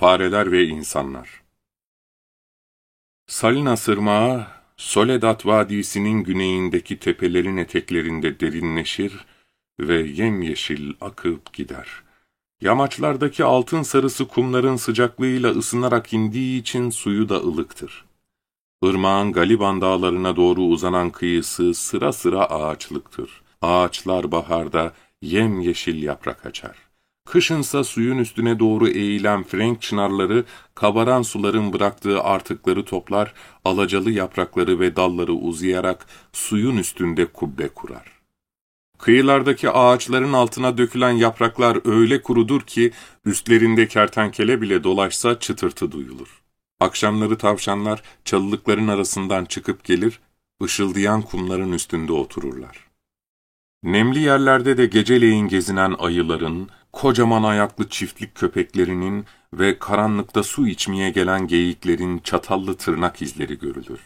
Fareler ve İnsanlar Salinas Irmağı, Soledad Vadisi'nin güneyindeki tepelerin eteklerinde derinleşir ve yemyeşil akıp gider. Yamaçlardaki altın sarısı kumların sıcaklığıyla ısınarak indiği için suyu da ılıktır. Irmağın Galiban dağlarına doğru uzanan kıyısı sıra sıra ağaçlıktır. Ağaçlar baharda yemyeşil yaprak açar. Kışınsa suyun üstüne doğru eğilen frenk çınarları, kabaran suların bıraktığı artıkları toplar, alacalı yaprakları ve dalları uzayarak suyun üstünde kubbe kurar. Kıyılardaki ağaçların altına dökülen yapraklar öyle kurudur ki, üstlerinde kertenkele bile dolaşsa çıtırtı duyulur. Akşamları tavşanlar çalılıkların arasından çıkıp gelir, ışıldayan kumların üstünde otururlar. Nemli yerlerde de geceleyin gezinen ayıların, kocaman ayaklı çiftlik köpeklerinin ve karanlıkta su içmeye gelen geyiklerin çatallı tırnak izleri görülür.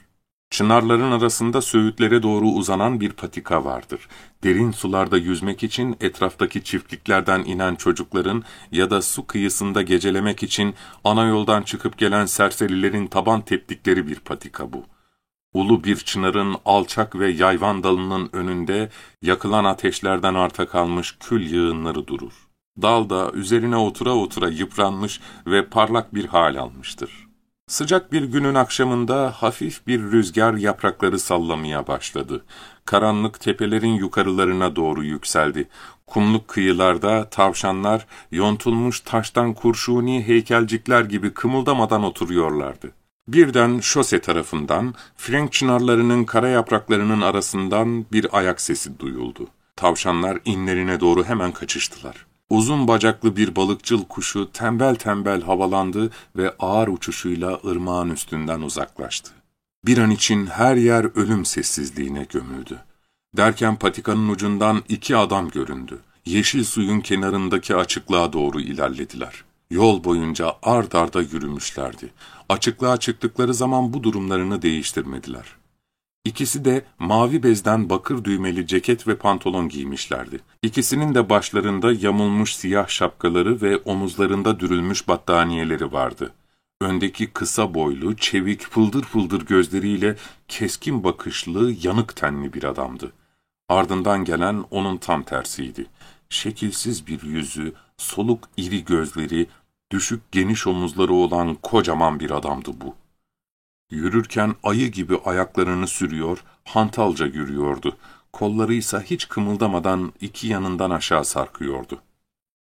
Çınarların arasında söğütlere doğru uzanan bir patika vardır. Derin sularda yüzmek için etraftaki çiftliklerden inen çocukların ya da su kıyısında gecelemek için ana yoldan çıkıp gelen serserilerin taban teptikleri bir patika bu. Ulu bir çınarın alçak ve yayvan dalının önünde yakılan ateşlerden arta kalmış kül yığınları durur. Dal da üzerine otura otura yıpranmış ve parlak bir hal almıştır. Sıcak bir günün akşamında hafif bir rüzgar yaprakları sallamaya başladı. Karanlık tepelerin yukarılarına doğru yükseldi. Kumluk kıyılarda tavşanlar yontulmuş taştan kurşuni heykelcikler gibi kımıldamadan oturuyorlardı. Birden şose tarafından, frenk çınarlarının kara yapraklarının arasından bir ayak sesi duyuldu. Tavşanlar inlerine doğru hemen kaçıştılar. Uzun bacaklı bir balıkçıl kuşu tembel tembel havalandı ve ağır uçuşuyla ırmağın üstünden uzaklaştı. Bir an için her yer ölüm sessizliğine gömüldü. Derken patikanın ucundan iki adam göründü. Yeşil suyun kenarındaki açıklığa doğru ilerlediler. Yol boyunca ard arda yürümüşlerdi. Açıklığa çıktıkları zaman bu durumlarını değiştirmediler. İkisi de mavi bezden bakır düğmeli ceket ve pantolon giymişlerdi. İkisinin de başlarında yamulmuş siyah şapkaları ve omuzlarında dürülmüş battaniyeleri vardı. Öndeki kısa boylu, çevik, fıldır fıldır gözleriyle keskin bakışlı, yanık tenli bir adamdı. Ardından gelen onun tam tersiydi. Şekilsiz bir yüzü, soluk iri gözleri, düşük geniş omuzları olan kocaman bir adamdı bu. Yürürken ayı gibi ayaklarını sürüyor, hantalca yürüyordu. Kolları ise hiç kımıldamadan iki yanından aşağı sarkıyordu.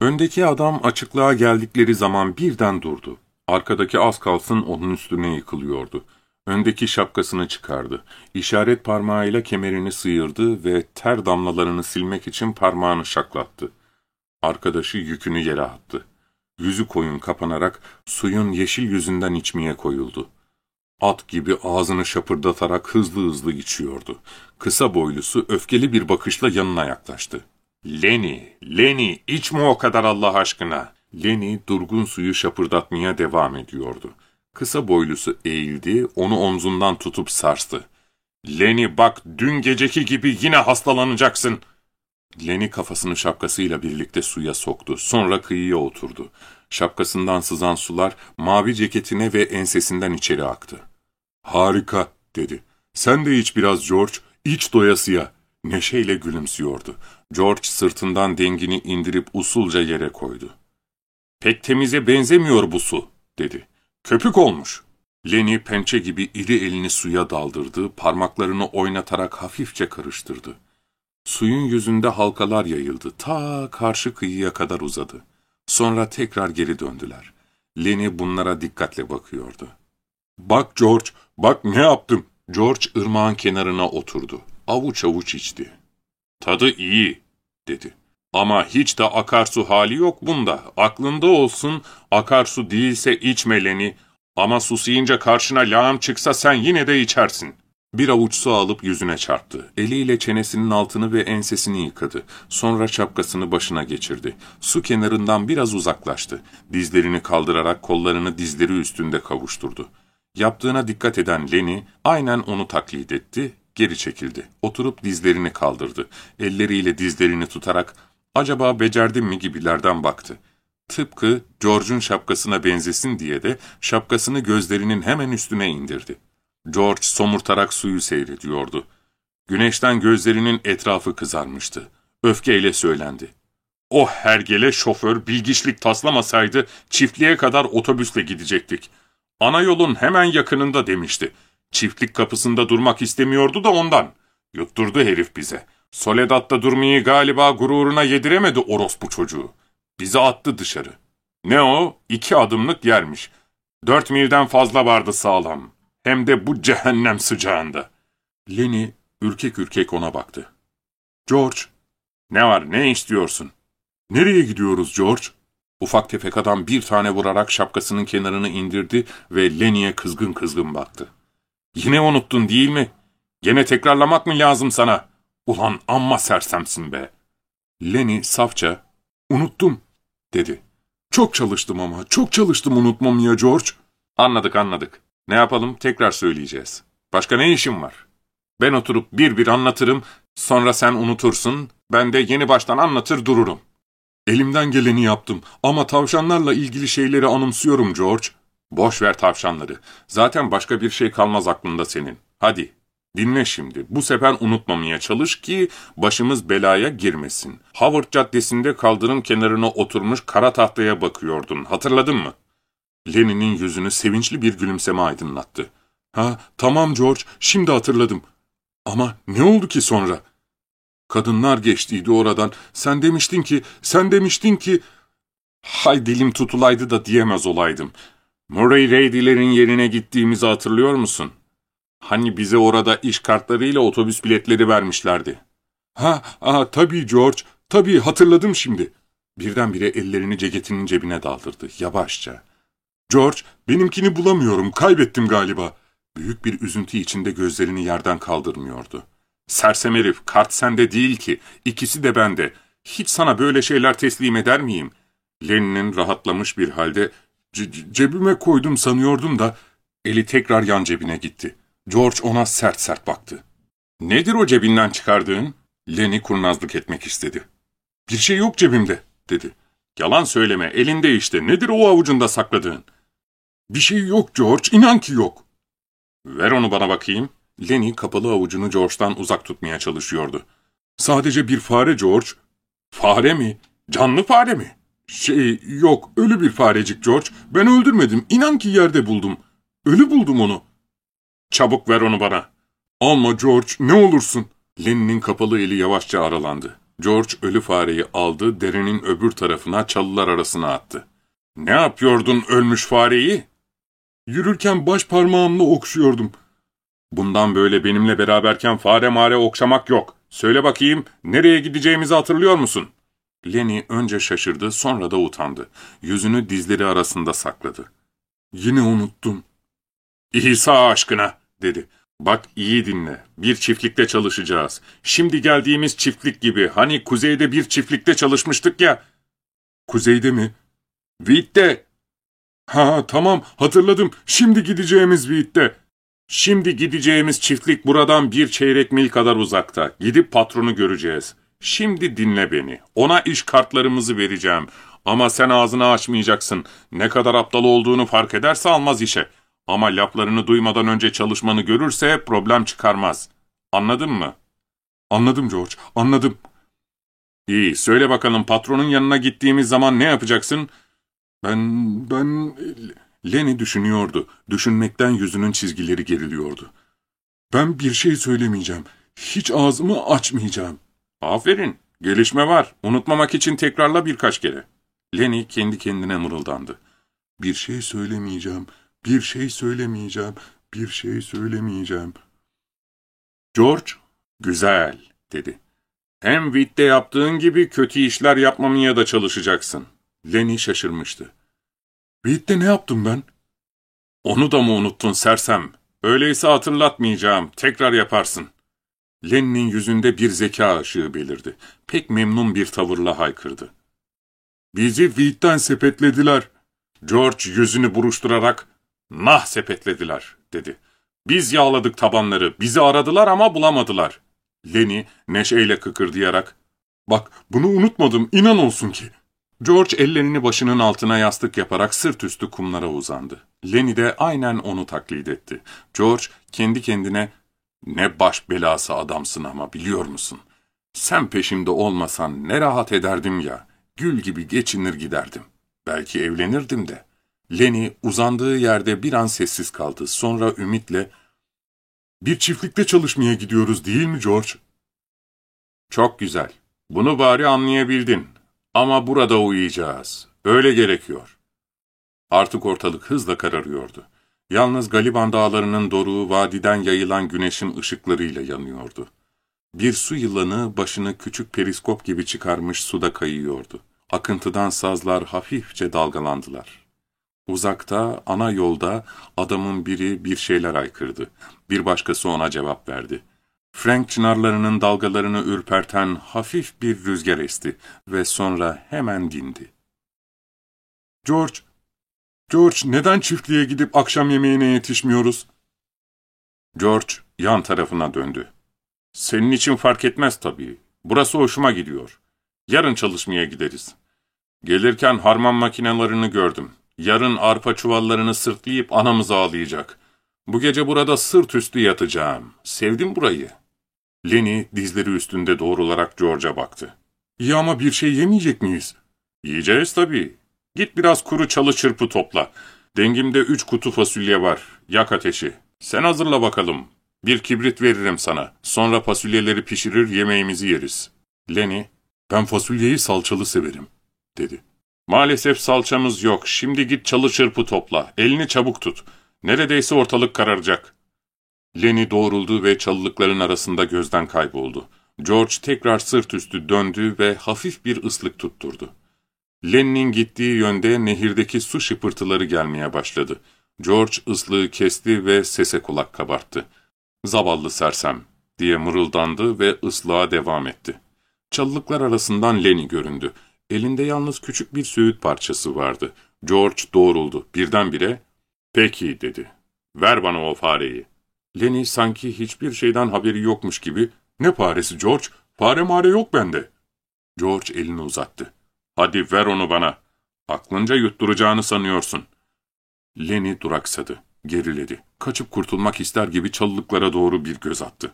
Öndeki adam açıklığa geldikleri zaman birden durdu. Arkadaki az kalsın onun üstüne yıkılıyordu. Öndeki şapkasını çıkardı. İşaret parmağıyla kemerini sıyırdı ve ter damlalarını silmek için parmağını şaklattı. Arkadaşı yükünü yere attı. Yüzü koyun kapanarak suyun yeşil yüzünden içmeye koyuldu. At gibi ağzını şapırdatarak hızlı hızlı içiyordu. Kısa boylusu öfkeli bir bakışla yanına yaklaştı. ''Leni, Leni, içme o kadar Allah aşkına!'' Leni durgun suyu şapırdatmaya devam ediyordu. Kısa boylusu eğildi, onu omzundan tutup sarstı. ''Leni bak, dün geceki gibi yine hastalanacaksın!'' Leni kafasını şapkasıyla birlikte suya soktu. Sonra kıyıya oturdu. Şapkasından sızan sular mavi ceketine ve ensesinden içeri aktı. ''Harika'' dedi. ''Sen de iç biraz George, iç doyasıya.'' Neşeyle gülümsüyordu. George sırtından dengini indirip usulca yere koydu. ''Pek temize benzemiyor bu su.'' dedi. ''Köpük olmuş.'' Lenny pençe gibi iri elini suya daldırdı, parmaklarını oynatarak hafifçe karıştırdı. Suyun yüzünde halkalar yayıldı, ta karşı kıyıya kadar uzadı. Sonra tekrar geri döndüler. Lenny bunlara dikkatle bakıyordu. ''Bak George, bak ne yaptım.'' George ırmağın kenarına oturdu. Avuç avuç içti. ''Tadı iyi.'' dedi. ''Ama hiç de akarsu hali yok bunda. Aklında olsun, akarsu değilse içme Lenny. Ama susayınca karşına lağım çıksa sen yine de içersin.'' Bir avuç su alıp yüzüne çarptı. Eliyle çenesinin altını ve ensesini yıkadı. Sonra şapkasını başına geçirdi. Su kenarından biraz uzaklaştı. Dizlerini kaldırarak kollarını dizleri üstünde kavuşturdu. Yaptığına dikkat eden Lenny aynen onu taklit etti, geri çekildi. Oturup dizlerini kaldırdı. Elleriyle dizlerini tutarak acaba becerdim mi gibilerden baktı. Tıpkı George'un şapkasına benzesin diye de şapkasını gözlerinin hemen üstüne indirdi. George somurtarak suyu seyrediyordu. Güneşten gözlerinin etrafı kızarmıştı. Öfkeyle söylendi. O hergele şoför bilgiçlik taslamasaydı çiftliğe kadar otobüsle gidecektik. Ana yolun hemen yakınında demişti. Çiftlik kapısında durmak istemiyordu da ondan. Yutturdu herif bize. Soledad'da durmayı galiba gururuna yediremedi orospu çocuğu. Bizi attı dışarı. Ne o? İki adımlık yermiş. Dört milden fazla vardı sağlam. Hem de bu cehennem sıcağında. Lenny ürkek ürkek ona baktı. George, ne var ne istiyorsun? Nereye gidiyoruz George? Ufak tefek adam bir tane vurarak şapkasının kenarını indirdi ve Lenny'e kızgın kızgın baktı. Yine unuttun değil mi? Gene tekrarlamak mı lazım sana? Ulan amma sersemsin be. Lenny safça, unuttum, dedi. Çok çalıştım ama, çok çalıştım unutmam ya George. Anladık anladık. Ne yapalım tekrar söyleyeceğiz. Başka ne işim var? Ben oturup bir bir anlatırım, sonra sen unutursun, ben de yeni baştan anlatır dururum. Elimden geleni yaptım ama tavşanlarla ilgili şeyleri anımsıyorum George. Boş ver tavşanları. Zaten başka bir şey kalmaz aklında senin. Hadi, dinle şimdi. Bu sefer unutmamaya çalış ki başımız belaya girmesin. Howard Caddesi'nde kaldırım kenarına oturmuş kara tahtaya bakıyordun. Hatırladın mı? Lenny'nin yüzünü sevinçli bir gülümseme aydınlattı. Ha, tamam George, şimdi hatırladım. Ama ne oldu ki sonra? Kadınlar geçtiydi oradan. Sen demiştin ki, sen demiştin ki... Hay dilim tutulaydı da diyemez olaydım. Murray Rady'lerin yerine gittiğimizi hatırlıyor musun? Hani bize orada iş kartlarıyla otobüs biletleri vermişlerdi. Ha, ha tabii George, tabii hatırladım şimdi. Birdenbire ellerini ceketinin cebine daldırdı, yavaşça. George, benimkini bulamıyorum, kaybettim galiba. Büyük bir üzüntü içinde gözlerini yerden kaldırmıyordu. Sersem herif, kart sende değil ki, ikisi de bende. Hiç sana böyle şeyler teslim eder miyim? Lenny'nin rahatlamış bir halde, cebime koydum sanıyordum da, eli tekrar yan cebine gitti. George ona sert sert baktı. Nedir o cebinden çıkardığın? Lenny kurnazlık etmek istedi. Bir şey yok cebimde, dedi. Yalan söyleme, elinde işte. Nedir o avucunda sakladığın? Bir şey yok George, inan ki yok. Ver onu bana bakayım. Lenny kapalı avucunu George'dan uzak tutmaya çalışıyordu. Sadece bir fare George. Fare mi? Canlı fare mi? Şey, yok, ölü bir farecik George. Ben öldürmedim, inan ki yerde buldum. Ölü buldum onu. Çabuk ver onu bana. Ama George, ne olursun. Lenny'nin kapalı eli yavaşça aralandı. George ölü fareyi aldı, derenin öbür tarafına çalılar arasına attı. Ne yapıyordun ölmüş fareyi? Yürürken baş parmağımla okşuyordum. Bundan böyle benimle beraberken fare mare okşamak yok. Söyle bakayım, nereye gideceğimizi hatırlıyor musun? Lenny önce şaşırdı, sonra da utandı. Yüzünü dizleri arasında sakladı. Yine unuttum. İsa aşkına, dedi. Bak iyi dinle. Bir çiftlikte çalışacağız. Şimdi geldiğimiz çiftlik gibi. Hani kuzeyde bir çiftlikte çalışmıştık ya. Kuzeyde mi? Viit'te. Ha tamam hatırladım. Şimdi gideceğimiz Viit'te. Şimdi gideceğimiz çiftlik buradan bir çeyrek mil kadar uzakta. Gidip patronu göreceğiz. Şimdi dinle beni. Ona iş kartlarımızı vereceğim. Ama sen ağzını açmayacaksın. Ne kadar aptal olduğunu fark ederse almaz işe. Ama laflarını duymadan önce çalışmanı görürse problem çıkarmaz. Anladın mı? Anladım George, anladım. İyi, söyle bakalım patronun yanına gittiğimiz zaman ne yapacaksın? Ben, ben... Lenny düşünüyordu. Düşünmekten yüzünün çizgileri geriliyordu. Ben bir şey söylemeyeceğim. Hiç ağzımı açmayacağım. Aferin. Gelişme var. Unutmamak için tekrarla birkaç kere. Lenny kendi kendine mırıldandı. Bir şey söylemeyeceğim. Bir şey söylemeyeceğim. Bir şey söylemeyeceğim. George, güzel, dedi. Hem Witt'te yaptığın gibi kötü işler yapmamaya da çalışacaksın. Lenny şaşırmıştı. Witt'te ne yaptım ben? Onu da mı unuttun sersem? Öyleyse hatırlatmayacağım, tekrar yaparsın. Lenny'nin yüzünde bir zeka ışığı belirdi. Pek memnun bir tavırla haykırdı. Bizi Witt'ten sepetlediler. George yüzünü buruşturarak, nah sepetlediler, dedi. Biz yağladık tabanları, bizi aradılar ama bulamadılar. Lenny neşeyle kıkırdayarak, bak bunu unutmadım, inan olsun ki. George ellerini başının altına yastık yaparak sırt üstü kumlara uzandı. Lenny de aynen onu taklit etti. George kendi kendine ''Ne baş belası adamsın ama biliyor musun? Sen peşimde olmasan ne rahat ederdim ya, gül gibi geçinir giderdim. Belki evlenirdim de.'' Lenny uzandığı yerde bir an sessiz kaldı. Sonra ümitle ''Bir çiftlikte çalışmaya gidiyoruz değil mi George?'' ''Çok güzel. Bunu bari anlayabildin. Ama burada uyuyacağız. Öyle gerekiyor.'' Artık ortalık hızla kararıyordu. Yalnız Galiban dağlarının doruğu vadiden yayılan güneşin ışıklarıyla yanıyordu. Bir su yılanı başını küçük periskop gibi çıkarmış suda kayıyordu. Akıntıdan sazlar hafifçe dalgalandılar. Uzakta, ana yolda adamın biri bir şeyler aykırdı. Bir başkası ona cevap verdi. Frank çınarlarının dalgalarını ürperten hafif bir rüzgar esti ve sonra hemen dindi. George, George neden çiftliğe gidip akşam yemeğine yetişmiyoruz? George yan tarafına döndü. Senin için fark etmez tabii. Burası hoşuma gidiyor. Yarın çalışmaya gideriz. Gelirken harman makinelerini gördüm. Yarın arpa çuvallarını sırtlayıp anamız ağlayacak. Bu gece burada sırt üstü yatacağım. Sevdim burayı. Lenny dizleri üstünde doğrularak George'a baktı. İyi ama bir şey yemeyecek miyiz? Yiyeceğiz tabii. Git biraz kuru çalı çırpı topla. Dengimde üç kutu fasulye var. Yak ateşi. Sen hazırla bakalım. Bir kibrit veririm sana. Sonra fasulyeleri pişirir yemeğimizi yeriz. Lenny, ben fasulyeyi salçalı severim, dedi. Maalesef salçamız yok. Şimdi git çalı çırpı topla. Elini çabuk tut. Neredeyse ortalık kararacak. Lenny doğruldu ve çalılıkların arasında gözden kayboldu. George tekrar sırt üstü döndü ve hafif bir ıslık tutturdu. Lenny'nin gittiği yönde nehirdeki su şıpırtıları gelmeye başladı. George ıslığı kesti ve sese kulak kabarttı. ''Zavallı sersem'' diye mırıldandı ve ıslığa devam etti. Çalılıklar arasından Lenny göründü. Elinde yalnız küçük bir söğüt parçası vardı. George doğruldu. Birdenbire, ''Peki'' dedi. ''Ver bana o fareyi.'' Lenny sanki hiçbir şeyden haberi yokmuş gibi, ''Ne faresi George? Fare mare yok bende.'' George elini uzattı. ''Hadi ver onu bana. Aklınca yutturacağını sanıyorsun.'' Lenny duraksadı, geriledi. Kaçıp kurtulmak ister gibi çalılıklara doğru bir göz attı.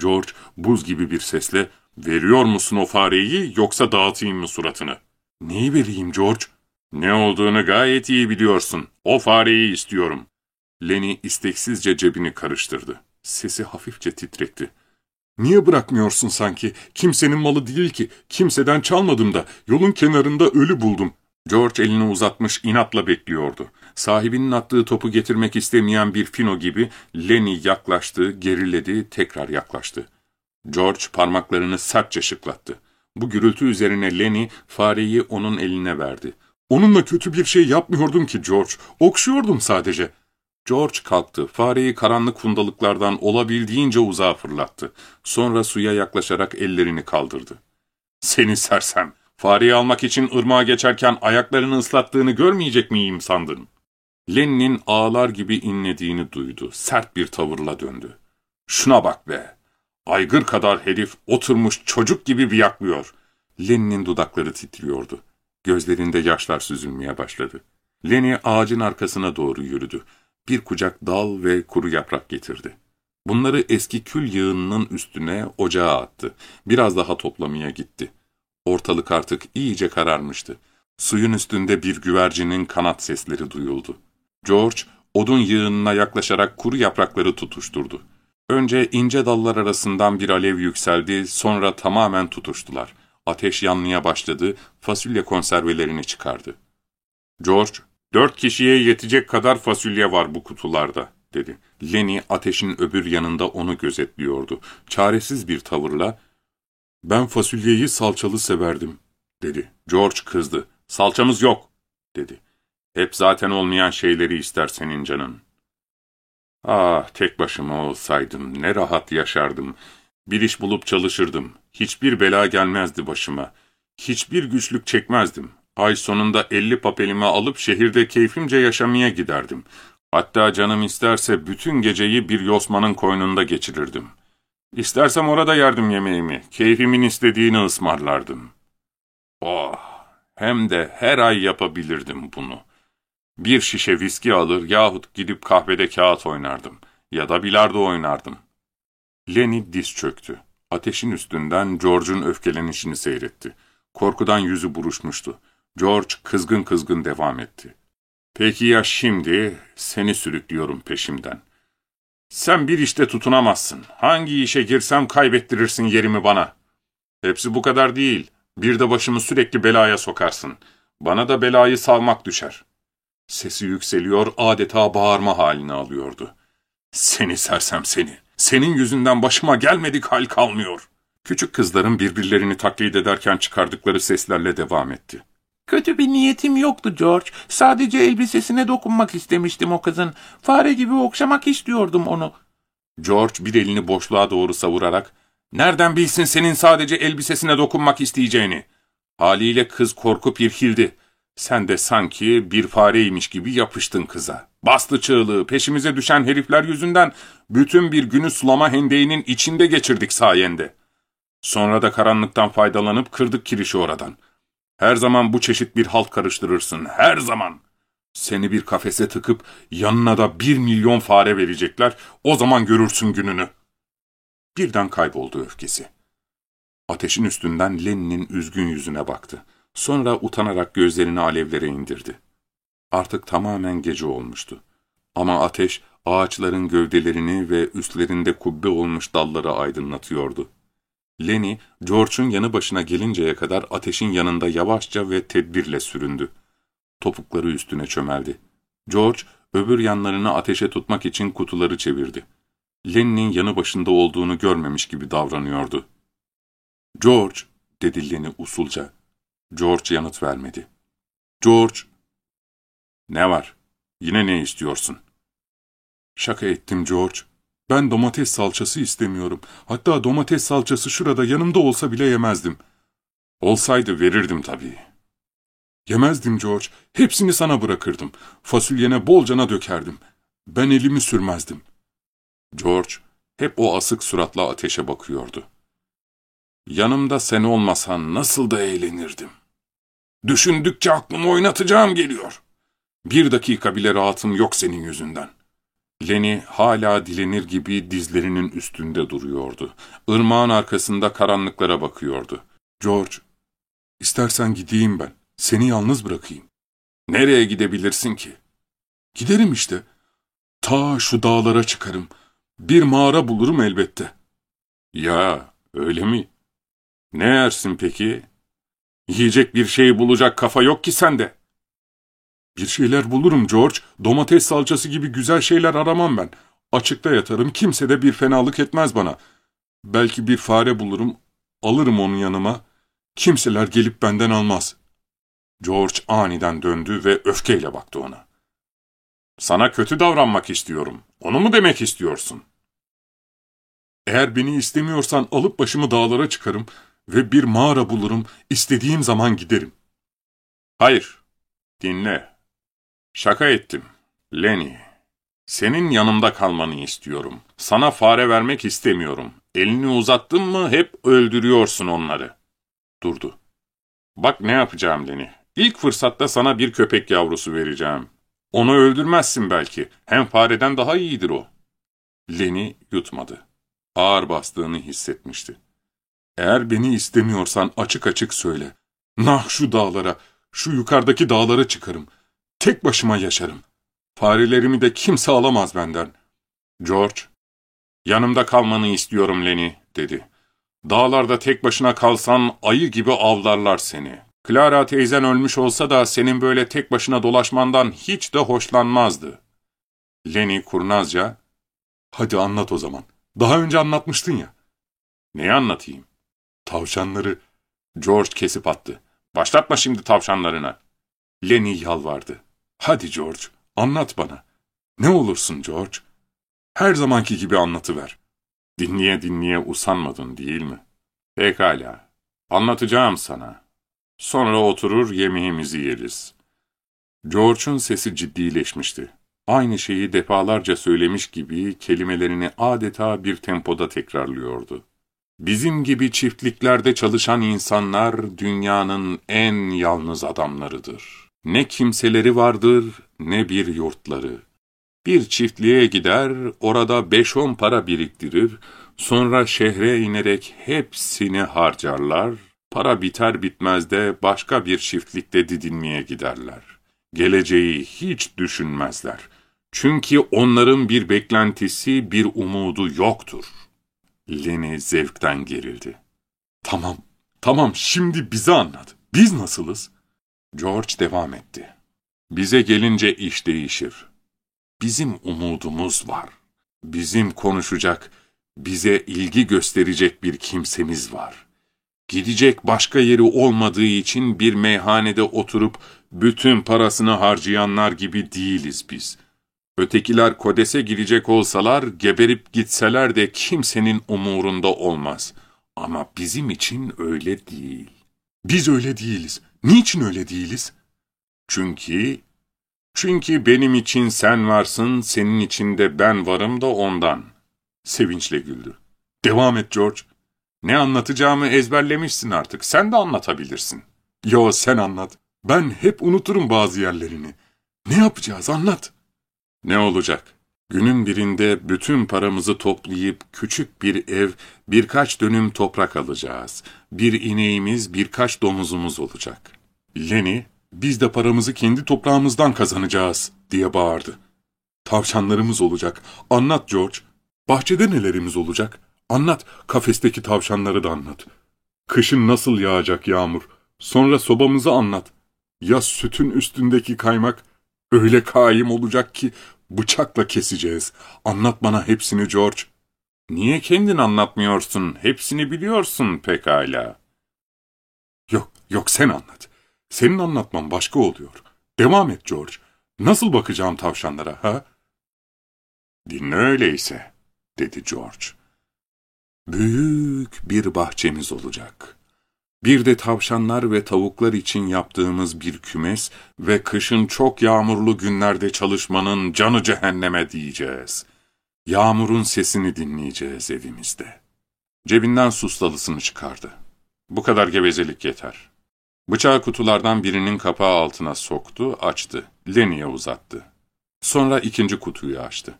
George buz gibi bir sesle ''Veriyor musun o fareyi yoksa dağıtayım mı suratını?'' ''Neyi vereyim George?'' ''Ne olduğunu gayet iyi biliyorsun. O fareyi istiyorum.'' Lenny isteksizce cebini karıştırdı. Sesi hafifçe titrekti. ''Niye bırakmıyorsun sanki? Kimsenin malı değil ki. Kimseden çalmadım da. Yolun kenarında ölü buldum.'' George elini uzatmış inatla bekliyordu. Sahibinin attığı topu getirmek istemeyen bir fino gibi Lenny yaklaştı, geriledi, tekrar yaklaştı. George parmaklarını sertçe şıklattı. Bu gürültü üzerine Lenny fareyi onun eline verdi. ''Onunla kötü bir şey yapmıyordum ki George, okşuyordum sadece.'' George kalktı, fareyi karanlık fundalıklardan olabildiğince uzağa fırlattı. Sonra suya yaklaşarak ellerini kaldırdı. ''Seni sersem, fareyi almak için ırmağa geçerken ayaklarını ıslattığını görmeyecek miyim sandın?'' Lenny'nin ağlar gibi inlediğini duydu. Sert bir tavırla döndü. ''Şuna bak be! Aygır kadar herif oturmuş çocuk gibi biyaklıyor. Lenny'nin dudakları titriyordu. Gözlerinde yaşlar süzülmeye başladı. Lenny ağacın arkasına doğru yürüdü. Bir kucak dal ve kuru yaprak getirdi. Bunları eski kül yığınının üstüne ocağa attı. Biraz daha toplamaya gitti. Ortalık artık iyice kararmıştı. Suyun üstünde bir güvercinin kanat sesleri duyuldu. George, odun yığınına yaklaşarak kuru yaprakları tutuşturdu. Önce ince dallar arasından bir alev yükseldi, sonra tamamen tutuştular. Ateş yanmaya başladı, fasulye konservelerini çıkardı. George, dört kişiye yetecek kadar fasulye var bu kutularda, dedi. Lenny ateşin öbür yanında onu gözetliyordu. Çaresiz bir tavırla, ben fasulyeyi salçalı severdim, dedi. George kızdı. Salçamız yok, dedi. Hep zaten olmayan şeyleri ister senin canın. Ah, tek başıma olsaydım ne rahat yaşardım. Bir iş bulup çalışırdım. Hiçbir bela gelmezdi başıma. Hiçbir güçlük çekmezdim. Ay sonunda elli papelimi alıp şehirde keyfimce yaşamaya giderdim. Hatta canım isterse bütün geceyi bir yosmanın koynunda geçirirdim. İstersem orada yerdim yemeğimi, keyfimin istediğini ısmarlardım. Oh, Hem de her ay yapabilirdim bunu. Bir şişe viski alır yahut gidip kahvede kağıt oynardım. Ya da bilardo oynardım. Lenny diz çöktü. Ateşin üstünden George'un öfkelenişini seyretti. Korkudan yüzü buruşmuştu. George kızgın kızgın devam etti. Peki ya şimdi seni sürüklüyorum peşimden. Sen bir işte tutunamazsın. Hangi işe girsem kaybettirirsin yerimi bana. Hepsi bu kadar değil. Bir de başımı sürekli belaya sokarsın. Bana da belayı salmak düşer. Sesi yükseliyor, adeta bağırma halini alıyordu. Seni sersem seni. Senin yüzünden başıma gelmedik hal kalmıyor. Küçük kızların birbirlerini taklit ederken çıkardıkları seslerle devam etti. Kötü bir niyetim yoktu George. Sadece elbisesine dokunmak istemiştim o kızın. Fare gibi okşamak istiyordum onu. George bir elini boşluğa doğru savurarak, ''Nereden bilsin senin sadece elbisesine dokunmak isteyeceğini?'' Haliyle kız korkup irkildi. Sen de sanki bir fareymiş gibi yapıştın kıza. Bastı çığlığı, peşimize düşen herifler yüzünden bütün bir günü sulama hendeğinin içinde geçirdik sayende. Sonra da karanlıktan faydalanıp kırdık kirişi oradan. Her zaman bu çeşit bir halt karıştırırsın, her zaman. Seni bir kafese tıkıp yanına da bir milyon fare verecekler, o zaman görürsün gününü. Birden kayboldu öfkesi. Ateşin üstünden Lenin'in üzgün yüzüne baktı. Sonra utanarak gözlerini alevlere indirdi. Artık tamamen gece olmuştu. Ama ateş ağaçların gövdelerini ve üstlerinde kubbe olmuş dalları aydınlatıyordu. Lenny, George'un yanı başına gelinceye kadar ateşin yanında yavaşça ve tedbirle süründü. Topukları üstüne çömeldi. George, öbür yanlarını ateşe tutmak için kutuları çevirdi. Lenny'nin yanı başında olduğunu görmemiş gibi davranıyordu. ''George'' dedi Lenny usulca. George yanıt vermedi. ''George'' ''Ne var? Yine ne istiyorsun?'' ''Şaka ettim George. Ben domates salçası istemiyorum. Hatta domates salçası şurada yanımda olsa bile yemezdim. Olsaydı verirdim tabii. Yemezdim George. Hepsini sana bırakırdım. Fasulyene bolcana dökerdim. Ben elimi sürmezdim. George hep o asık suratla ateşe bakıyordu. Yanımda sen olmasan nasıl da eğlenirdim. Düşündükçe aklımı oynatacağım geliyor. Bir dakika bile rahatım yok senin yüzünden. Lenny hala dilenir gibi dizlerinin üstünde duruyordu. Irmağın arkasında karanlıklara bakıyordu. George, istersen gideyim ben. Seni yalnız bırakayım. Nereye gidebilirsin ki? Giderim işte. Ta şu dağlara çıkarım. Bir mağara bulurum elbette. Ya, öyle mi? Ne yersin peki? Yiyecek bir şey bulacak kafa yok ki sende. Bir şeyler bulurum George. Domates salçası gibi güzel şeyler aramam ben. Açıkta yatarım, kimse de bir fenalık etmez bana. Belki bir fare bulurum, alırım onu yanıma. Kimseler gelip benden almaz. George aniden döndü ve öfkeyle baktı ona. Sana kötü davranmak istiyorum. Onu mu demek istiyorsun? Eğer beni istemiyorsan alıp başımı dağlara çıkarım ve bir mağara bulurum, istediğim zaman giderim. Hayır, dinle. Şaka ettim. Lenny, senin yanımda kalmanı istiyorum. Sana fare vermek istemiyorum. Elini uzattın mı hep öldürüyorsun onları. Durdu. Bak ne yapacağım Lenny. İlk fırsatta sana bir köpek yavrusu vereceğim. Onu öldürmezsin belki. Hem fareden daha iyidir o. Lenny yutmadı. Ağır bastığını hissetmişti. Eğer beni istemiyorsan açık açık söyle. Nah şu dağlara, şu yukarıdaki dağlara çıkarım. Tek başıma yaşarım. Farelerimi de kimse alamaz benden. George, yanımda kalmanı istiyorum Lenny, dedi. Dağlarda tek başına kalsan ayı gibi avlarlar seni. Clara teyzen ölmüş olsa da senin böyle tek başına dolaşmandan hiç de hoşlanmazdı. Lenny kurnazca, hadi anlat o zaman. Daha önce anlatmıştın ya. Neyi anlatayım? Tavşanları. George kesip attı. Başlatma şimdi tavşanlarına. Lenny yalvardı. Hadi George, anlat bana. Ne olursun George. Her zamanki gibi anlatıver. Dinleye dinleye usanmadın değil mi? Pekala. Anlatacağım sana. Sonra oturur yemeğimizi yeriz. George'un sesi ciddileşmişti. Aynı şeyi defalarca söylemiş gibi kelimelerini adeta bir tempoda tekrarlıyordu. Bizim gibi çiftliklerde çalışan insanlar dünyanın en yalnız adamlarıdır. Ne kimseleri vardır ne bir yurtları. Bir çiftliğe gider, orada beş on para biriktirir, sonra şehre inerek hepsini harcarlar, para biter bitmez de başka bir çiftlikte didinmeye giderler. Geleceği hiç düşünmezler. Çünkü onların bir beklentisi, bir umudu yoktur. Lenny zevkten gerildi. Tamam, tamam şimdi bize anlat. Biz nasılız? George devam etti. Bize gelince iş değişir. Bizim umudumuz var. Bizim konuşacak, bize ilgi gösterecek bir kimsemiz var. Gidecek başka yeri olmadığı için bir meyhanede oturup bütün parasını harcayanlar gibi değiliz biz. Ötekiler kodese girecek olsalar, geberip gitseler de kimsenin umurunda olmaz. Ama bizim için öyle değil. Biz öyle değiliz. Niçin öyle değiliz? Çünkü, çünkü benim için sen varsın, senin için de ben varım da ondan. Sevinçle güldü. Devam et George. Ne anlatacağımı ezberlemişsin artık. Sen de anlatabilirsin. Yo sen anlat. Ben hep unuturum bazı yerlerini. Ne yapacağız anlat. Ne olacak? Günün birinde bütün paramızı toplayıp küçük bir ev, birkaç dönüm toprak alacağız. Bir ineğimiz, birkaç domuzumuz olacak. Lenny, biz de paramızı kendi toprağımızdan kazanacağız diye bağırdı. Tavşanlarımız olacak. Anlat George. Bahçede nelerimiz olacak? Anlat. Kafesteki tavşanları da anlat. Kışın nasıl yağacak yağmur? Sonra sobamızı anlat. Ya sütün üstündeki kaymak öyle kaim olacak ki bıçakla keseceğiz. Anlat bana hepsini George. Niye kendin anlatmıyorsun? Hepsini biliyorsun pekala. Yok, yok sen anlat. Senin anlatman başka oluyor. Devam et George. Nasıl bakacağım tavşanlara ha? Dinle öyleyse, dedi George. Büyük bir bahçemiz olacak. Bir de tavşanlar ve tavuklar için yaptığımız bir kümes ve kışın çok yağmurlu günlerde çalışmanın canı cehenneme diyeceğiz. Yağmurun sesini dinleyeceğiz evimizde. Cebinden sustalısını çıkardı. Bu kadar gevezelik yeter. Bıçağı kutulardan birinin kapağı altına soktu, açtı. Lenny'e uzattı. Sonra ikinci kutuyu açtı.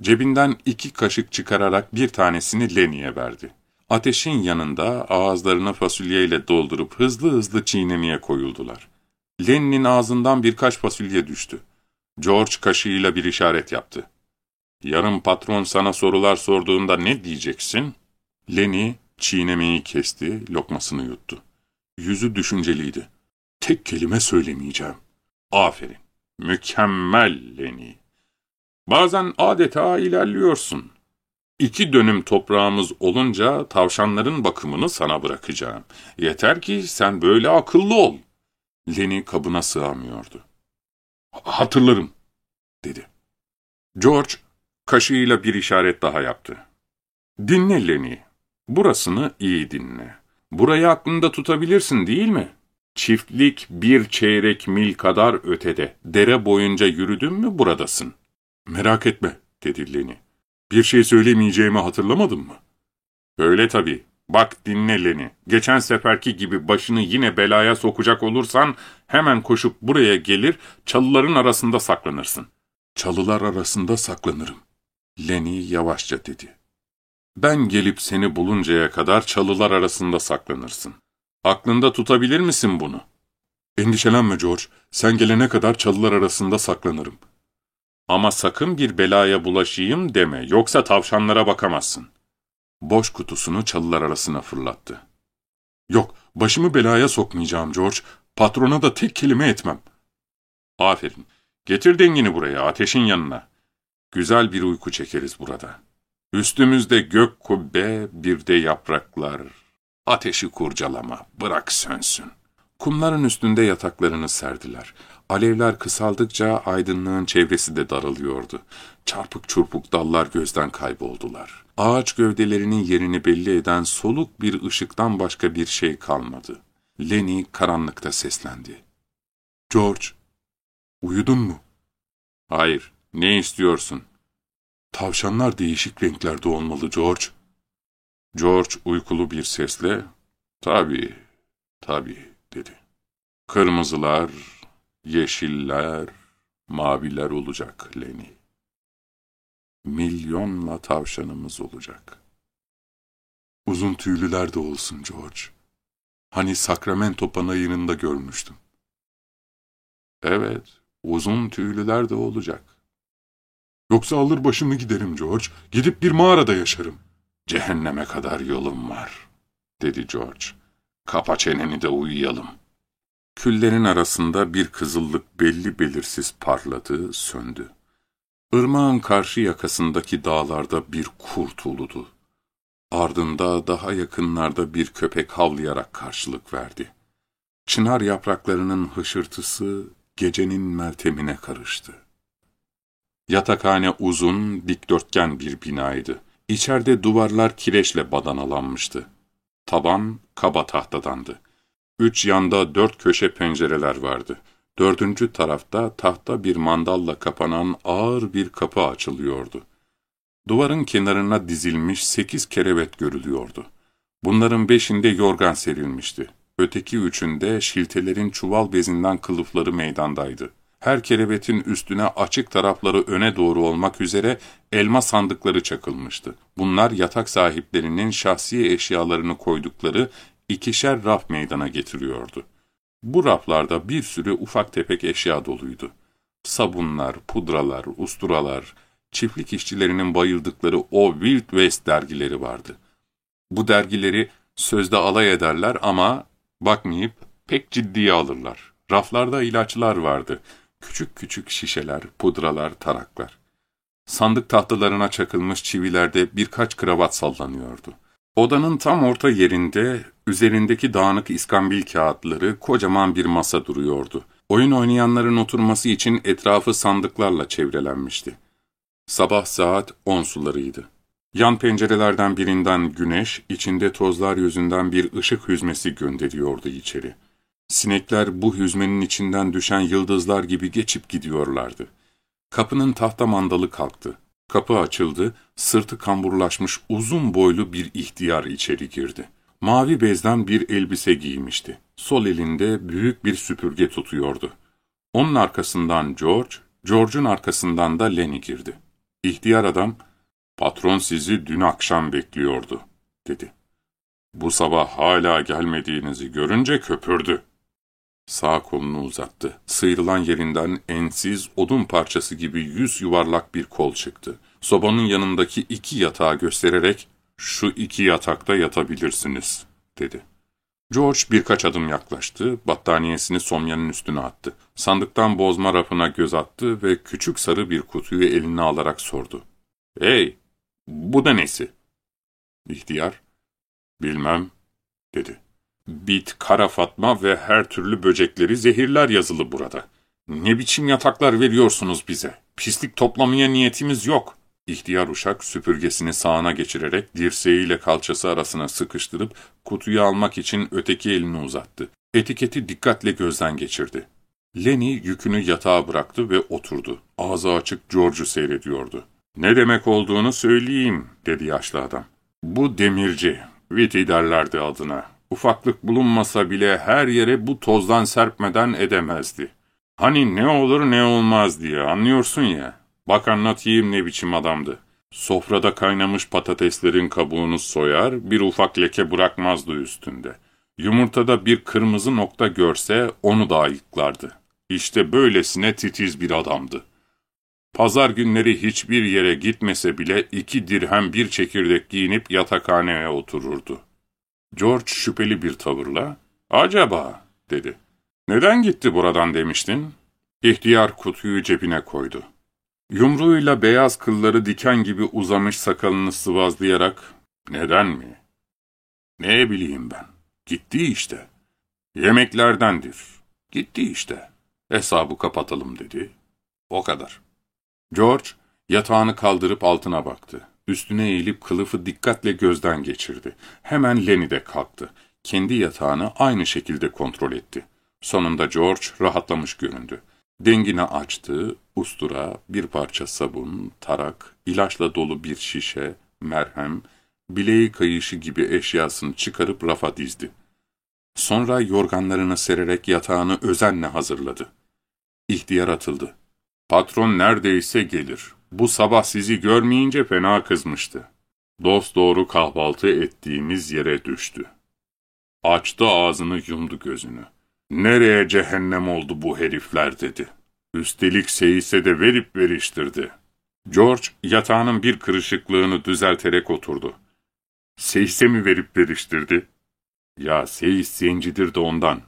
Cebinden iki kaşık çıkararak bir tanesini Lenny'e verdi. Ateşin yanında ağızlarını fasulyeyle doldurup hızlı hızlı çiğnemeye koyuldular. Lenny'nin ağzından birkaç fasulye düştü. George kaşığıyla bir işaret yaptı. Yarın patron sana sorular sorduğunda ne diyeceksin? Lenny çiğnemeyi kesti, lokmasını yuttu. Yüzü düşünceliydi. Tek kelime söylemeyeceğim. Aferin. Mükemmel Lenny. Bazen adeta ilerliyorsun. İki dönüm toprağımız olunca tavşanların bakımını sana bırakacağım. Yeter ki sen böyle akıllı ol. Lenny kabına sığamıyordu. Hatırlarım, dedi. George kaşığıyla bir işaret daha yaptı. Dinle Lenny, burasını iyi dinle. Burayı aklında tutabilirsin değil mi? Çiftlik bir çeyrek mil kadar ötede. Dere boyunca yürüdün mü buradasın. Merak etme, dedi Lenny. Bir şey söylemeyeceğimi hatırlamadın mı? Öyle tabii. Bak dinle Lenny. Geçen seferki gibi başını yine belaya sokacak olursan hemen koşup buraya gelir, çalıların arasında saklanırsın. Çalılar arasında saklanırım. Lenny yavaşça dedi. Ben gelip seni buluncaya kadar çalılar arasında saklanırsın. Aklında tutabilir misin bunu? Endişelenme George. Sen gelene kadar çalılar arasında saklanırım. Ama sakın bir belaya bulaşayım deme, yoksa tavşanlara bakamazsın. Boş kutusunu çalılar arasına fırlattı. Yok, başımı belaya sokmayacağım George. Patrona da tek kelime etmem. Aferin. Getir dengini buraya, ateşin yanına. Güzel bir uyku çekeriz burada. Üstümüzde gök kubbe, bir de yapraklar. Ateşi kurcalama, bırak sönsün. Kumların üstünde yataklarını serdiler. Alevler kısaldıkça aydınlığın çevresi de daralıyordu. Çarpık çurpuk dallar gözden kayboldular. Ağaç gövdelerinin yerini belli eden soluk bir ışıktan başka bir şey kalmadı. Lenny karanlıkta seslendi. George, uyudun mu? Hayır, ne istiyorsun? Tavşanlar değişik renklerde olmalı George. George uykulu bir sesle, ''Tabii, tabii.'' dedi. ''Kırmızılar, yeşiller, maviler olacak Lenny. Milyonla tavşanımız olacak. Uzun tüylüler de olsun George. Hani Sacramento panayırında görmüştüm. Evet, uzun tüylüler de olacak. Yoksa alır başımı giderim George, gidip bir mağarada yaşarım. Cehenneme kadar yolum var, dedi George. Kapa çeneni de uyuyalım. Küllerin arasında bir kızıllık belli belirsiz parladı, söndü. Irmağın karşı yakasındaki dağlarda bir kurt uludu. Ardında daha yakınlarda bir köpek havlayarak karşılık verdi. Çınar yapraklarının hışırtısı gecenin meltemine karıştı. Yatakhane uzun, dikdörtgen bir binaydı. İçeride duvarlar kireçle badanalanmıştı. Taban kaba tahtadandı. Üç yanda dört köşe pencereler vardı. Dördüncü tarafta tahta bir mandalla kapanan ağır bir kapı açılıyordu. Duvarın kenarına dizilmiş sekiz kerevet görülüyordu. Bunların beşinde yorgan serilmişti. Öteki üçünde şiltelerin çuval bezinden kılıfları meydandaydı. Her kerevetin üstüne açık tarafları öne doğru olmak üzere elma sandıkları çakılmıştı. Bunlar yatak sahiplerinin şahsi eşyalarını koydukları ikişer raf meydana getiriyordu. Bu raflarda bir sürü ufak tefek eşya doluydu. Sabunlar, pudralar, usturalar, çiftlik işçilerinin bayıldıkları o Wild West dergileri vardı. Bu dergileri sözde alay ederler ama bakmayıp pek ciddiye alırlar. Raflarda ilaçlar vardı. Küçük küçük şişeler, pudralar, taraklar. Sandık tahtalarına çakılmış çivilerde birkaç kravat sallanıyordu. Odanın tam orta yerinde, üzerindeki dağınık iskambil kağıtları, kocaman bir masa duruyordu. Oyun oynayanların oturması için etrafı sandıklarla çevrelenmişti. Sabah saat on sularıydı. Yan pencerelerden birinden güneş, içinde tozlar yüzünden bir ışık hüzmesi gönderiyordu içeri. Sinekler bu hüzmenin içinden düşen yıldızlar gibi geçip gidiyorlardı. Kapının tahta mandalı kalktı. Kapı açıldı, sırtı kamburlaşmış uzun boylu bir ihtiyar içeri girdi. Mavi bezden bir elbise giymişti. Sol elinde büyük bir süpürge tutuyordu. Onun arkasından George, George'un arkasından da Lenny girdi. İhtiyar adam, ''Patron sizi dün akşam bekliyordu.'' dedi. ''Bu sabah hala gelmediğinizi görünce köpürdü.'' Sağ kolunu uzattı. Sıyrılan yerinden ensiz, odun parçası gibi yüz yuvarlak bir kol çıktı. Sobanın yanındaki iki yatağı göstererek, ''Şu iki yatakta yatabilirsiniz.'' dedi. George birkaç adım yaklaştı, battaniyesini somyanın üstüne attı. Sandıktan bozma rafına göz attı ve küçük sarı bir kutuyu eline alarak sordu. ''Hey, bu da nesi?'' İhtiyar, ''Bilmem.'' dedi. Bit, kara fatma ve her türlü böcekleri zehirler yazılı burada. Ne biçim yataklar veriyorsunuz bize? Pislik toplamaya niyetimiz yok. İhtiyar uşak süpürgesini sağına geçirerek dirseğiyle kalçası arasına sıkıştırıp kutuyu almak için öteki elini uzattı. Etiketi dikkatle gözden geçirdi. Lenny yükünü yatağa bıraktı ve oturdu. Ağzı açık George'u seyrediyordu. ''Ne demek olduğunu söyleyeyim.'' dedi yaşlı adam. ''Bu demirci. Viti derlerdi adına. Ufaklık bulunmasa bile her yere bu tozdan serpmeden edemezdi. Hani ne olur ne olmaz diye anlıyorsun ya. Bak anlatayım ne biçim adamdı. Sofrada kaynamış patateslerin kabuğunu soyar, bir ufak leke bırakmazdı üstünde. Yumurtada bir kırmızı nokta görse onu da ayıklardı. İşte böylesine titiz bir adamdı. Pazar günleri hiçbir yere gitmese bile iki dirhem bir çekirdek giyinip yatakhaneye otururdu. George şüpheli bir tavırla, ''Acaba?'' dedi. ''Neden gitti buradan demiştin?'' İhtiyar kutuyu cebine koydu. Yumruğuyla beyaz kılları diken gibi uzamış sakalını sıvazlayarak, ''Neden mi?'' ''Ne bileyim ben. Gitti işte. Yemeklerdendir. Gitti işte. Hesabı kapatalım.'' dedi. O kadar. George yatağını kaldırıp altına baktı. Üstüne eğilip kılıfı dikkatle gözden geçirdi. Hemen Lenny de kalktı. Kendi yatağını aynı şekilde kontrol etti. Sonunda George rahatlamış göründü. Dengini açtı, ustura, bir parça sabun, tarak, ilaçla dolu bir şişe, merhem, Bileği kayışı gibi eşyasını çıkarıp rafa dizdi. Sonra yorganlarını sererek yatağını özenle hazırladı. İhtiyar atıldı. Patron neredeyse gelir. Bu sabah sizi görmeyince fena kızmıştı. Dost doğru kahvaltı ettiğimiz yere düştü. Açtı ağzını yumdu gözünü. Nereye cehennem oldu bu herifler dedi. Üstelik seyise de verip veriştirdi. George yatağının bir kırışıklığını düzelterek oturdu. Seyise mi verip veriştirdi? Ya Seyis zencidir de ondan.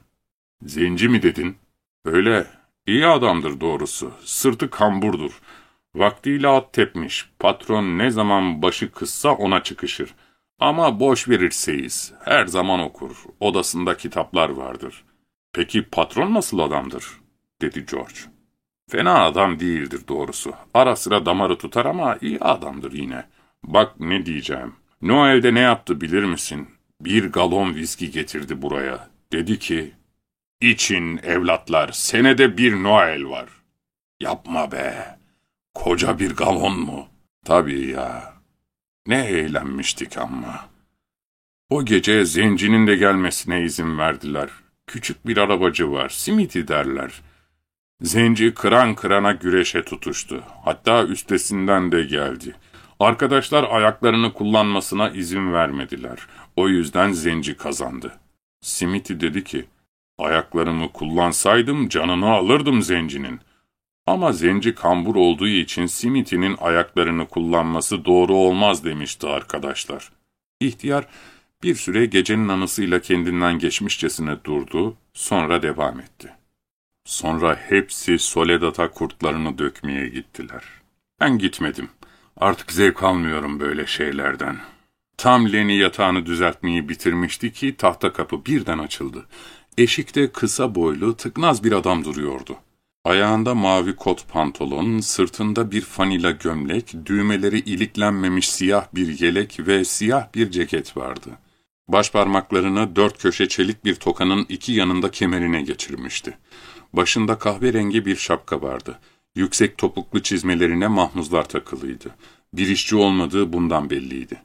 Zenci mi dedin? Öyle, iyi adamdır doğrusu. Sırtı kamburdur. Vaktiyle at tepmiş. Patron ne zaman başı kızsa ona çıkışır. Ama boş verir Seyis. Her zaman okur. Odasında kitaplar vardır. Peki patron nasıl adamdır? dedi George. Fena adam değildir doğrusu. Ara sıra damarı tutar ama iyi adamdır yine. Bak ne diyeceğim. Noel'de ne yaptı bilir misin? Bir galon viski getirdi buraya. Dedi ki, İçin evlatlar, senede bir Noel var. Yapma be. Koca bir galon mu? Tabii ya. Ne eğlenmiştik ama. O gece zencinin de gelmesine izin verdiler. Küçük bir arabacı var, simiti derler. Zenci kıran kırana güreşe tutuştu. Hatta üstesinden de geldi. Arkadaşlar ayaklarını kullanmasına izin vermediler. O yüzden zenci kazandı. Simiti dedi ki, ayaklarımı kullansaydım canını alırdım zencinin. Ama zenci kambur olduğu için Simit'inin ayaklarını kullanması doğru olmaz demişti arkadaşlar. İhtiyar bir süre gecenin anısıyla kendinden geçmişçesine durdu, sonra devam etti. Sonra hepsi Soledad'a kurtlarını dökmeye gittiler. Ben gitmedim. Artık zevk almıyorum böyle şeylerden. Tam Lenny yatağını düzeltmeyi bitirmişti ki tahta kapı birden açıldı. Eşikte kısa boylu, tıknaz bir adam duruyordu. Ayağında mavi kot pantolon, sırtında bir fanila gömlek, düğmeleri iliklenmemiş siyah bir yelek ve siyah bir ceket vardı. Baş parmaklarını dört köşe çelik bir tokanın iki yanında kemerine geçirmişti. Başında kahverengi bir şapka vardı. Yüksek topuklu çizmelerine mahmuzlar takılıydı. Bir işçi olmadığı bundan belliydi.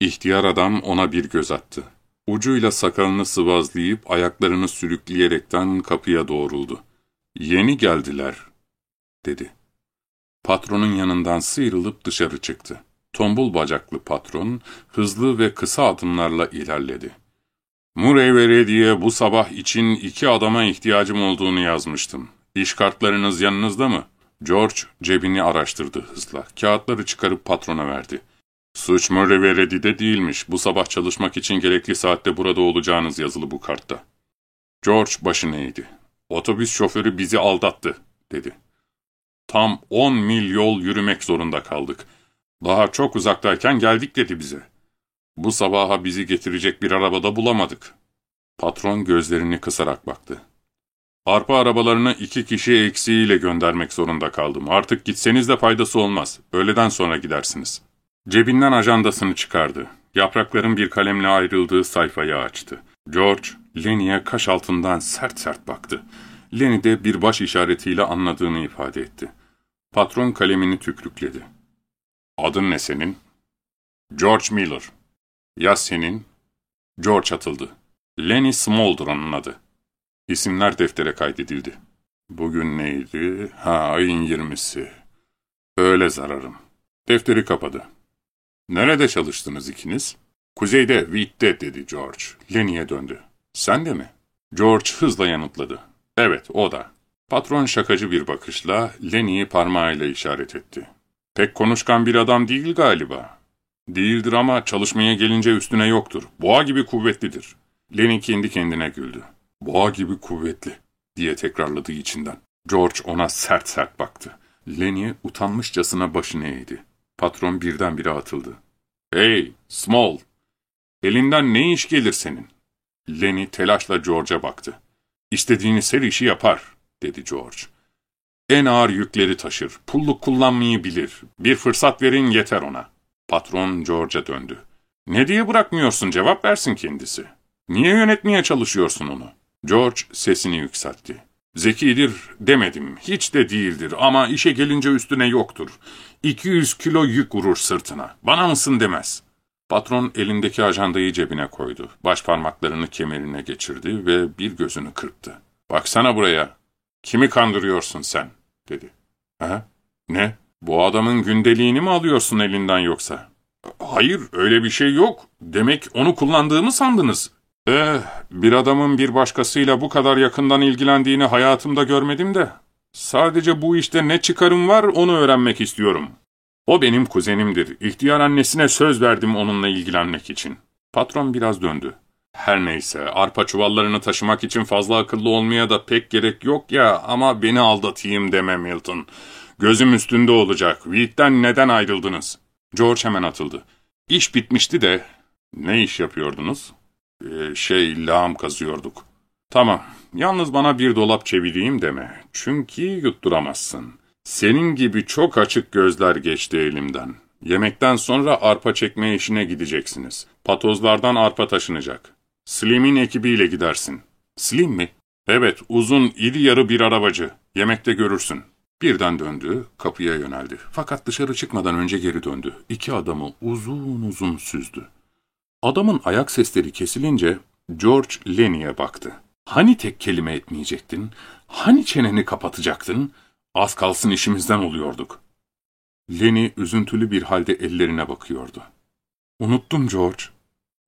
İhtiyar adam ona bir göz attı. Ucuyla sakalını sıvazlayıp ayaklarını sürükleyerekten kapıya doğruldu. ''Yeni geldiler.'' dedi. Patronun yanından sıyrılıp dışarı çıktı. Tombul bacaklı patron hızlı ve kısa adımlarla ilerledi. Murray ve Reddy'e bu sabah için iki adama ihtiyacım olduğunu yazmıştım. İş kartlarınız yanınızda mı? George cebini araştırdı hızla. Kağıtları çıkarıp patrona verdi. Suç Murray ve Reddy'de değilmiş. Bu sabah çalışmak için gerekli saatte burada olacağınız yazılı bu kartta. George başını eğdi. Otobüs şoförü bizi aldattı, dedi. Tam on mil yol yürümek zorunda kaldık. Daha çok uzaktayken geldik dedi bize. Bu sabaha bizi getirecek bir arabada bulamadık. Patron gözlerini kısarak baktı. Arpa arabalarını iki kişi eksiğiyle göndermek zorunda kaldım. Artık gitseniz de faydası olmaz. Öğleden sonra gidersiniz. Cebinden ajandasını çıkardı. Yaprakların bir kalemle ayrıldığı sayfayı açtı. George, Lenny'e kaş altından sert sert baktı. Lenny de bir baş işaretiyle anladığını ifade etti. Patron kalemini tükrükledi. ''Adın ne senin?'' ''George Miller.'' ''Ya senin?'' George atıldı. Lenny Smolderon'un adı. İsimler deftere kaydedildi. Bugün neydi? Ha, ayın yirmisi. Öyle zararım. Defteri kapadı. Nerede çalıştınız ikiniz? Kuzeyde, Wheat'te dedi George. Lenny'e döndü. Sen de mi? George hızla yanıtladı. Evet, o da. Patron şakacı bir bakışla Lenny'i parmağıyla işaret etti. Pek konuşkan bir adam değil galiba. Değildir ama çalışmaya gelince üstüne yoktur. Boğa gibi kuvvetlidir. Lenny kendi kendine güldü. Boğa gibi kuvvetli diye tekrarladı içinden. George ona sert sert baktı. Lenny utanmışçasına başını eğdi. Patron birdenbire atıldı. ''Hey, Small! Elinden ne iş gelir senin?'' Lenny telaşla George'a baktı. ''İstediğiniz her işi yapar.'' dedi George. ''En ağır yükleri taşır, pulluk kullanmayı bilir. Bir fırsat verin yeter ona.'' Patron George'a döndü. ''Ne diye bırakmıyorsun cevap versin kendisi. Niye yönetmeye çalışıyorsun onu?'' George sesini yükseltti. Zekidir demedim, hiç de değildir ama işe gelince üstüne yoktur. 200 kilo yük vurur sırtına, bana mısın demez. Patron elindeki ajandayı cebine koydu. Baş parmaklarını kemerine geçirdi ve bir gözünü kırptı. ''Baksana buraya. Kimi kandırıyorsun sen?'' Dedi. ''Ha? Ne? Bu adamın gündeliğini mi alıyorsun elinden yoksa?'' ''Hayır, öyle bir şey yok. Demek onu kullandığımı sandınız.'' ''Eh, bir adamın bir başkasıyla bu kadar yakından ilgilendiğini hayatımda görmedim de. Sadece bu işte ne çıkarım var onu öğrenmek istiyorum.'' O benim kuzenimdir. İhtiyar annesine söz verdim onunla ilgilenmek için. Patron biraz döndü. Her neyse, arpa çuvallarını taşımak için fazla akıllı olmaya da pek gerek yok ya ama beni aldatayım deme Milton. Gözüm üstünde olacak. Wheat'ten neden ayrıldınız? George hemen atıldı. İş bitmişti de... Ne iş yapıyordunuz? Ee, şey, lağım kazıyorduk. Tamam, yalnız bana bir dolap çevireyim deme. Çünkü yutturamazsın. Senin gibi çok açık gözler geçti elimden. Yemekten sonra arpa çekme işine gideceksiniz. Patozlardan arpa taşınacak. Slim'in ekibiyle gidersin. Slim mi? Evet, uzun, iri yarı bir arabacı. Yemekte görürsün. Birden döndü, kapıya yöneldi. Fakat dışarı çıkmadan önce geri döndü. İki adamı uzun uzun süzdü. Adamın ayak sesleri kesilince George Lenny'e baktı. Hani tek kelime etmeyecektin? Hani çeneni kapatacaktın? Az kalsın işimizden oluyorduk. Lenny üzüntülü bir halde ellerine bakıyordu. Unuttum George.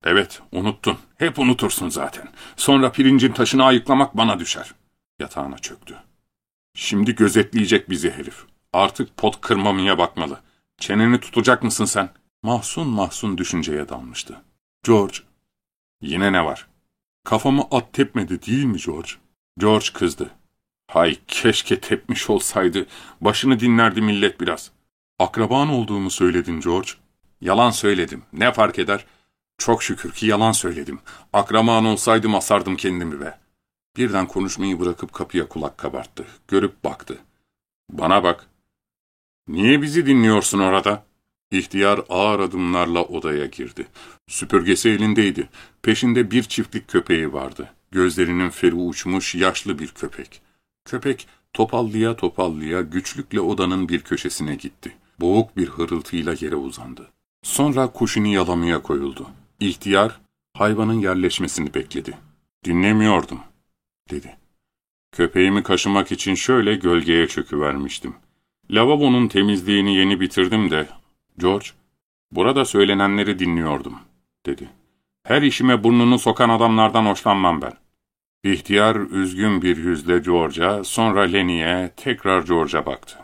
Evet, unuttun. Hep unutursun zaten. Sonra pirincin taşını ayıklamak bana düşer. Yatağına çöktü. Şimdi gözetleyecek bizi herif. Artık pot kırmamaya bakmalı. Çeneni tutacak mısın sen? Mahzun mahzun düşünceye dalmıştı. George, yine ne var? Kafamı at tepmedi değil mi George? George kızdı. Hay keşke tepmiş olsaydı. Başını dinlerdi millet biraz. Akraban olduğumu söyledin George. Yalan söyledim. Ne fark eder? Çok şükür ki yalan söyledim. Akraban olsaydım asardım kendimi be. Birden konuşmayı bırakıp kapıya kulak kabarttı. Görüp baktı. Bana bak. Niye bizi dinliyorsun orada? İhtiyar ağır adımlarla odaya girdi. Süpürgesi elindeydi. Peşinde bir çiftlik köpeği vardı. Gözlerinin feri uçmuş yaşlı bir köpek. Köpek topallıya topallıya güçlükle odanın bir köşesine gitti. Boğuk bir hırıltıyla yere uzandı. Sonra kuşunu yalamaya koyuldu. İhtiyar hayvanın yerleşmesini bekledi. Dinlemiyordum, dedi. Köpeğimi kaşımak için şöyle gölgeye çöküvermiştim. Lavabonun temizliğini yeni bitirdim de, George, burada söylenenleri dinliyordum, dedi. Her işime burnunu sokan adamlardan hoşlanmam ben. İhtiyar üzgün bir yüzle George'a, sonra Lenny'e, tekrar George'a baktı.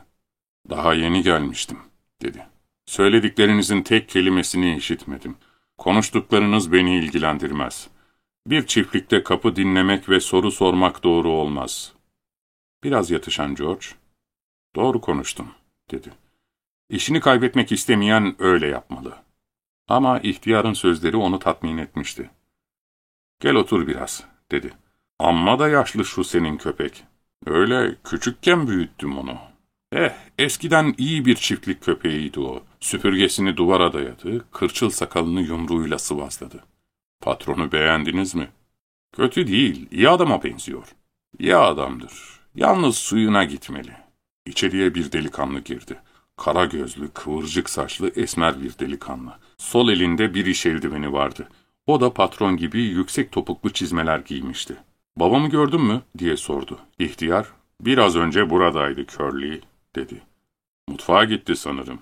''Daha yeni gelmiştim.'' dedi. ''Söylediklerinizin tek kelimesini işitmedim. Konuştuklarınız beni ilgilendirmez. Bir çiftlikte kapı dinlemek ve soru sormak doğru olmaz.'' Biraz yatışan George, ''Doğru konuştum.'' dedi. ''İşini kaybetmek istemeyen öyle yapmalı.'' Ama ihtiyarın sözleri onu tatmin etmişti. ''Gel otur biraz.'' dedi. Amma da yaşlı şu senin köpek. Öyle küçükken büyüttüm onu. Eh, eskiden iyi bir çiftlik köpeğiydi o. Süpürgesini duvara dayadı, kırçıl sakalını yumruğuyla sıvazladı. Patronu beğendiniz mi? Kötü değil, iyi adama benziyor. İyi adamdır. Yalnız suyuna gitmeli. İçeriye bir delikanlı girdi. Kara gözlü, kıvırcık saçlı, esmer bir delikanlı. Sol elinde bir iş eldiveni vardı. O da patron gibi yüksek topuklu çizmeler giymişti. ''Babamı gördün mü?'' diye sordu. İhtiyar, ''Biraz önce buradaydı Curly.'' Dedi. ''Mutfağa gitti sanırım.''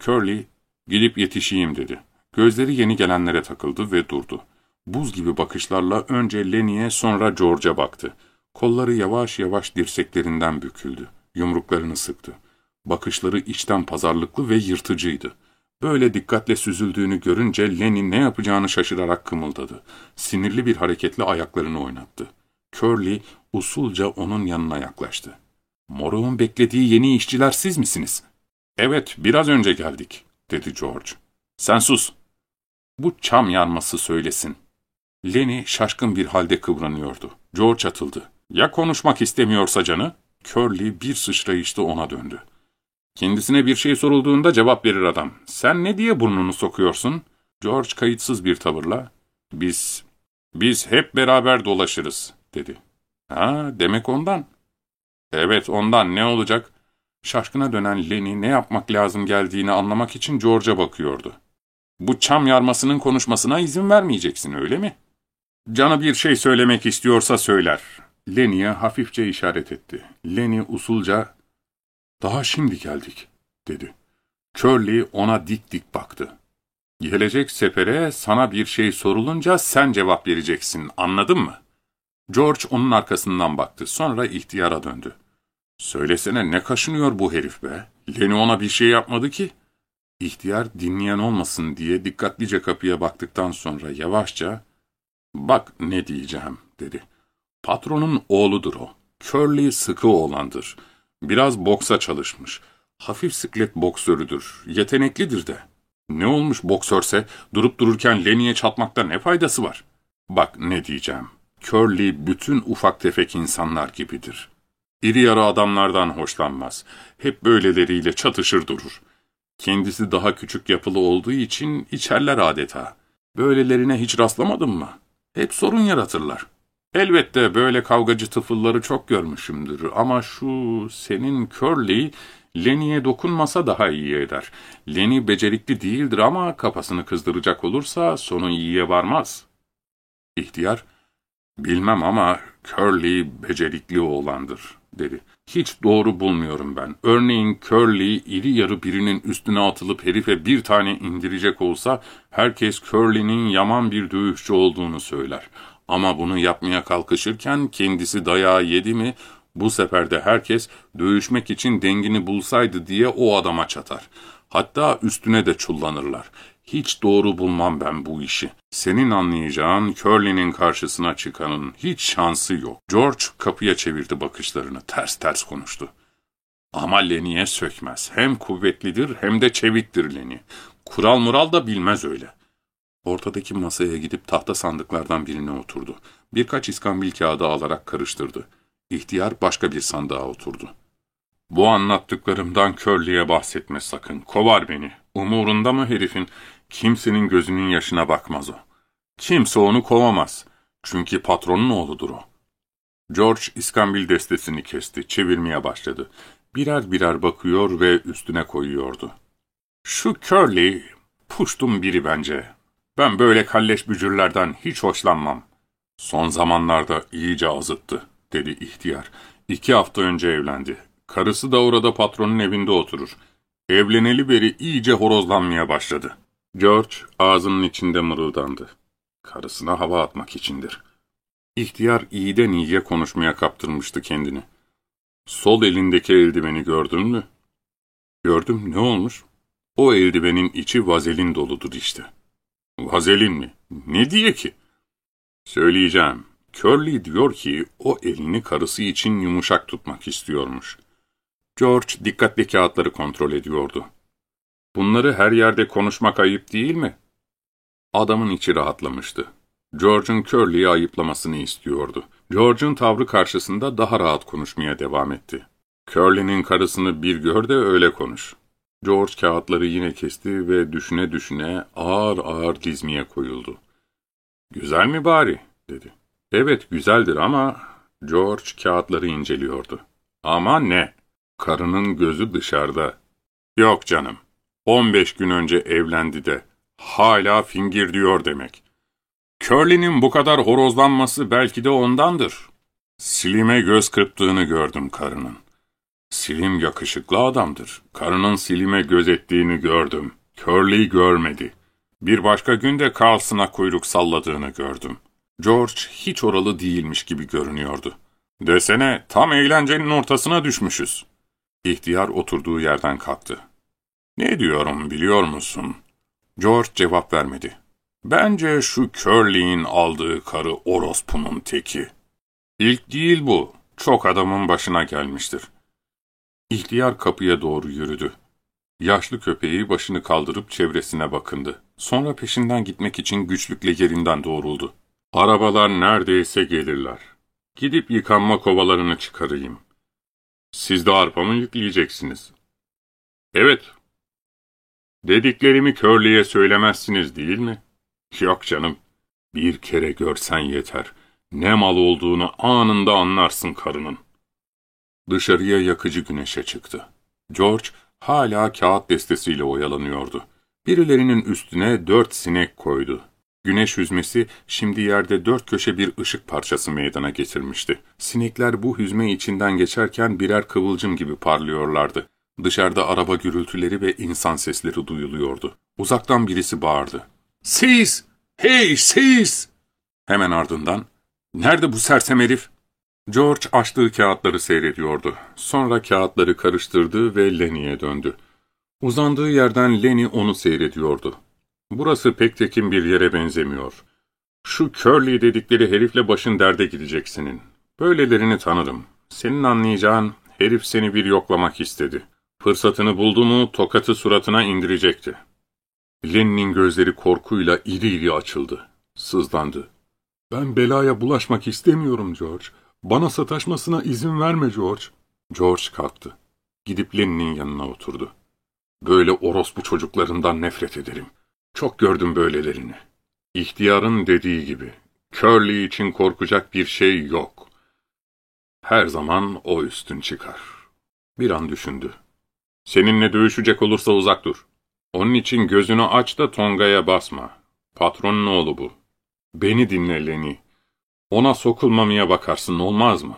Curly, ''Gidip yetişeyim.'' dedi. Gözleri yeni gelenlere takıldı ve durdu. Buz gibi bakışlarla önce Lenny'e sonra George'a baktı. Kolları yavaş yavaş dirseklerinden büküldü. Yumruklarını sıktı. Bakışları içten pazarlıklı ve yırtıcıydı. Böyle dikkatle süzüldüğünü görünce Lenny ne yapacağını şaşırarak kımıldadı. Sinirli bir hareketle ayaklarını oynattı. Curly usulca onun yanına yaklaştı. ''Moruğun beklediği yeni işçiler siz misiniz?'' ''Evet, biraz önce geldik.'' dedi George. ''Sen sus. Bu çam yarması söylesin.'' Lenny şaşkın bir halde kıvranıyordu. George atıldı. ''Ya konuşmak istemiyorsa canı?'' Curly bir sıçrayışta ona döndü. Kendisine bir şey sorulduğunda cevap verir adam. Sen ne diye burnunu sokuyorsun? George kayıtsız bir tavırla. Biz, biz hep beraber dolaşırız, dedi. Ha, demek ondan. Evet, ondan ne olacak? Şaşkına dönen Lenny ne yapmak lazım geldiğini anlamak için George'a bakıyordu. Bu çam yarmasının konuşmasına izin vermeyeceksin öyle mi? Canı bir şey söylemek istiyorsa söyler. Lenny'e hafifçe işaret etti. Lenny usulca, ''Daha şimdi geldik.'' dedi. Curly ona dik dik baktı. Gelecek sefere sana bir şey sorulunca sen cevap vereceksin, anladın mı? George onun arkasından baktı, sonra ihtiyara döndü. Söylesene ne kaşınıyor bu herif be? Lenny ona bir şey yapmadı ki. İhtiyar dinleyen olmasın diye dikkatlice kapıya baktıktan sonra yavaşça, ''Bak ne diyeceğim.'' dedi. ''Patronun oğludur o. Curly sıkı oğlandır. Biraz boksa çalışmış. Hafif siklet boksörüdür. Yeteneklidir de. Ne olmuş boksörse durup dururken Lenny'e çatmakta ne faydası var? Bak ne diyeceğim. Curly bütün ufak tefek insanlar gibidir. İri yarı adamlardan hoşlanmaz. Hep böyleleriyle çatışır durur. Kendisi daha küçük yapılı olduğu için içerler adeta. Böylelerine hiç rastlamadın mı? Hep sorun yaratırlar. Elbette böyle kavgacı tıfılları çok görmüşümdür ama şu senin Curly Lenny'e dokunmasa daha iyi eder. Lenny becerikli değildir ama kafasını kızdıracak olursa sonu iyiye varmaz. İhtiyar, bilmem ama Curly becerikli oğlandır, dedi. Hiç doğru bulmuyorum ben. Örneğin Curly iri yarı birinin üstüne atılıp herife bir tane indirecek olsa herkes Curly'nin yaman bir dövüşçü olduğunu söyler. Ama bunu yapmaya kalkışırken kendisi dayağı yedi mi bu sefer de herkes dövüşmek için dengini bulsaydı diye o adama çatar. Hatta üstüne de çullanırlar. Hiç doğru bulmam ben bu işi. Senin anlayacağın Curly'nin karşısına çıkanın hiç şansı yok. George kapıya çevirdi bakışlarını. Ters ters konuştu. Ama Lenny'e sökmez. Hem kuvvetlidir hem de çeviktir Lenny. Kural mural da bilmez öyle. Ortadaki masaya gidip tahta sandıklardan birine oturdu. Birkaç iskambil kağıdı alarak karıştırdı. İhtiyar başka bir sandığa oturdu. Bu anlattıklarımdan körlüğe bahsetme sakın. Kovar beni. Umurunda mı herifin? Kimsenin gözünün yaşına bakmaz o. Kimse onu kovamaz. Çünkü patronun oğludur o. George iskambil destesini kesti, çevirmeye başladı. Birer birer bakıyor ve üstüne koyuyordu. Şu Curly, puştum biri bence. Ben böyle kalleş bücürlerden hiç hoşlanmam. Son zamanlarda iyice azıttı dedi ihtiyar. İki hafta önce evlendi. Karısı da orada patronun evinde oturur. Evleneli beri iyice horozlanmaya başladı. George ağzının içinde mırıldandı. Karısına hava atmak içindir. İhtiyar iyiden iyiye konuşmaya kaptırmıştı kendini. Sol elindeki eldiveni gördün mü? Gördüm, ne olmuş? O eldivenin içi vazelin doludur işte. Vazelin mi? Ne diye ki? Söyleyeceğim. Curly diyor ki o elini karısı için yumuşak tutmak istiyormuş. George dikkatli kağıtları kontrol ediyordu. Bunları her yerde konuşmak ayıp değil mi? Adamın içi rahatlamıştı. George'un Curly'yi ayıplamasını istiyordu. George'un tavrı karşısında daha rahat konuşmaya devam etti. Curly'nin karısını bir gör de öyle konuş. George kağıtları yine kesti ve düşüne düşüne ağır ağır dizmeye koyuldu. ''Güzel mi bari?'' dedi. Evet güzeldir ama George kağıtları inceliyordu. Ama ne? Karının gözü dışarıda. Yok canım. 15 gün önce evlendi de hala fingir diyor demek. Curly'nin bu kadar horozlanması belki de ondandır. Slim'e göz kırptığını gördüm karının. Slim yakışıklı adamdır. Karının Slim'e göz ettiğini gördüm. Curly görmedi. Bir başka günde Carlson'a kuyruk salladığını gördüm. George hiç oralı değilmiş gibi görünüyordu. Desene tam eğlencenin ortasına düşmüşüz. İhtiyar oturduğu yerden kalktı. Ne diyorum biliyor musun? George cevap vermedi. Bence şu Curly'in aldığı karı orospunun teki. İlk değil bu. Çok adamın başına gelmiştir. İhtiyar kapıya doğru yürüdü. Yaşlı köpeği başını kaldırıp çevresine bakındı. Sonra peşinden gitmek için güçlükle yerinden doğruldu. Arabalar neredeyse gelirler. Gidip yıkanma kovalarını çıkarayım. Siz de arpamı yükleyeceksiniz. Evet. Dediklerimi körlüğe söylemezsiniz değil mi? Yok canım. Bir kere görsen yeter. Ne mal olduğunu anında anlarsın karının. Dışarıya yakıcı güneşe çıktı. George hala kağıt destesiyle oyalanıyordu. Birilerinin üstüne dört sinek koydu. Güneş hüzmesi şimdi yerde dört köşe bir ışık parçası meydana getirmişti. Sinekler bu hüzme içinden geçerken birer kıvılcım gibi parlıyorlardı. Dışarıda araba gürültüleri ve insan sesleri duyuluyordu. Uzaktan birisi bağırdı. ''Siz! Hey siz!'' Hemen ardından ''Nerede bu sersem herif?'' George açtığı kağıtları seyrediyordu. Sonra kağıtları karıştırdı ve Lenny'e döndü. Uzandığı yerden Lenny onu seyrediyordu. Burası pek tekin bir yere benzemiyor. Şu Curly dedikleri herifle başın derde gidecek senin. Böylelerini tanırım. Senin anlayacağın herif seni bir yoklamak istedi. Fırsatını buldu mu tokatı suratına indirecekti. Lenny'nin gözleri korkuyla iri iri açıldı. Sızlandı. Ben belaya bulaşmak istemiyorum George. Bana sataşmasına izin verme George. George kalktı. Gidip Lenny'nin yanına oturdu. Böyle orospu çocuklarından nefret ederim. Çok gördüm böylelerini. İhtiyarın dediği gibi, Curly için korkacak bir şey yok. Her zaman o üstün çıkar. Bir an düşündü. Seninle dövüşecek olursa uzak dur. Onun için gözünü aç da Tonga'ya basma. Patronun oğlu bu. Beni dinle Lenny. Ona sokulmamaya bakarsın olmaz mı?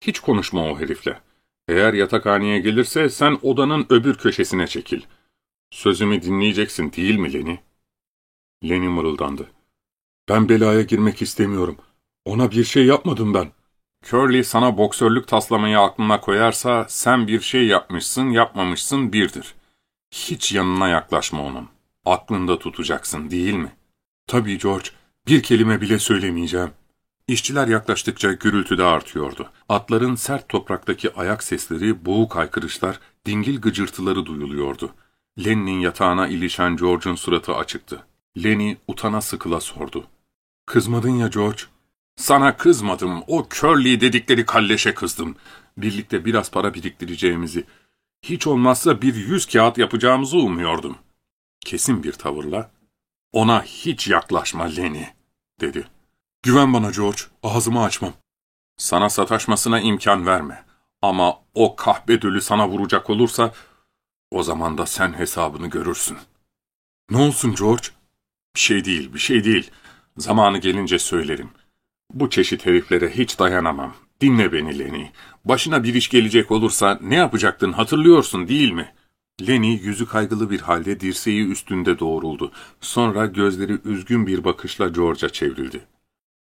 Hiç konuşma o herifle. Eğer yatakhaneye gelirse sen odanın öbür köşesine çekil. Sözümü dinleyeceksin değil mi Lenny? Lenny mırıldandı. Ben belaya girmek istemiyorum. Ona bir şey yapmadım ben. Curly sana boksörlük taslamayı aklına koyarsa sen bir şey yapmışsın yapmamışsın birdir. Hiç yanına yaklaşma onun. Aklında tutacaksın değil mi? Tabii George. Bir kelime bile söylemeyeceğim. İşçiler yaklaştıkça gürültü de artıyordu. Atların sert topraktaki ayak sesleri, boğuk haykırışlar, dingil gıcırtıları duyuluyordu. Lenny'nin yatağına ilişen George'un suratı açıktı. Lenny utana sıkıla sordu. ''Kızmadın ya George?'' ''Sana kızmadım, o Curly dedikleri kalleşe kızdım. Birlikte biraz para biriktireceğimizi, hiç olmazsa bir yüz kağıt yapacağımızı umuyordum.'' Kesin bir tavırla, ''Ona hiç yaklaşma Lenny.'' dedi. ''Güven bana George, ağzımı açmam.'' ''Sana sataşmasına imkan verme. Ama o kahpe dölü sana vuracak olursa, o zaman da sen hesabını görürsün.'' ''Ne olsun George?'' ''Bir şey değil, bir şey değil. Zamanı gelince söylerim. Bu çeşit heriflere hiç dayanamam. Dinle beni Lenny. Başına bir iş gelecek olursa ne yapacaktın hatırlıyorsun değil mi?'' Lenny yüzü kaygılı bir halde dirseği üstünde doğruldu. Sonra gözleri üzgün bir bakışla George'a çevrildi.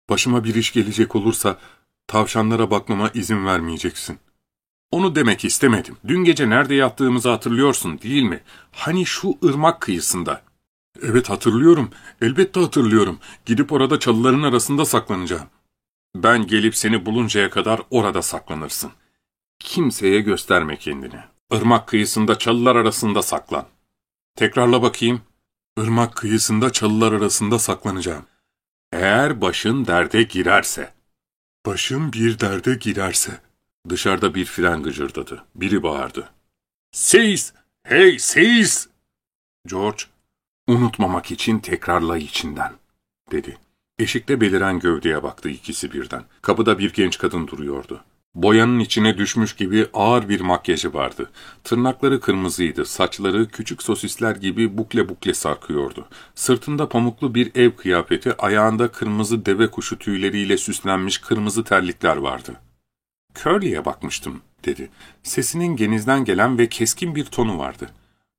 Başıma bir iş gelecek olursa tavşanlara bakmama izin vermeyeceksin. Onu demek istemedim. Dün gece nerede yattığımızı hatırlıyorsun değil mi? Hani şu ırmak kıyısında. Evet hatırlıyorum. Elbette hatırlıyorum. Gidip orada çalıların arasında saklanacağım. Ben gelip seni buluncaya kadar orada saklanırsın. Kimseye gösterme kendini. Irmak kıyısında çalılar arasında saklan. Tekrarla bakayım. Irmak kıyısında çalılar arasında saklanacağım. Eğer başın derde girerse. Başım bir derde girerse. Dışarıda bir fren gıcırdadı. Biri bağırdı. Siz! Hey siz! George, unutmamak için tekrarla içinden, dedi. Eşikte beliren gövdeye baktı ikisi birden. Kapıda bir genç kadın duruyordu. Boyanın içine düşmüş gibi ağır bir makyajı vardı. Tırnakları kırmızıydı, saçları küçük sosisler gibi bukle bukle sarkıyordu. Sırtında pamuklu bir ev kıyafeti, ayağında kırmızı deve kuşu tüyleriyle süslenmiş kırmızı terlikler vardı. Curly'e bakmıştım, dedi. Sesinin genizden gelen ve keskin bir tonu vardı.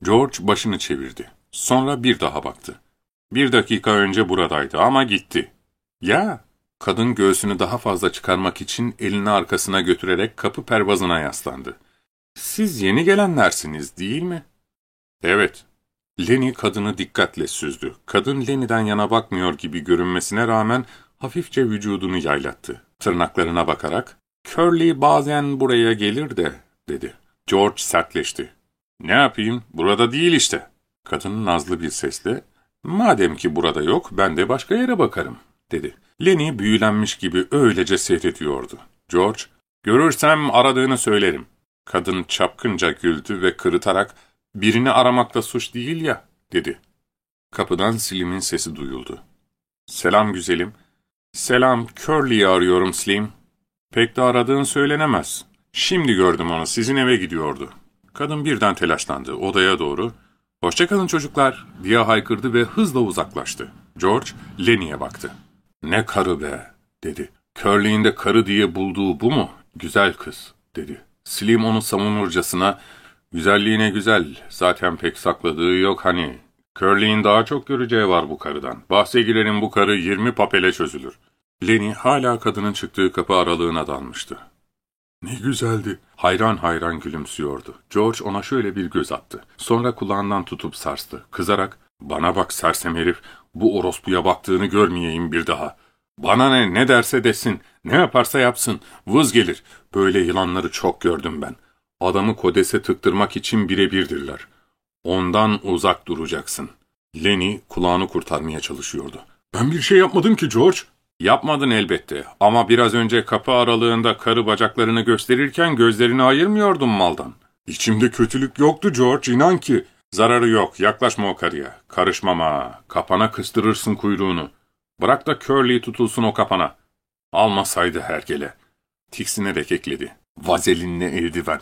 George başını çevirdi. Sonra bir daha baktı. Bir dakika önce buradaydı ama gitti. Ya, Kadın göğsünü daha fazla çıkarmak için elini arkasına götürerek kapı pervazına yaslandı. ''Siz yeni gelenlersiniz değil mi?'' ''Evet.'' Lenny kadını dikkatle süzdü. Kadın Lenny'den yana bakmıyor gibi görünmesine rağmen hafifçe vücudunu yaylattı. Tırnaklarına bakarak ''Curly bazen buraya gelir de'' dedi. George sertleşti. ''Ne yapayım? Burada değil işte.'' Kadın nazlı bir sesle ''Madem ki burada yok, ben de başka yere bakarım.'' dedi. Lenny büyülenmiş gibi öylece seyrediyordu. George, görürsem aradığını söylerim. Kadın çapkınca güldü ve kırıtarak, birini aramakta suç değil ya, dedi. Kapıdan Slim'in sesi duyuldu. Selam güzelim. Selam, Curly'yi arıyorum Slim. Pek de aradığın söylenemez. Şimdi gördüm onu, sizin eve gidiyordu. Kadın birden telaşlandı, odaya doğru. Hoşçakalın çocuklar diye haykırdı ve hızla uzaklaştı. George, Lenny'e baktı. Ne karı be, dedi. Curly'inde karı diye bulduğu bu mu? Güzel kız, dedi. Slim onu savunurcasına, güzelliğine güzel, zaten pek sakladığı yok hani. Curly'in daha çok göreceği var bu karıdan. Bahse girerim bu karı 20 papele çözülür. Lenny hala kadının çıktığı kapı aralığına dalmıştı. Ne güzeldi. Hayran hayran gülümsüyordu. George ona şöyle bir göz attı. Sonra kulağından tutup sarstı. Kızarak, ''Bana bak sersem herif, bu orospuya baktığını görmeyeyim bir daha. Bana ne, ne derse desin, ne yaparsa yapsın, vız gelir. Böyle yılanları çok gördüm ben. Adamı kodese tıktırmak için birebirdirler. Ondan uzak duracaksın.'' Lenny kulağını kurtarmaya çalışıyordu. ''Ben bir şey yapmadım ki George.'' Yapmadın elbette ama biraz önce kapı aralığında karı bacaklarını gösterirken gözlerini ayırmıyordun maldan. İçimde kötülük yoktu George, inan ki. Zararı yok, yaklaşma o karıya. Karışmama, kapana kıstırırsın kuyruğunu. Bırak da Curly tutulsun o kapana. Almasaydı hergele. Tiksinerek ekledi. Vazelinle eldiven.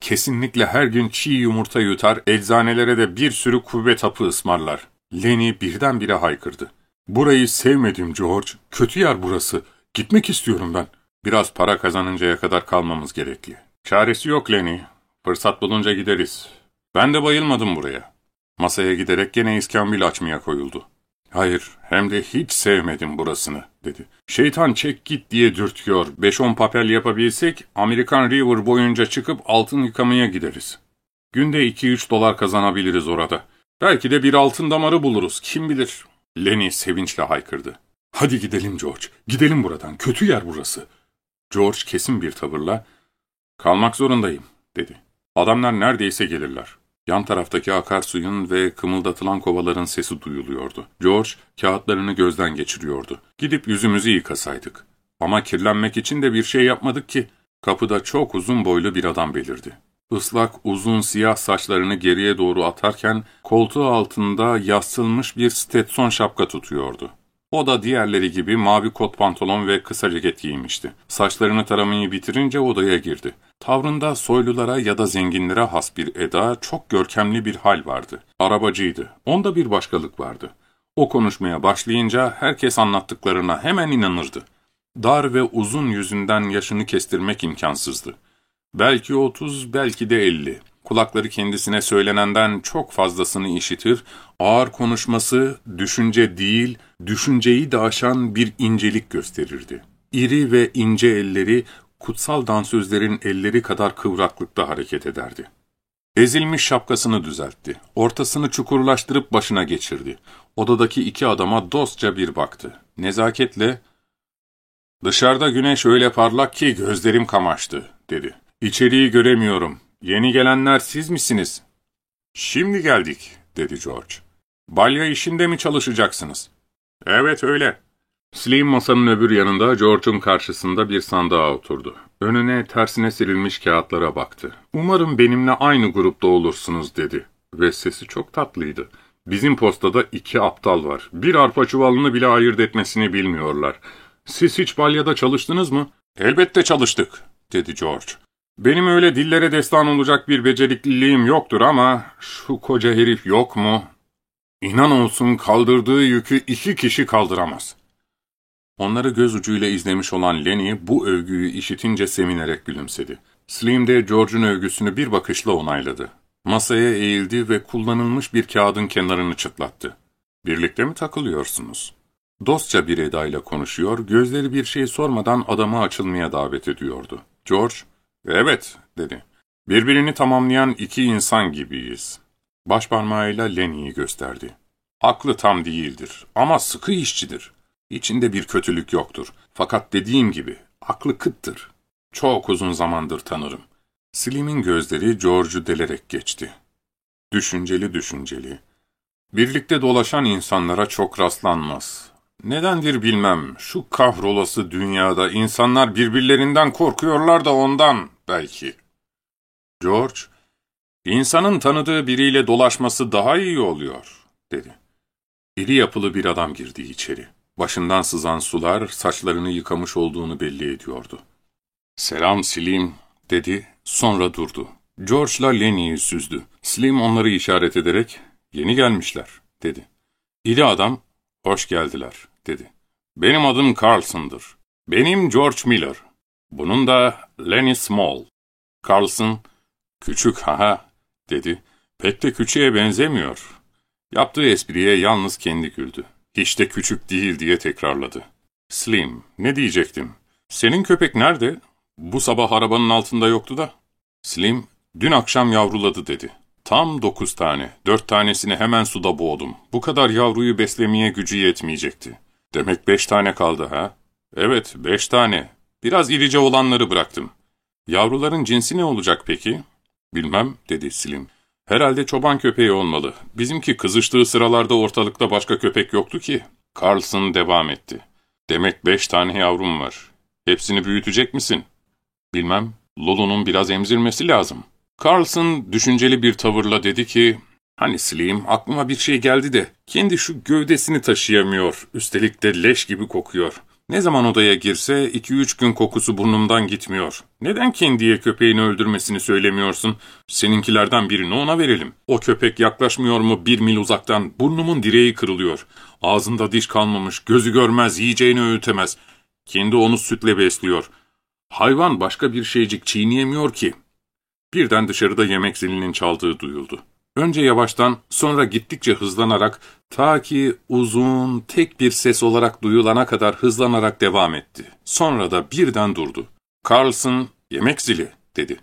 Kesinlikle her gün çiğ yumurta yutar, eczanelere de bir sürü kuvvet hapı ısmarlar. Lenny birdenbire haykırdı. Burayı sevmedim George. Kötü yer burası. Gitmek istiyorum ben. Biraz para kazanıncaya kadar kalmamız gerekli. Çaresi yok Lenny. Fırsat bulunca gideriz. Ben de bayılmadım buraya. Masaya giderek gene iskambil açmaya koyuldu. Hayır, hem de hiç sevmedim burasını, dedi. Şeytan çek git diye dürtüyor. Beş on papel yapabilsek, Amerikan River boyunca çıkıp altın yıkamaya gideriz. Günde iki üç dolar kazanabiliriz orada. Belki de bir altın damarı buluruz, kim bilir. Lenny sevinçle haykırdı. Hadi gidelim George, gidelim buradan, kötü yer burası. George kesin bir tavırla, kalmak zorundayım, dedi. Adamlar neredeyse gelirler. Yan taraftaki akarsuyun ve kımıldatılan kovaların sesi duyuluyordu. George kağıtlarını gözden geçiriyordu. Gidip yüzümüzü yıkasaydık. Ama kirlenmek için de bir şey yapmadık ki. Kapıda çok uzun boylu bir adam belirdi. Islak, uzun, siyah saçlarını geriye doğru atarken koltuğu altında yassılmış bir Stetson şapka tutuyordu. O da diğerleri gibi mavi kot pantolon ve kısa ceket giymişti. Saçlarını taramayı bitirince odaya girdi. Tavrında soylulara ya da zenginlere has bir eda, çok görkemli bir hal vardı. Arabacıydı. Onda bir başkalık vardı. O konuşmaya başlayınca herkes anlattıklarına hemen inanırdı. Dar ve uzun yüzünden yaşını kestirmek imkansızdı. Belki otuz, belki de elli. Kulakları kendisine söylenenden çok fazlasını işitir, ağır konuşması düşünce değil, düşünceyi de aşan bir incelik gösterirdi. İri ve ince elleri, kutsal dansözlerin elleri kadar kıvraklıkta hareket ederdi. Ezilmiş şapkasını düzeltti. Ortasını çukurlaştırıp başına geçirdi. Odadaki iki adama dostça bir baktı. Nezaketle, ''Dışarıda güneş öyle parlak ki gözlerim kamaştı.'' dedi. ''İçeriği göremiyorum. Yeni gelenler siz misiniz?'' ''Şimdi geldik.'' dedi George. ''Balya işinde mi çalışacaksınız?'' ''Evet öyle.'' Slim masanın öbür yanında George'un karşısında bir sandığa oturdu. Önüne tersine serilmiş kağıtlara baktı. ''Umarım benimle aynı grupta olursunuz.'' dedi. Ve sesi çok tatlıydı. ''Bizim postada iki aptal var. Bir arpa çuvalını bile ayırt etmesini bilmiyorlar. Siz hiç balyada çalıştınız mı?'' ''Elbette çalıştık.'' dedi George. Benim öyle dillere destan olacak bir becerikliliğim yoktur ama şu koca herif yok mu? İnan olsun kaldırdığı yükü iki kişi kaldıramaz. Onları göz ucuyla izlemiş olan Lenny bu övgüyü işitince sevinerek gülümsedi. Slim de George'un övgüsünü bir bakışla onayladı. Masaya eğildi ve kullanılmış bir kağıdın kenarını çıtlattı. ''Birlikte mi takılıyorsunuz?'' Dostça bir edayla konuşuyor, gözleri bir şey sormadan adamı açılmaya davet ediyordu. George, ''Evet'' dedi. ''Birbirini tamamlayan iki insan gibiyiz.'' Başparmağıyla Lenny'i gösterdi. ''Haklı tam değildir ama sıkı işçidir. İçinde bir kötülük yoktur. Fakat dediğim gibi aklı kıttır. Çok uzun zamandır tanırım. Slim'in gözleri George'u delerek geçti. Düşünceli düşünceli. Birlikte dolaşan insanlara çok rastlanmaz. Nedendir bilmem, şu kahrolası dünyada insanlar birbirlerinden korkuyorlar da ondan belki. George, insanın tanıdığı biriyle dolaşması daha iyi oluyor, dedi. İri yapılı bir adam girdi içeri. Başından sızan sular saçlarını yıkamış olduğunu belli ediyordu. ''Selam Slim'' dedi, sonra durdu. George'la Lenny'i süzdü. Slim onları işaret ederek Yeni gelmişler, dedi. İli adam, hoş geldiler, dedi. Benim adım Carlson'dır. Benim George Miller. Bunun da Lenny Small. Carlson, küçük haha, dedi. Pek de küçüğe benzemiyor. Yaptığı espriye yalnız kendi güldü. Hiç de küçük değil diye tekrarladı. Slim, ne diyecektim? Senin köpek nerede? Bu sabah arabanın altında yoktu da. Slim, dün akşam yavruladı dedi. Tam dokuz tane. Dört tanesini hemen suda boğdum. Bu kadar yavruyu beslemeye gücü yetmeyecekti. Demek beş tane kaldı ha? Evet, beş tane. Biraz irice olanları bıraktım. Yavruların cinsi ne olacak peki? Bilmem, dedi Slim. Herhalde çoban köpeği olmalı. Bizimki kızıştığı sıralarda ortalıkta başka köpek yoktu ki. Carlson devam etti. Demek beş tane yavrum var. Hepsini büyütecek misin? Bilmem, Lulu'nun biraz emzirmesi lazım. Carlson düşünceli bir tavırla dedi ki, Hani Slim, aklıma bir şey geldi de, kendi şu gövdesini taşıyamıyor, üstelik de leş gibi kokuyor. Ne zaman odaya girse iki üç gün kokusu burnumdan gitmiyor. Neden kendiye köpeğini öldürmesini söylemiyorsun? Seninkilerden birini ona verelim. O köpek yaklaşmıyor mu bir mil uzaktan burnumun direği kırılıyor. Ağzında diş kalmamış, gözü görmez, yiyeceğini öğütemez. Kendi onu sütle besliyor. Hayvan başka bir şeycik çiğneyemiyor ki. Birden dışarıda yemek zilinin çaldığı duyuldu. Önce yavaştan, sonra gittikçe hızlanarak, ta ki uzun, tek bir ses olarak duyulana kadar hızlanarak devam etti. Sonra da birden durdu. Carlson, yemek zili, dedi.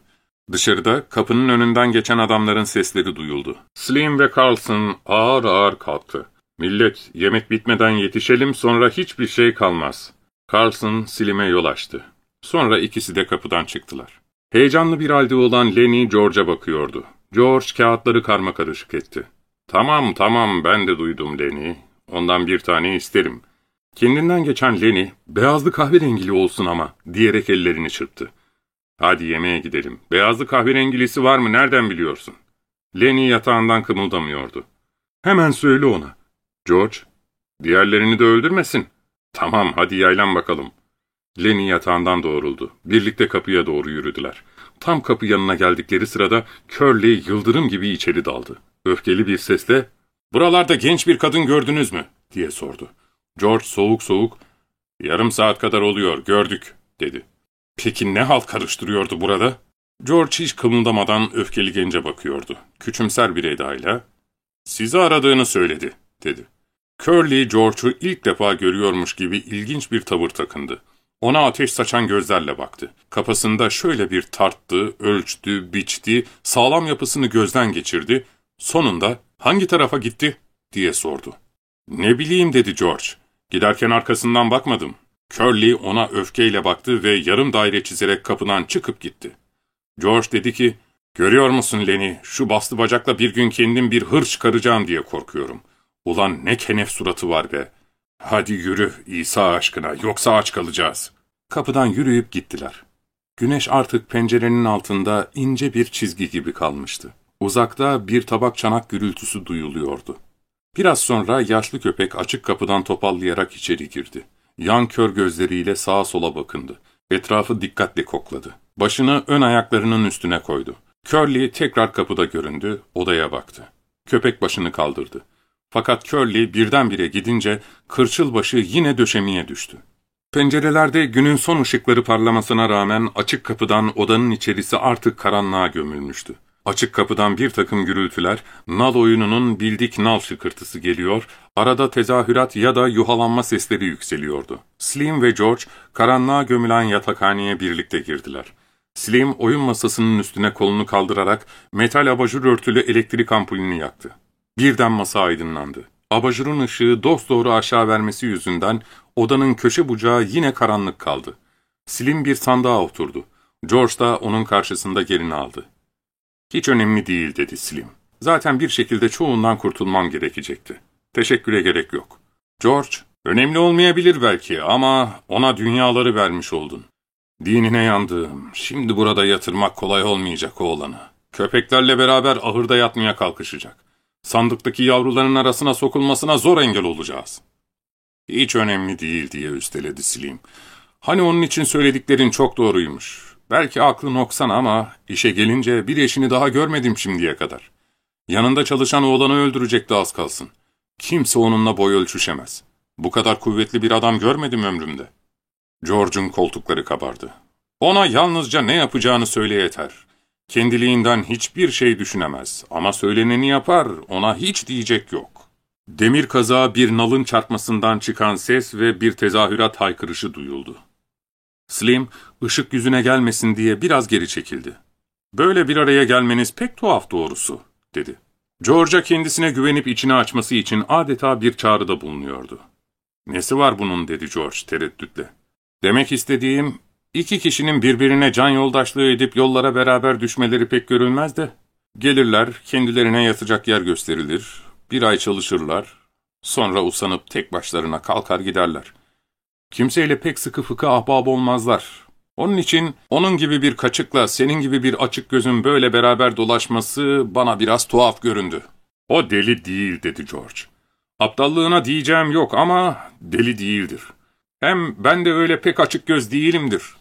Dışarıda kapının önünden geçen adamların sesleri duyuldu. Slim ve Carlson ağır ağır kalktı. Millet, yemek bitmeden yetişelim sonra hiçbir şey kalmaz. Carlson Slim'e yol açtı. Sonra ikisi de kapıdan çıktılar. Heyecanlı bir halde olan Lenny George'a bakıyordu. George kağıtları karma karışık etti. ''Tamam, tamam, ben de duydum Lenny. Ondan bir tane isterim.'' Kendinden geçen Lenny, ''Beyazlı kahverengili olsun ama.'' diyerek ellerini çırptı. ''Hadi yemeğe gidelim. Beyazlı kahverengilisi var mı, nereden biliyorsun?'' Lenny yatağından kımıldamıyordu. ''Hemen söyle ona.'' ''George, diğerlerini de öldürmesin.'' ''Tamam, hadi yaylan bakalım.'' Lenny yatağından doğruldu. Birlikte kapıya doğru yürüdüler. Tam kapı yanına geldikleri sırada Curly yıldırım gibi içeri daldı. Öfkeli bir sesle ''Buralarda genç bir kadın gördünüz mü?'' diye sordu. George soğuk soğuk ''Yarım saat kadar oluyor, gördük.'' dedi. ''Peki ne halt karıştırıyordu burada?'' George hiç kımıldamadan öfkeli gence bakıyordu. Küçümser bir edayla ''Sizi aradığını söyledi.'' dedi. Curly George'u ilk defa görüyormuş gibi ilginç bir tavır takındı. Ona ateş saçan gözlerle baktı. Kafasında şöyle bir tarttı, ölçtü, biçti, sağlam yapısını gözden geçirdi. Sonunda hangi tarafa gitti diye sordu. Ne bileyim dedi George. Giderken arkasından bakmadım. Curly ona öfkeyle baktı ve yarım daire çizerek kapıdan çıkıp gitti. George dedi ki, ''Görüyor musun Lenny, şu bastı bacakla bir gün kendim bir hır çıkaracağım diye korkuyorum. Ulan ne kenef suratı var be. Hadi yürü İsa aşkına, yoksa aç kalacağız.'' Kapıdan yürüyüp gittiler. Güneş artık pencerenin altında ince bir çizgi gibi kalmıştı. Uzakta bir tabak çanak gürültüsü duyuluyordu. Biraz sonra yaşlı köpek açık kapıdan topallayarak içeri girdi. Yan kör gözleriyle sağa sola bakındı. Etrafı dikkatle kokladı. Başını ön ayaklarının üstüne koydu. Curly tekrar kapıda göründü, odaya baktı. Köpek başını kaldırdı. Fakat Curly birdenbire gidince kırçıl başı yine döşemeye düştü. Pencerelerde günün son ışıkları parlamasına rağmen açık kapıdan odanın içerisi artık karanlığa gömülmüştü. Açık kapıdan bir takım gürültüler, nal oyununun bildik nal şıkırtısı geliyor, arada tezahürat ya da yuhalanma sesleri yükseliyordu. Slim ve George karanlığa gömülen yatakhaneye birlikte girdiler. Slim oyun masasının üstüne kolunu kaldırarak metal abajur örtülü elektrik ampulünü yaktı. Birden masa aydınlandı. Abajurun ışığı dosdoğru aşağı vermesi yüzünden odanın köşe bucağı yine karanlık kaldı. Slim bir sandığa oturdu. George da onun karşısında yerini aldı. ''Hiç önemli değil.'' dedi Slim. ''Zaten bir şekilde çoğundan kurtulmam gerekecekti. Teşekküre gerek yok.'' ''George, önemli olmayabilir belki ama ona dünyaları vermiş oldun. Dinine yandığım, şimdi burada yatırmak kolay olmayacak oğlanı. Köpeklerle beraber ahırda yatmaya kalkışacak. Sandıktaki yavruların arasına sokulmasına zor engel olacağız. Hiç önemli değil diye üsteledi Slim. Hani onun için söylediklerin çok doğruymuş. Belki aklın oksan ama işe gelince bir eşini daha görmedim şimdiye kadar. Yanında çalışan oğlanı öldürecekti az kalsın. Kimse onunla boy ölçüşemez. Bu kadar kuvvetli bir adam görmedim ömrümde. George'un koltukları kabardı. Ona yalnızca ne yapacağını söyle yeter. Kendiliğinden hiçbir şey düşünemez ama söyleneni yapar, ona hiç diyecek yok. Demir kazağa bir nalın çarpmasından çıkan ses ve bir tezahürat haykırışı duyuldu. Slim, ışık yüzüne gelmesin diye biraz geri çekildi. ''Böyle bir araya gelmeniz pek tuhaf doğrusu.'' dedi. George'a kendisine güvenip içini açması için adeta bir çağrıda bulunuyordu. ''Nesi var bunun?'' dedi George tereddütle. ''Demek istediğim, iki kişinin birbirine can yoldaşlığı edip yollara beraber düşmeleri pek görülmez de. Gelirler, kendilerine yatacak yer gösterilir, bir ay çalışırlar, sonra usanıp tek başlarına kalkar giderler. Kimseyle pek sıkı fıkı ahbab olmazlar. Onun için onun gibi bir kaçıkla senin gibi bir açık gözün böyle beraber dolaşması bana biraz tuhaf göründü. O deli değil dedi George. Aptallığına diyeceğim yok ama deli değildir. Hem ben de öyle pek açık göz değilimdir.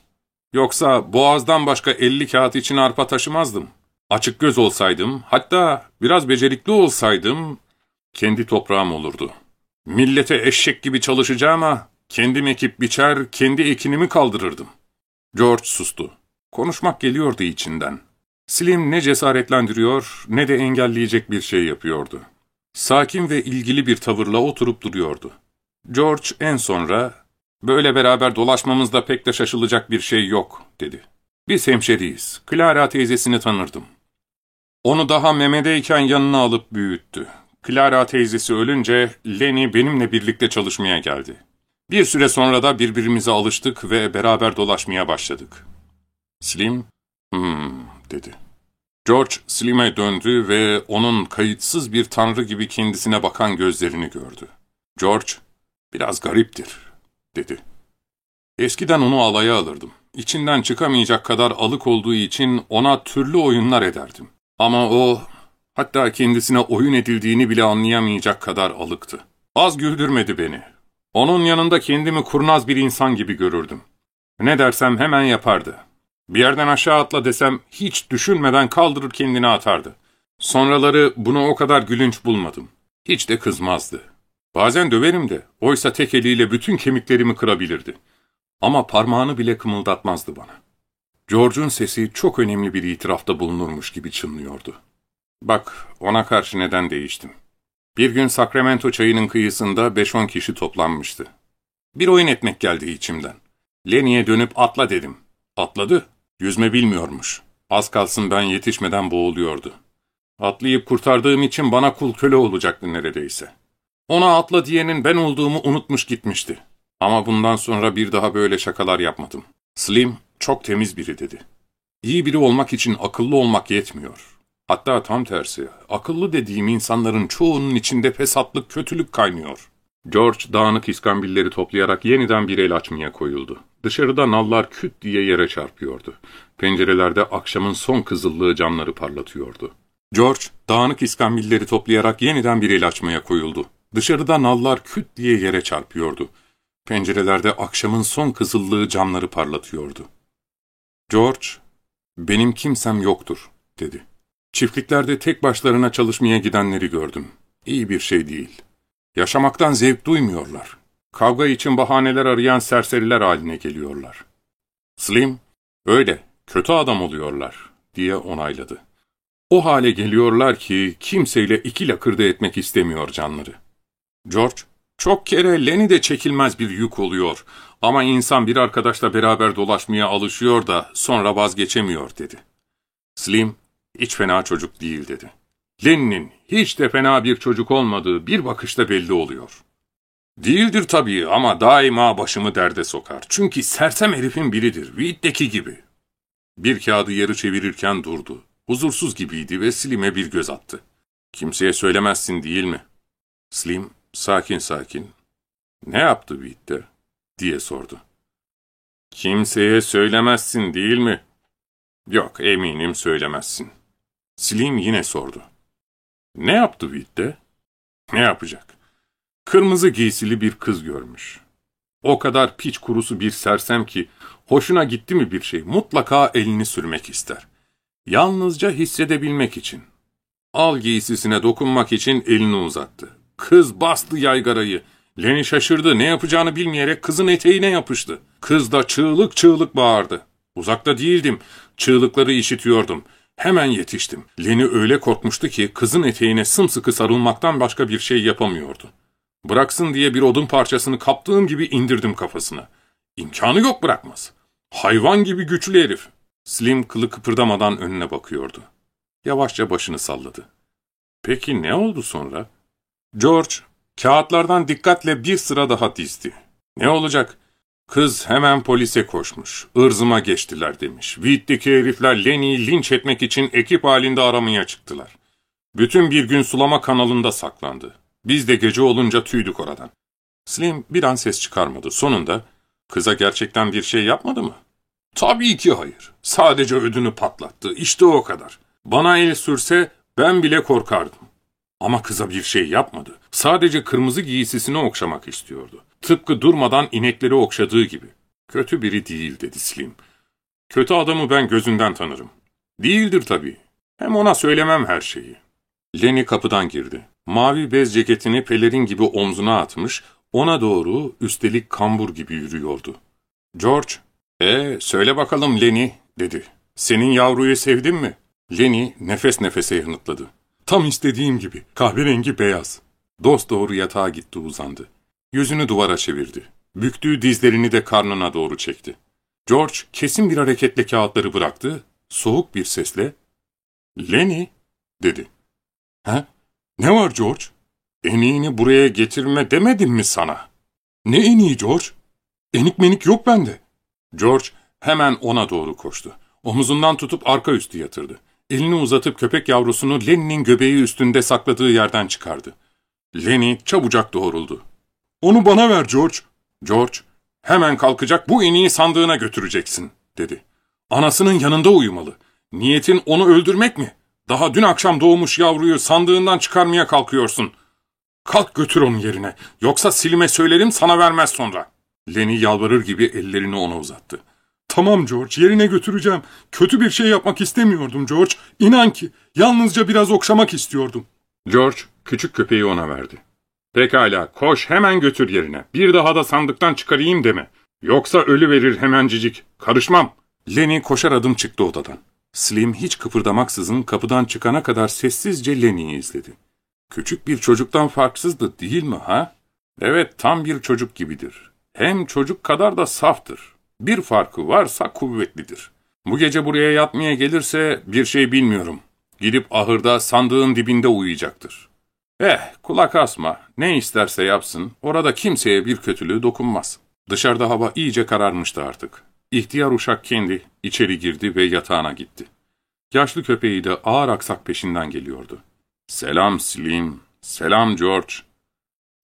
Yoksa boğazdan başka elli kağıt için arpa taşımazdım. Açık göz olsaydım, hatta biraz becerikli olsaydım, kendi toprağım olurdu. Millete eşek gibi çalışacağıma, kendim ekip biçer, kendi ekinimi kaldırırdım. George sustu. Konuşmak geliyordu içinden. Slim ne cesaretlendiriyor ne de engelleyecek bir şey yapıyordu. Sakin ve ilgili bir tavırla oturup duruyordu. George en sonra, ''Böyle beraber dolaşmamızda pek de şaşılacak bir şey yok.'' dedi. ''Biz hemşeriyiz. Clara teyzesini tanırdım. Onu daha memedeyken yanına alıp büyüttü. Clara teyzesi ölünce Lenny benimle birlikte çalışmaya geldi. Bir süre sonra da birbirimize alıştık ve beraber dolaşmaya başladık. Slim, hmm dedi. George Slim'e döndü ve onun kayıtsız bir tanrı gibi kendisine bakan gözlerini gördü. George, biraz gariptir, dedi. Eskiden onu alaya alırdım. İçinden çıkamayacak kadar alık olduğu için ona türlü oyunlar ederdim. Ama o, hatta kendisine oyun edildiğini bile anlayamayacak kadar alıktı. Az güldürmedi beni. Onun yanında kendimi kurnaz bir insan gibi görürdüm. Ne dersem hemen yapardı. Bir yerden aşağı atla desem hiç düşünmeden kaldırır kendini atardı. Sonraları bunu o kadar gülünç bulmadım. Hiç de kızmazdı. Bazen döverim de, oysa tek eliyle bütün kemiklerimi kırabilirdi. Ama parmağını bile kımıldatmazdı bana. George'un sesi çok önemli bir itirafta bulunurmuş gibi çınlıyordu. Bak, ona karşı neden değiştim. Bir gün Sacramento çayının kıyısında beş on kişi toplanmıştı. Bir oyun etmek geldi içimden. Lenny'e dönüp atla dedim. Atladı. Yüzme bilmiyormuş. Az kalsın ben yetişmeden boğuluyordu. Atlayıp kurtardığım için bana kul köle olacaktı neredeyse. Ona atla diyenin ben olduğumu unutmuş gitmişti. Ama bundan sonra bir daha böyle şakalar yapmadım. Slim çok temiz biri dedi. İyi biri olmak için akıllı olmak yetmiyor. Hatta tam tersi, akıllı dediğim insanların çoğunun içinde fesatlık, kötülük kaynıyor. George dağınık iskambilleri toplayarak yeniden bir el açmaya koyuldu. Dışarıda nallar küt diye yere çarpıyordu. Pencerelerde akşamın son kızıllığı camları parlatıyordu. George dağınık iskambilleri toplayarak yeniden bir el açmaya koyuldu. Dışarıda nallar küt diye yere çarpıyordu. Pencerelerde akşamın son kızıllığı camları parlatıyordu. George, benim kimsem yoktur, dedi. Çiftliklerde tek başlarına çalışmaya gidenleri gördüm. İyi bir şey değil. Yaşamaktan zevk duymuyorlar. Kavga için bahaneler arayan serseriler haline geliyorlar. Slim, öyle, kötü adam oluyorlar, diye onayladı. O hale geliyorlar ki kimseyle iki lakırdı etmek istemiyor canları. George, çok kere Lenny de çekilmez bir yük oluyor ama insan bir arkadaşla beraber dolaşmaya alışıyor da sonra vazgeçemiyor dedi. Slim, hiç fena çocuk değil dedi. Lenny'nin hiç de fena bir çocuk olmadığı bir bakışta belli oluyor. Değildir tabii ama daima başımı derde sokar. Çünkü sersem herifin biridir, Wheat'teki gibi. Bir kağıdı yarı çevirirken durdu. Huzursuz gibiydi ve Slim'e bir göz attı. Kimseye söylemezsin değil mi? Slim sakin sakin. Ne yaptı Wheat'te? diye sordu. Kimseye söylemezsin değil mi? Yok eminim söylemezsin. Slim yine sordu. Ne yaptı Witt'te? Ne yapacak? Kırmızı giysili bir kız görmüş. O kadar piç kurusu bir sersem ki, hoşuna gitti mi bir şey mutlaka elini sürmek ister. Yalnızca hissedebilmek için. Al giysisine dokunmak için elini uzattı. Kız bastı yaygarayı. Leni şaşırdı, ne yapacağını bilmeyerek kızın eteğine yapıştı. Kız da çığlık çığlık bağırdı. Uzakta değildim, çığlıkları işitiyordum. Hemen yetiştim. Leni öyle korkmuştu ki kızın eteğine sımsıkı sarılmaktan başka bir şey yapamıyordu. Bıraksın diye bir odun parçasını kaptığım gibi indirdim kafasına. İmkanı yok bırakmaz. Hayvan gibi güçlü herif. Slim kılı kıpırdamadan önüne bakıyordu. Yavaşça başını salladı. Peki ne oldu sonra? George, kağıtlardan dikkatle bir sıra daha dizdi. Ne olacak? Kız hemen polise koşmuş. Irzıma geçtiler demiş. Wheat'teki herifler Lenny'i linç etmek için ekip halinde aramaya çıktılar. Bütün bir gün sulama kanalında saklandı. Biz de gece olunca tüydük oradan. Slim bir an ses çıkarmadı. Sonunda, kıza gerçekten bir şey yapmadı mı? Tabii ki hayır. Sadece ödünü patlattı. İşte o kadar. Bana el sürse ben bile korkardım. Ama kıza bir şey yapmadı. Sadece kırmızı giysisini okşamak istiyordu. Tıpkı durmadan inekleri okşadığı gibi. Kötü biri değil dedi Slim. Kötü adamı ben gözünden tanırım. Değildir tabii. Hem ona söylemem her şeyi. Lenny kapıdan girdi. Mavi bez ceketini pelerin gibi omzuna atmış, ona doğru üstelik kambur gibi yürüyordu. George, ''Ee, söyle bakalım Lenny'' dedi. ''Senin yavruyu sevdin mi?'' Lenny nefes nefese yanıtladı. ''Tam istediğim gibi, kahverengi beyaz.'' Dost doğru yatağa gitti uzandı. Yüzünü duvara çevirdi. Büktüğü dizlerini de karnına doğru çekti. George kesin bir hareketle kağıtları bıraktı, soğuk bir sesle ''Lenny'' dedi. ''Ha? Ne var George? Eniğini buraya getirme demedim mi sana?'' ''Ne eniği George? Enik menik yok bende.'' George hemen ona doğru koştu. Omuzundan tutup arka üstü yatırdı. Elini uzatıp köpek yavrusunu Lenny'nin göbeği üstünde sakladığı yerden çıkardı. Lenny çabucak doğruldu. ''Onu bana ver George.'' George, ''Hemen kalkacak bu eniği sandığına götüreceksin.'' dedi. ''Anasının yanında uyumalı. Niyetin onu öldürmek mi? Daha dün akşam doğmuş yavruyu sandığından çıkarmaya kalkıyorsun. Kalk götür onu yerine. Yoksa Silime söylerim sana vermez sonra.'' Lenny yalvarır gibi ellerini ona uzattı. ''Tamam George, yerine götüreceğim. Kötü bir şey yapmak istemiyordum George. İnan ki yalnızca biraz okşamak istiyordum.'' George küçük köpeği ona verdi. Pekala, koş hemen götür yerine. Bir daha da sandıktan çıkarayım deme. Yoksa ölü verir hemencicik. Karışmam. Lenny koşar adım çıktı odadan. Slim hiç kıpırdamaksızın kapıdan çıkana kadar sessizce Lenny'i izledi. Küçük bir çocuktan farksızdı değil mi ha? Evet, tam bir çocuk gibidir. Hem çocuk kadar da saftır. Bir farkı varsa kuvvetlidir. Bu gece buraya yatmaya gelirse bir şey bilmiyorum. Gidip ahırda sandığın dibinde uyuyacaktır. Eh, kulak asma. Ne isterse yapsın, orada kimseye bir kötülüğü dokunmaz. Dışarıda hava iyice kararmıştı artık. İhtiyar uşak kendi içeri girdi ve yatağına gitti. Yaşlı köpeği de ağır aksak peşinden geliyordu. ''Selam Slim, selam George.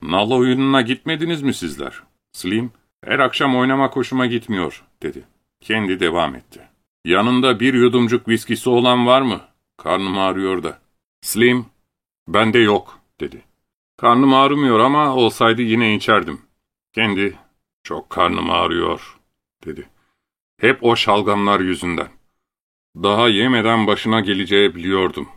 Nal oyununa gitmediniz mi sizler?'' Slim, ''Her akşam oynamak hoşuma gitmiyor.'' dedi. Kendi devam etti. ''Yanında bir yudumcuk viskisi olan var mı? Karnım ağrıyor da.'' Slim, ''Bende yok.'' dedi. Karnım ağrımıyor ama olsaydı yine içerdim. Kendi, çok karnım ağrıyor, dedi. Hep o şalgamlar yüzünden. Daha yemeden başına geleceği biliyordum.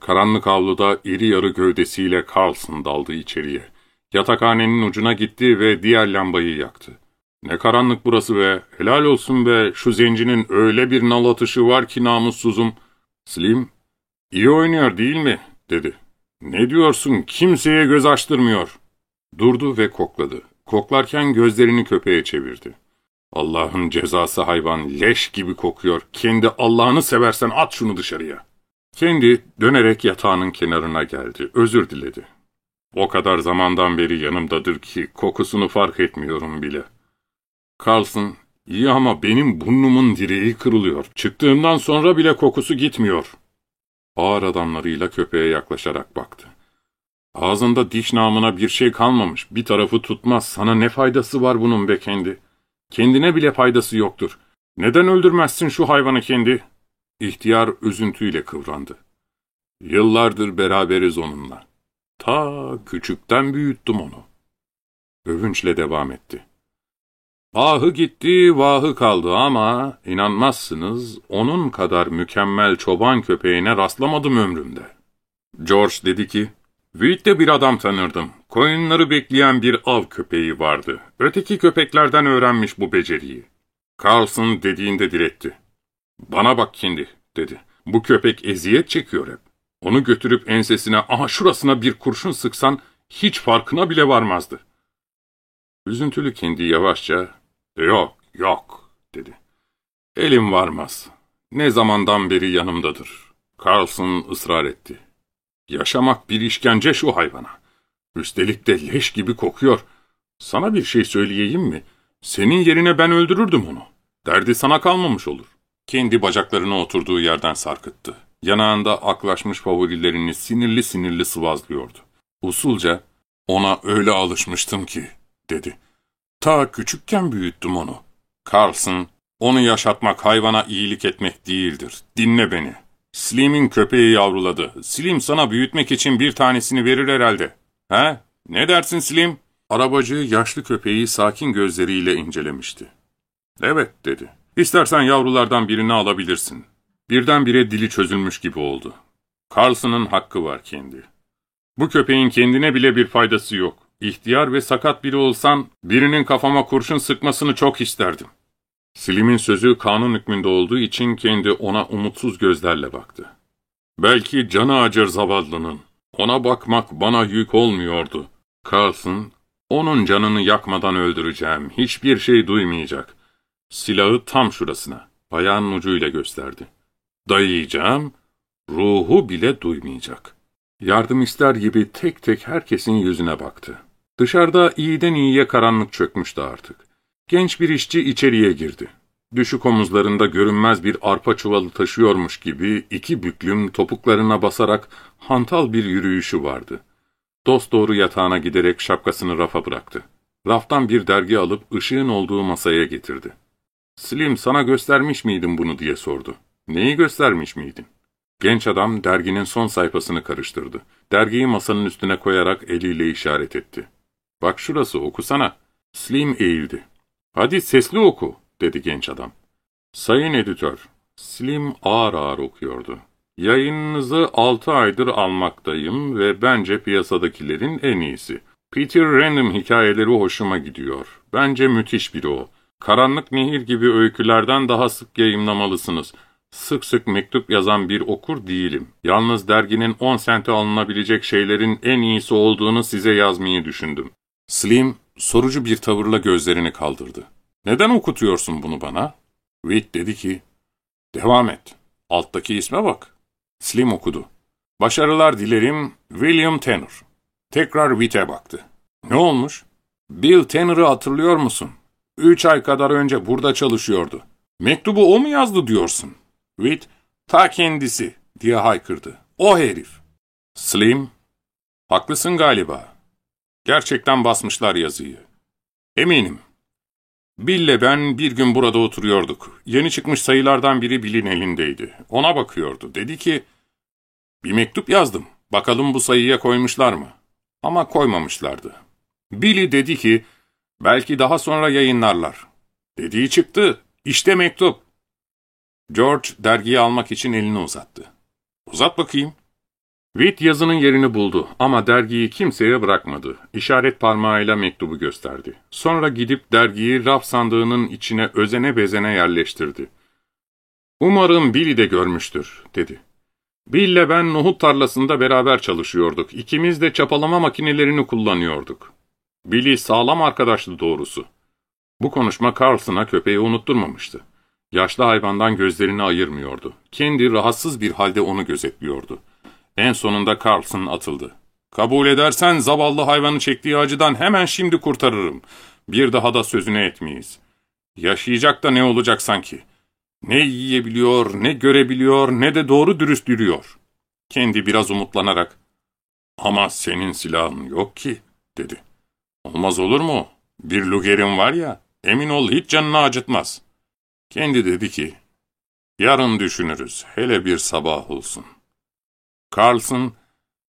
Karanlık avluda iri yarı gövdesiyle Carlson daldı içeriye. Yatakhanenin ucuna gitti ve diğer lambayı yaktı. Ne karanlık burası be, helal olsun be, şu zencinin öyle bir nal atışı var ki namussuzum. Slim, iyi oynuyor değil mi, dedi. ''Ne diyorsun? Kimseye göz açtırmıyor.'' Durdu ve kokladı. Koklarken gözlerini köpeğe çevirdi. ''Allah'ın cezası hayvan, leş gibi kokuyor. Kendi Allah'ını seversen at şunu dışarıya.'' Kendi dönerek yatağının kenarına geldi. Özür diledi. ''O kadar zamandan beri yanımdadır ki kokusunu fark etmiyorum bile.'' Carlson, ''İyi ama benim burnumun direği kırılıyor. Çıktığımdan sonra bile kokusu gitmiyor.'' ağır adamlarıyla köpeğe yaklaşarak baktı. Ağzında diş namına bir şey kalmamış, bir tarafı tutmaz, sana ne faydası var bunun be kendi? Kendine bile faydası yoktur. Neden öldürmezsin şu hayvanı kendi? İhtiyar üzüntüyle kıvrandı. Yıllardır beraberiz onunla. Ta küçükten büyüttüm onu. Övünçle devam etti. Ahı gitti, vahı kaldı ama inanmazsınız onun kadar mükemmel çoban köpeğine rastlamadım ömrümde. George dedi ki, Wheat'te bir adam tanırdım. Koyunları bekleyen bir av köpeği vardı. Öteki köpeklerden öğrenmiş bu beceriyi. Carlson dediğinde diretti. Bana bak kendi, dedi. Bu köpek eziyet çekiyor hep. Onu götürüp ensesine, aha şurasına bir kurşun sıksan hiç farkına bile varmazdı. Üzüntülü kendi yavaşça, yok, yok, dedi. Elim varmaz. Ne zamandan beri yanımdadır. Carlson ısrar etti. Yaşamak bir işkence şu hayvana. Üstelik de leş gibi kokuyor. Sana bir şey söyleyeyim mi? Senin yerine ben öldürürdüm onu. Derdi sana kalmamış olur. Kendi bacaklarına oturduğu yerden sarkıttı. Yanağında aklaşmış favorilerini sinirli sinirli sıvazlıyordu. Usulca, ona öyle alışmıştım ki, dedi. Ta küçükken büyüttüm onu. Carlson, onu yaşatmak hayvana iyilik etmek değildir. Dinle beni. Slim'in köpeği yavruladı. Slim sana büyütmek için bir tanesini verir herhalde. He? Ne dersin Slim? Arabacı yaşlı köpeği sakin gözleriyle incelemişti. Evet dedi. İstersen yavrulardan birini alabilirsin. Birdenbire dili çözülmüş gibi oldu. Carlson'ın hakkı var kendi. Bu köpeğin kendine bile bir faydası yok. İhtiyar ve sakat biri olsan birinin kafama kurşun sıkmasını çok isterdim. Slim'in sözü kanun hükmünde olduğu için kendi ona umutsuz gözlerle baktı. Belki canı acır zavallının. Ona bakmak bana yük olmuyordu. Carlson, onun canını yakmadan öldüreceğim, hiçbir şey duymayacak. Silahı tam şurasına, ayağının ucuyla gösterdi. Dayayacağım, ruhu bile duymayacak. Yardım ister gibi tek tek herkesin yüzüne baktı. Dışarıda iyiden iyiye karanlık çökmüştü artık. Genç bir işçi içeriye girdi. Düşük omuzlarında görünmez bir arpa çuvalı taşıyormuş gibi iki büklüm topuklarına basarak hantal bir yürüyüşü vardı. Dost doğru yatağına giderek şapkasını rafa bıraktı. Raftan bir dergi alıp ışığın olduğu masaya getirdi. Slim sana göstermiş miydim bunu diye sordu. Neyi göstermiş miydin? Genç adam derginin son sayfasını karıştırdı. Dergiyi masanın üstüne koyarak eliyle işaret etti. Bak şurası okusana. Slim eğildi. Hadi sesli oku, dedi genç adam. Sayın editör, Slim ağır ağır okuyordu. Yayınınızı altı aydır almaktayım ve bence piyasadakilerin en iyisi. Peter Random hikayeleri hoşuma gidiyor. Bence müthiş biri o. Karanlık Nehir gibi öykülerden daha sık yayınlamalısınız. Sık sık mektup yazan bir okur değilim. Yalnız derginin 10 sente alınabilecek şeylerin en iyisi olduğunu size yazmayı düşündüm. Slim, sorucu bir tavırla gözlerini kaldırdı. Neden okutuyorsun bunu bana? Witt dedi ki, devam et. Alttaki isme bak. Slim okudu. Başarılar dilerim William Tanner. Tekrar Witt'e baktı. Ne olmuş? Bill Tanner'ı hatırlıyor musun? Üç ay kadar önce burada çalışıyordu. Mektubu o mu yazdı diyorsun? Witt, ta kendisi diye haykırdı. O herif. Slim, haklısın galiba. Gerçekten basmışlar yazıyı. Eminim. Bill'le ben bir gün burada oturuyorduk. Yeni çıkmış sayılardan biri Bill'in elindeydi. Ona bakıyordu. Dedi ki, bir mektup yazdım. Bakalım bu sayıya koymuşlar mı? Ama koymamışlardı. Billy dedi ki, belki daha sonra yayınlarlar. Dediği çıktı. İşte mektup. George dergiyi almak için elini uzattı. Uzat bakayım. Witt yazının yerini buldu ama dergiyi kimseye bırakmadı. İşaret parmağıyla mektubu gösterdi. Sonra gidip dergiyi raf sandığının içine özene bezene yerleştirdi. ''Umarım Billy de görmüştür.'' dedi. Bill'le ben nohut tarlasında beraber çalışıyorduk. İkimiz de çapalama makinelerini kullanıyorduk. Billy sağlam arkadaştı doğrusu. Bu konuşma Carlson'a köpeği unutturmamıştı. Yaşlı hayvandan gözlerini ayırmıyordu. Kendi rahatsız bir halde onu gözetliyordu. En sonunda Carlson atıldı. Kabul edersen zavallı hayvanı çektiği acıdan hemen şimdi kurtarırım. Bir daha da sözüne etmeyiz. Yaşayacak da ne olacak sanki? Ne yiyebiliyor, ne görebiliyor, ne de doğru dürüst yürüyor. Kendi biraz umutlanarak, ''Ama senin silahın yok ki.'' dedi. ''Olmaz olur mu? Bir lugerin var ya, emin ol hiç canını acıtmaz.'' Kendi dedi ki, ''Yarın düşünürüz, hele bir sabah olsun.'' Carlson,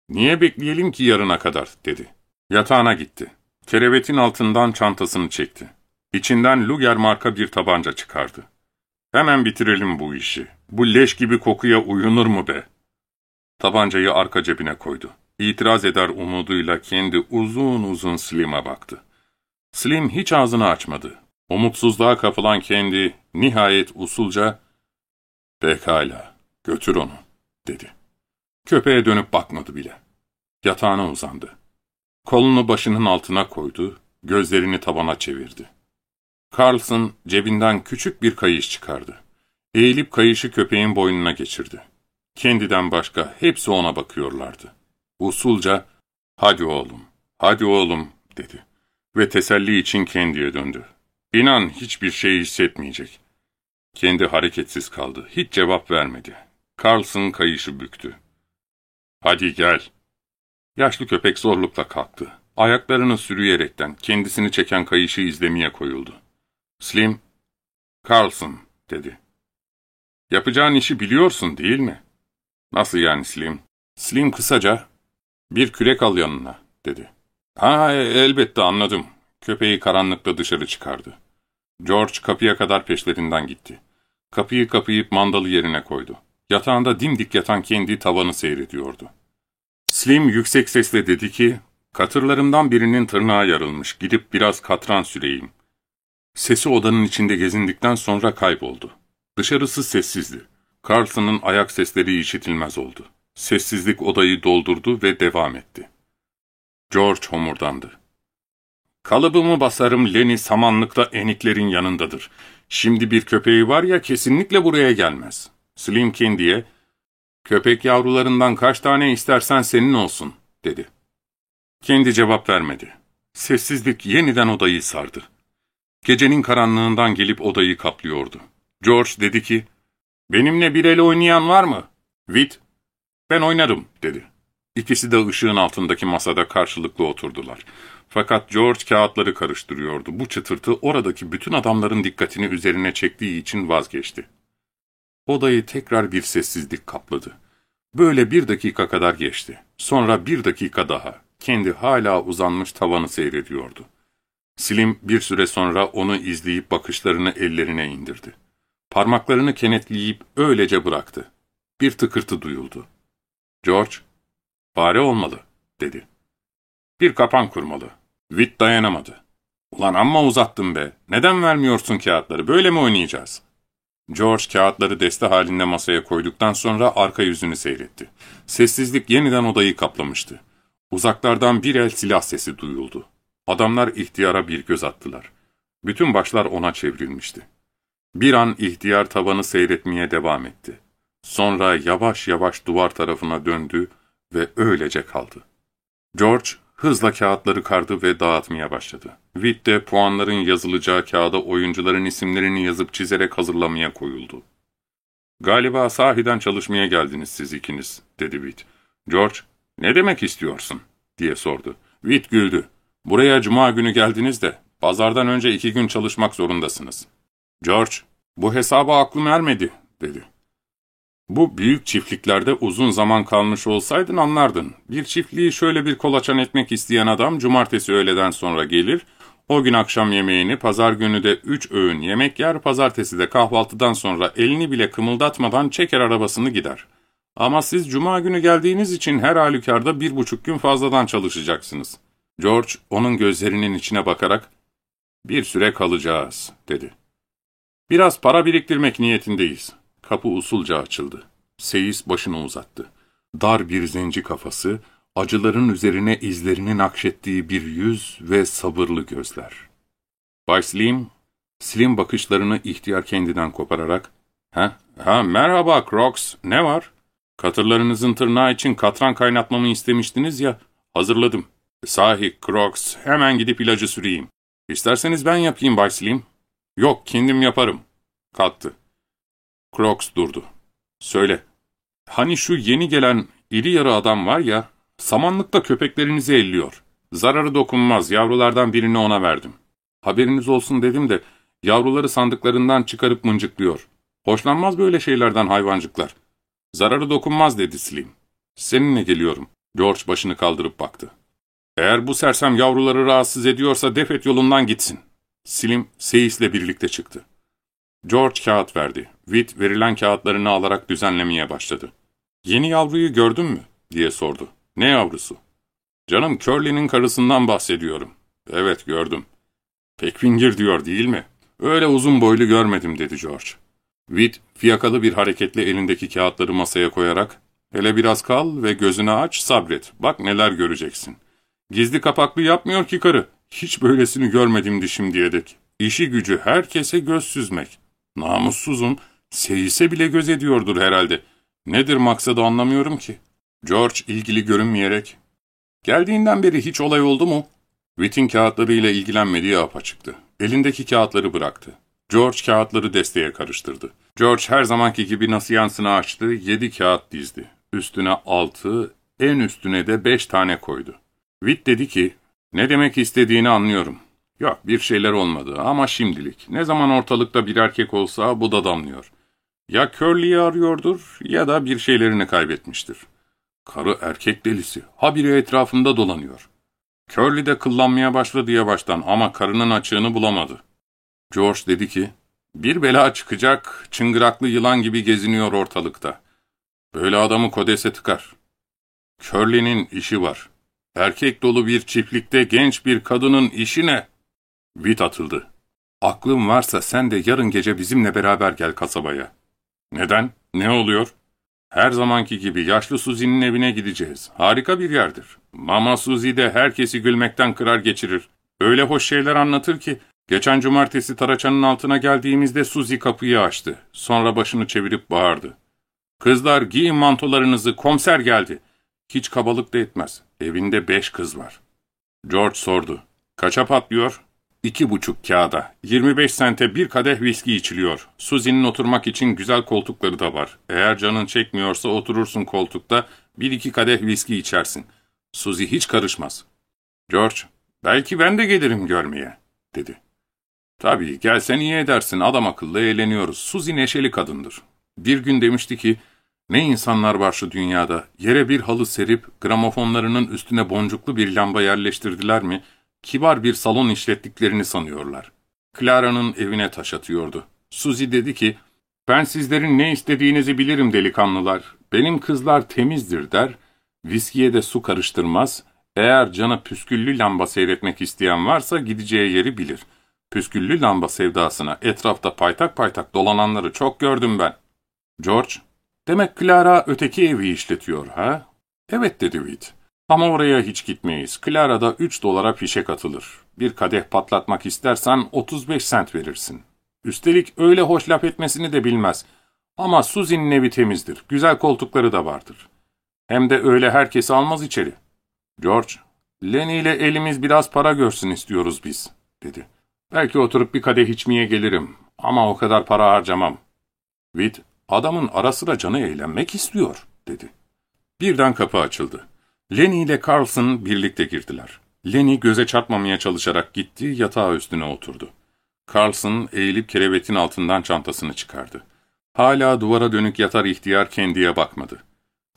''Niye bekleyelim ki yarına kadar?'' dedi. Yatağına gitti. Kerevetin altından çantasını çekti. İçinden Luger marka bir tabanca çıkardı. ''Hemen bitirelim bu işi. Bu leş gibi kokuya uyunur mu be?'' Tabancayı arka cebine koydu. İtiraz eder umuduyla kendi uzun uzun Slim'e baktı. Slim hiç ağzını açmadı. Umutsuzluğa kapılan kendi nihayet usulca ''Pekala, götür onu.'' dedi. Köpeğe dönüp bakmadı bile. Yatağına uzandı. Kolunu başının altına koydu, gözlerini tabana çevirdi. Carlson cebinden küçük bir kayış çıkardı. Eğilip kayışı köpeğin boynuna geçirdi. Kendiden başka hepsi ona bakıyorlardı. Usulca, ''Hadi oğlum, hadi oğlum.'' dedi. Ve teselli için kendiye döndü. İnan hiçbir şey hissetmeyecek. Kendi hareketsiz kaldı. Hiç cevap vermedi. Carlson kayışı büktü. ''Hadi gel.'' Yaşlı köpek zorlukla kalktı. Ayaklarını sürüyerekten kendisini çeken kayışı izlemeye koyuldu. Slim, ''Carlson'' dedi. ''Yapacağın işi biliyorsun değil mi?'' ''Nasıl yani Slim?'' Slim kısaca, ''Bir kürek al yanına.'' dedi. ''Ha elbette anladım.'' Köpeği karanlıkta dışarı çıkardı. George kapıya kadar peşlerinden gitti. Kapıyı kapayıp mandalı yerine koydu. Yatağında dimdik yatan kendi tavanı seyrediyordu. Slim yüksek sesle dedi ki, katırlarımdan birinin tırnağı yarılmış, gidip biraz katran süreyim. Sesi odanın içinde gezindikten sonra kayboldu. Dışarısı sessizdi. Carson'ın ayak sesleri işitilmez oldu. Sessizlik odayı doldurdu ve devam etti. George homurdandı. Kalıbımı basarım Lenny samanlıkta eniklerin yanındadır. Şimdi bir köpeği var ya kesinlikle buraya gelmez. Slim Kendi'ye, köpek yavrularından kaç tane istersen senin olsun, dedi. Kendi cevap vermedi. Sessizlik yeniden odayı sardı. Gecenin karanlığından gelip odayı kaplıyordu. George dedi ki, ''Benimle bir el oynayan var mı?'' ''Wit, ben oynarım.'' dedi. İkisi de ışığın altındaki masada karşılıklı oturdular. Fakat George kağıtları karıştırıyordu. Bu çıtırtı oradaki bütün adamların dikkatini üzerine çektiği için vazgeçti. Odayı tekrar bir sessizlik kapladı. Böyle bir dakika kadar geçti. Sonra bir dakika daha. Kendi hala uzanmış tavanı seyrediyordu. Slim bir süre sonra onu izleyip bakışlarını ellerine indirdi. Parmaklarını kenetleyip öylece bıraktı. Bir tıkırtı duyuldu. George, fare olmalı, dedi. Bir kapan kurmalı. Witt dayanamadı. Ulan amma uzattın be. Neden vermiyorsun kağıtları? Böyle mi oynayacağız? George kağıtları deste halinde masaya koyduktan sonra arka yüzünü seyretti. Sessizlik yeniden odayı kaplamıştı. Uzaklardan bir el silah sesi duyuldu. Adamlar ihtiyara bir göz attılar. Bütün başlar ona çevrilmişti. Bir an ihtiyar tavanı seyretmeye devam etti. Sonra yavaş yavaş duvar tarafına döndü ve öylece kaldı. George hızla kağıtları kardı ve dağıtmaya başladı. Witt de puanların yazılacağı kağıda oyuncuların isimlerini yazıp çizerek hazırlamaya koyuldu. ''Galiba sahiden çalışmaya geldiniz siz ikiniz.'' dedi Witt. George, ''Ne demek istiyorsun?'' diye sordu. Witt güldü. ''Buraya cuma günü geldiniz de, pazardan önce iki gün çalışmak zorundasınız.'' George, ''Bu hesaba aklım ermedi.'' dedi. Bu büyük çiftliklerde uzun zaman kalmış olsaydın anlardın. Bir çiftliği şöyle bir kolaçan etmek isteyen adam cumartesi öğleden sonra gelir, o gün akşam yemeğini, pazar günü de üç öğün yemek yer, pazartesi de kahvaltıdan sonra elini bile kımıldatmadan çeker arabasını gider. Ama siz cuma günü geldiğiniz için her halükarda bir buçuk gün fazladan çalışacaksınız. George onun gözlerinin içine bakarak, ''Bir süre kalacağız.'' dedi. ''Biraz para biriktirmek niyetindeyiz.'' Kapı usulca açıldı. Seyis başını uzattı. Dar bir zenci kafası, acıların üzerine izlerini nakşettiği bir yüz ve sabırlı gözler. Bay Slim, Slim bakışlarını ihtiyar kendinden kopararak, ''Ha, ha merhaba Crocs, ne var? Katırlarınızın tırnağı için katran kaynatmamı istemiştiniz ya, hazırladım. Sahi Crocs, hemen gidip ilacı süreyim. İsterseniz ben yapayım Bay Slim. Yok, kendim yaparım.'' Kalktı. Crocs durdu. Söyle, hani şu yeni gelen iri yarı adam var ya, samanlıkta köpeklerinizi elliyor. Zararı dokunmaz, yavrulardan birini ona verdim. Haberiniz olsun dedim de, yavruları sandıklarından çıkarıp mıncıklıyor. Hoşlanmaz böyle şeylerden hayvancıklar. Zararı dokunmaz dedi Slim. Seninle geliyorum. George başını kaldırıp baktı. Eğer bu sersem yavruları rahatsız ediyorsa defet yolundan gitsin. Slim Seyis'le birlikte çıktı. George kağıt verdi. Witt verilen kağıtlarını alarak düzenlemeye başladı. Yeni yavruyu gördün mü? diye sordu. Ne yavrusu? Canım Curly'nin karısından bahsediyorum. Evet gördüm. Pek fingir diyor değil mi? Öyle uzun boylu görmedim dedi George. Witt fiyakalı bir hareketle elindeki kağıtları masaya koyarak hele biraz kal ve gözünü aç sabret bak neler göreceksin. Gizli kapaklı yapmıyor ki karı. Hiç böylesini görmedim şimdiye dek. İşi gücü herkese göz süzmek. Namussuzum, seyise bile göz ediyordur herhalde. Nedir maksadı anlamıyorum ki. George ilgili görünmeyerek, ''Geldiğinden beri hiç olay oldu mu?'' Witt'in kağıtlarıyla ilgilenmediği apaçıktı. Elindeki kağıtları bıraktı. George kağıtları desteğe karıştırdı. George her zamanki gibi nasiyansını açtı, yedi kağıt dizdi. Üstüne altı, en üstüne de beş tane koydu. Witt dedi ki, ne demek istediğini anlıyorum. Yok bir şeyler olmadı ama şimdilik. Ne zaman ortalıkta bir erkek olsa bu da damlıyor. Ya Curly'yi arıyordur ya da bir şeylerini kaybetmiştir. Karı erkek delisi. Habire etrafında dolanıyor. Curly de kıllanmaya başladı ya baştan ama karının açığını bulamadı. George dedi ki, bir bela çıkacak, çıngıraklı yılan gibi geziniyor ortalıkta. Böyle adamı kodese tıkar. Curly'nin işi var. Erkek dolu bir çiftlikte genç bir kadının işi ne? Vit atıldı. Aklın varsa sen de yarın gece bizimle beraber gel kasabaya. Neden? Ne oluyor? Her zamanki gibi yaşlı Suzi'nin evine gideceğiz. Harika bir yerdir. Mama Suzi de herkesi gülmekten kırar geçirir. Öyle hoş şeyler anlatır ki, geçen cumartesi taraçanın altına geldiğimizde Suzi kapıyı açtı. Sonra başını çevirip bağırdı. Kızlar giyin mantolarınızı, komiser geldi. Hiç kabalık da etmez. Evinde beş kız var. George sordu. Kaça patlıyor? İki buçuk kağıda. 25 sente bir kadeh viski içiliyor. Suzi'nin oturmak için güzel koltukları da var. Eğer canın çekmiyorsa oturursun koltukta, bir iki kadeh viski içersin. Suzi hiç karışmaz. George, belki ben de gelirim görmeye, dedi. Tabii, gelsen iyi edersin, adam akıllı eğleniyoruz. Suzi neşeli kadındır. Bir gün demişti ki, ne insanlar var şu dünyada, yere bir halı serip, gramofonlarının üstüne boncuklu bir lamba yerleştirdiler mi, kibar bir salon işlettiklerini sanıyorlar. Clara'nın evine taş atıyordu. Suzy dedi ki, ben sizlerin ne istediğinizi bilirim delikanlılar. Benim kızlar temizdir der, viskiye de su karıştırmaz, eğer cana püsküllü lamba seyretmek isteyen varsa gideceği yeri bilir. Püsküllü lamba sevdasına etrafta paytak paytak dolananları çok gördüm ben. George, demek Clara öteki evi işletiyor ha? Evet dedi Witt. Ama oraya hiç gitmeyiz. Clara'da 3 dolara fişek atılır. Bir kadeh patlatmak istersen 35 sent verirsin. Üstelik öyle hoş laf etmesini de bilmez. Ama Suzy'nin evi temizdir. Güzel koltukları da vardır. Hem de öyle herkesi almaz içeri. George, Lenny ile elimiz biraz para görsün istiyoruz biz, dedi. Belki oturup bir kadeh içmeye gelirim ama o kadar para harcamam. Witt, adamın ara sıra canı eğlenmek istiyor, dedi. Birden kapı açıldı. Lenny ile Carlson birlikte girdiler. Lenny göze çarpmamaya çalışarak gitti, yatağı üstüne oturdu. Carlson eğilip kerevetin altından çantasını çıkardı. Hala duvara dönük yatar ihtiyar kendiye bakmadı.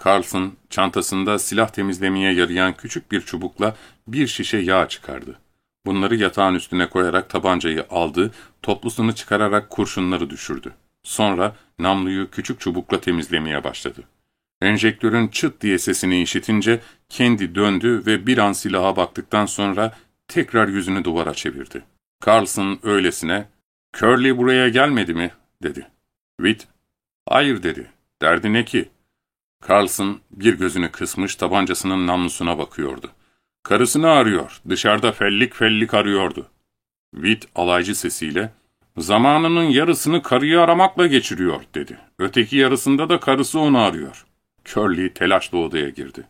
Carlson, çantasında silah temizlemeye yarayan küçük bir çubukla bir şişe yağ çıkardı. Bunları yatağın üstüne koyarak tabancayı aldı, toplusunu çıkararak kurşunları düşürdü. Sonra namluyu küçük çubukla temizlemeye başladı. Enjektörün çıt diye sesini işitince kendi döndü ve bir an silaha baktıktan sonra tekrar yüzünü duvara çevirdi. Carlson öylesine, ''Curly buraya gelmedi mi?'' dedi. Witt, ''Hayır'' dedi. ''Derdi ne ki?'' Carlson bir gözünü kısmış tabancasının namlusuna bakıyordu. Karısını arıyor, dışarıda fellik fellik arıyordu. Witt alaycı sesiyle, ''Zamanının yarısını karıyı aramakla geçiriyor.'' dedi. Öteki yarısında da karısı onu arıyor. Curly telaşla odaya girdi.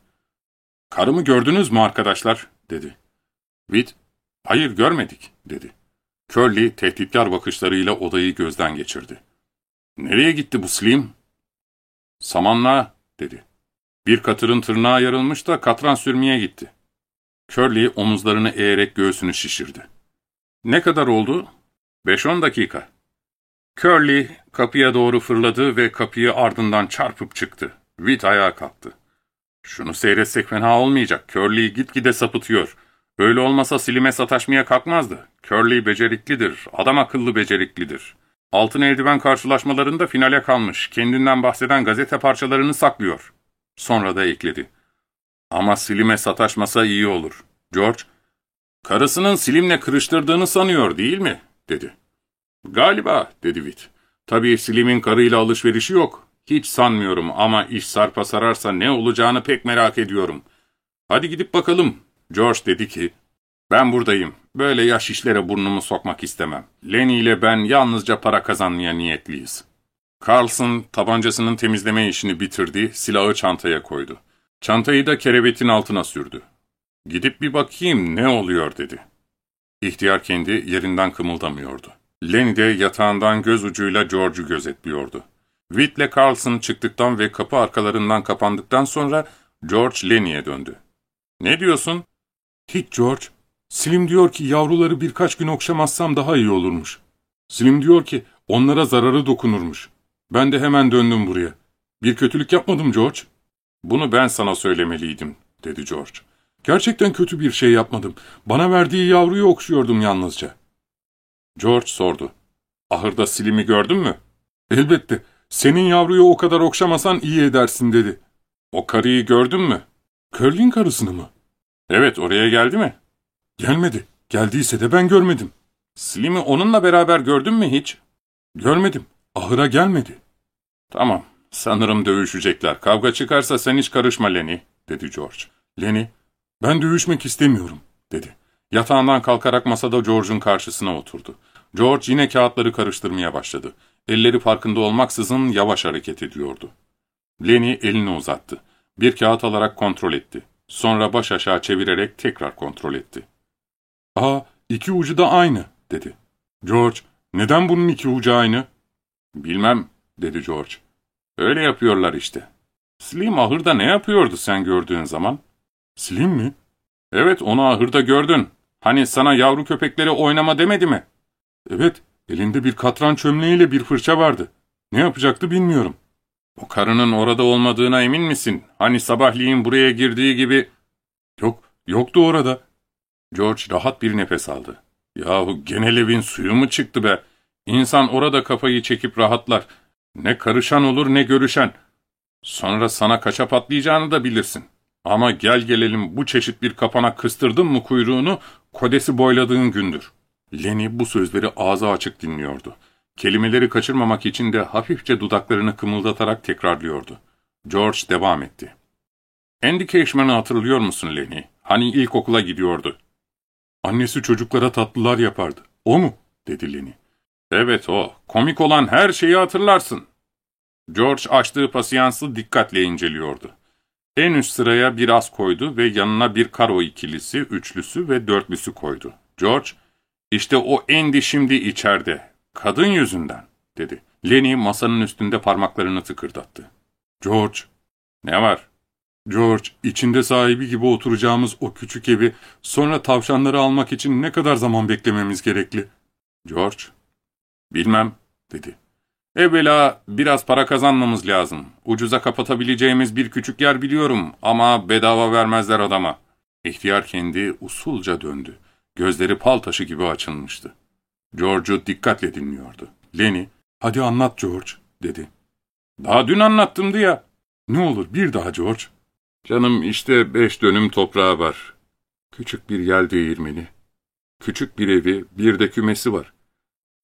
''Karımı gördünüz mü arkadaşlar?'' dedi. Witt, ''Hayır görmedik.'' dedi. Curly tehditkar bakışlarıyla odayı gözden geçirdi. ''Nereye gitti bu Slim?'' ''Samanlığa.'' dedi. Bir katırın tırnağı yarılmış da katran sürmeye gitti. Curly omuzlarını eğerek göğsünü şişirdi. ''Ne kadar oldu?'' Beş on dakika. Curly kapıya doğru fırladı ve kapıyı ardından çarpıp çıktı. Witt ayağa kalktı. Şunu seyretsek fena olmayacak. Curly gitgide sapıtıyor. Öyle olmasa Slim'e sataşmaya kalkmazdı. Curly beceriklidir, adam akıllı beceriklidir. Altın eldiven karşılaşmalarında finale kalmış, kendinden bahseden gazete parçalarını saklıyor. Sonra da ekledi. Ama Slim'e sataşmasa iyi olur. George, karısının Slim'le kırıştırdığını sanıyor değil mi? dedi. Galiba, dedi Witt. Tabii Slim'in karıyla alışverişi yok. Hiç sanmıyorum ama iş sarpa sararsa ne olacağını pek merak ediyorum. Hadi gidip bakalım. George dedi ki, ben buradayım. Böyle yaş işlere burnumu sokmak istemem. Lenny ile ben yalnızca para kazanmaya niyetliyiz. Carlson tabancasının temizleme işini bitirdi, silahı çantaya koydu. Çantayı da kerevetin altına sürdü. Gidip bir bakayım ne oluyor dedi. İhtiyar kendi yerinden kımıldamıyordu. Lenny de yatağından göz ucuyla George'u gözetliyordu. Whit ile Carlson çıktıktan ve kapı arkalarından kapandıktan sonra George Lenny'e döndü. ''Ne diyorsun?'' ''Hiç George. Slim diyor ki yavruları birkaç gün okşamazsam daha iyi olurmuş. Slim diyor ki onlara zararı dokunurmuş. Ben de hemen döndüm buraya. Bir kötülük yapmadım George.'' ''Bunu ben sana söylemeliydim.'' dedi George. ''Gerçekten kötü bir şey yapmadım. Bana verdiği yavruyu okşuyordum yalnızca.'' George sordu. ''Ahırda Slim'i gördün mü?'' ''Elbette. Senin yavruyu o kadar okşamasan iyi edersin.'' dedi. ''O karıyı gördün mü?'' ''Curlin karısını mı?'' ''Evet, oraya geldi mi?'' ''Gelmedi. Geldiyse de ben görmedim.'' ''Slim'i onunla beraber gördün mü hiç?'' ''Görmedim. Ahıra gelmedi.'' ''Tamam, sanırım dövüşecekler. Kavga çıkarsa sen hiç karışma Lenny.'' dedi George. Lenny, ben dövüşmek istemiyorum, dedi. Yatağından kalkarak masada George'un karşısına oturdu. George yine kağıtları karıştırmaya başladı. Elleri farkında olmaksızın yavaş hareket ediyordu. Lenny elini uzattı. Bir kağıt alarak kontrol etti. Sonra baş aşağı çevirerek tekrar kontrol etti. ''Aa, iki ucu da aynı.'' dedi. ''George, neden bunun iki ucu aynı?'' ''Bilmem.'' dedi George. ''Öyle yapıyorlar işte.'' ''Slim ahırda ne yapıyordu sen gördüğün zaman?'' ''Slim mi?'' ''Evet, onu ahırda gördün. Hani sana yavru köpekleri oynama demedi mi?'' ''Evet, elinde bir katran çömleğiyle bir fırça vardı. Ne yapacaktı bilmiyorum.'' ''O karının orada olmadığına emin misin? Hani sabahleyin buraya girdiği gibi...'' ''Yok, yoktu orada.'' George rahat bir nefes aldı. ''Yahu genel evin suyu mu çıktı be? İnsan orada kafayı çekip rahatlar. Ne karışan olur ne görüşen. Sonra sana kaça patlayacağını da bilirsin. Ama gel gelelim bu çeşit bir kapana kıstırdın mı kuyruğunu, kodesi boyladığın gündür.'' Lenny bu sözleri ağzı açık dinliyordu. Kelimeleri kaçırmamak için de hafifçe dudaklarını kımıldatarak tekrarlıyordu. George devam etti. Andy Cashman'ı hatırlıyor musun Lenny? Hani ilkokula gidiyordu. Annesi çocuklara tatlılar yapardı. O mu? dedi Lenny. Evet o. Komik olan her şeyi hatırlarsın. George açtığı pasiyansı dikkatle inceliyordu. En üst sıraya bir az koydu ve yanına bir karo ikilisi, üçlüsü ve dörtlüsü koydu. George, işte o Andy şimdi içeride. Kadın yüzünden, dedi. Lenny masanın üstünde parmaklarını tıkırdattı. George. Ne var? George, içinde sahibi gibi oturacağımız o küçük evi sonra tavşanları almak için ne kadar zaman beklememiz gerekli? George, bilmem, dedi. Evvela biraz para kazanmamız lazım. Ucuza kapatabileceğimiz bir küçük yer biliyorum ama bedava vermezler adama. İhtiyar kendi usulca döndü. Gözleri pal taşı gibi açılmıştı. George'u dikkatle dinliyordu. Lenny, ''Hadi anlat George.'' dedi. ''Daha dün anlattımdı ya.'' ''Ne olur bir daha George.'' ''Canım işte beş dönüm toprağı var. Küçük bir yel değirmeni. Küçük bir evi, bir de kümesi var.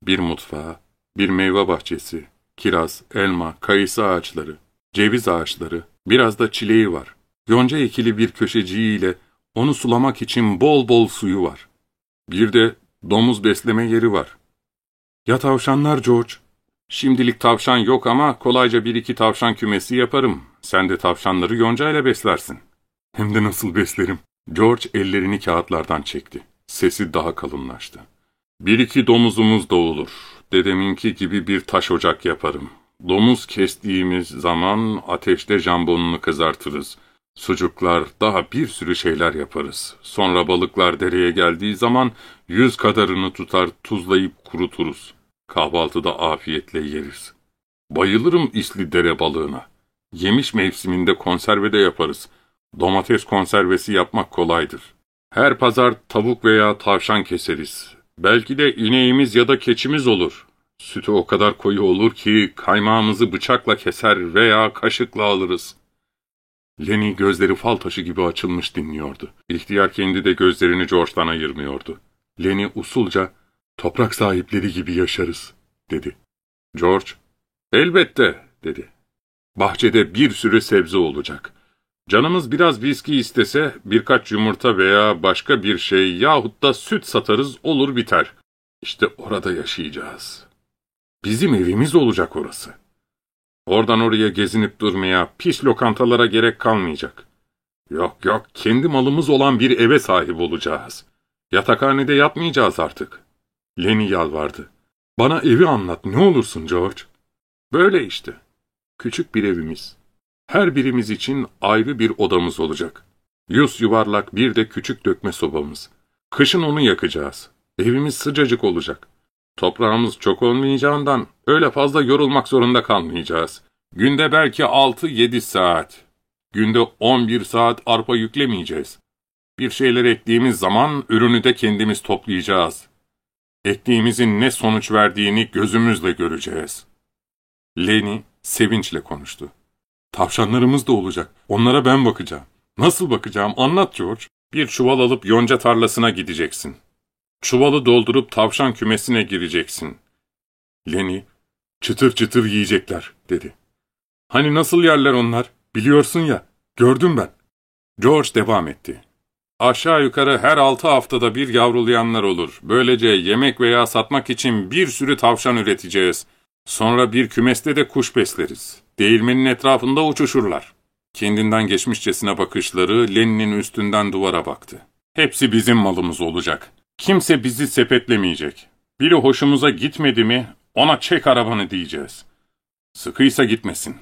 Bir mutfağı, bir meyve bahçesi, kiraz, elma, kayısı ağaçları, ceviz ağaçları, biraz da çileği var. Yonca ekili bir köşeciğiyle onu sulamak için bol bol suyu var. Bir de domuz besleme yeri var. Ya tavşanlar George? Şimdilik tavşan yok ama kolayca bir iki tavşan kümesi yaparım. Sen de tavşanları yoncayla beslersin. Hem de nasıl beslerim? George ellerini kağıtlardan çekti. Sesi daha kalınlaştı. Bir iki domuzumuz doğulur. Dedeminki gibi bir taş ocak yaparım. Domuz kestiğimiz zaman ateşte jambonunu kızartırız. Sucuklar, daha bir sürü şeyler yaparız. Sonra balıklar dereye geldiği zaman yüz kadarını tutar tuzlayıp kuruturuz. Kahvaltıda afiyetle yeriz. Bayılırım isli dere balığına. Yemiş mevsiminde konserve de yaparız. Domates konservesi yapmak kolaydır. Her pazar tavuk veya tavşan keseriz. Belki de ineğimiz ya da keçimiz olur. Sütü o kadar koyu olur ki kaymağımızı bıçakla keser veya kaşıkla alırız. Lenny gözleri fal taşı gibi açılmış dinliyordu. İhtiyar kendi de gözlerini George'dan ayırmıyordu. Lenny usulca, toprak sahipleri gibi yaşarız, dedi. George, elbette, dedi. Bahçede bir sürü sebze olacak. Canımız biraz viski istese birkaç yumurta veya başka bir şey yahut da süt satarız olur biter. İşte orada yaşayacağız. Bizim evimiz olacak orası. Oradan oraya gezinip durmaya, pis lokantalara gerek kalmayacak. Yok yok, kendi malımız olan bir eve sahip olacağız. Yatakhanede yatmayacağız artık. Lenny yalvardı. Bana evi anlat, ne olursun George. Böyle işte. Küçük bir evimiz. Her birimiz için ayrı bir odamız olacak. Yüz yuvarlak bir de küçük dökme sobamız. Kışın onu yakacağız. Evimiz sıcacık olacak. Toprağımız çok olmayacağından öyle fazla yorulmak zorunda kalmayacağız. Günde belki 6-7 saat. Günde 11 saat arpa yüklemeyeceğiz. Bir şeyler ektiğimiz zaman ürünü de kendimiz toplayacağız. Ektiğimizin ne sonuç verdiğini gözümüzle göreceğiz. Lenny sevinçle konuştu. Tavşanlarımız da olacak. Onlara ben bakacağım. Nasıl bakacağım? Anlat George. Bir çuval alıp yonca tarlasına gideceksin. Çuvalı doldurup tavşan kümesine gireceksin. Lenny, çıtır çıtır yiyecekler, dedi. Hani nasıl yerler onlar? Biliyorsun ya, gördüm ben. George devam etti. Aşağı yukarı her altı haftada bir yavrulayanlar olur. Böylece yemek veya satmak için bir sürü tavşan üreteceğiz. Sonra bir kümeste de kuş besleriz. Değirmenin etrafında uçuşurlar. Kendinden geçmişçesine bakışları Lenny'nin üstünden duvara baktı. Hepsi bizim malımız olacak. Kimse bizi sepetlemeyecek. Biri hoşumuza gitmedi mi ona çek arabanı diyeceğiz. Sıkıysa gitmesin.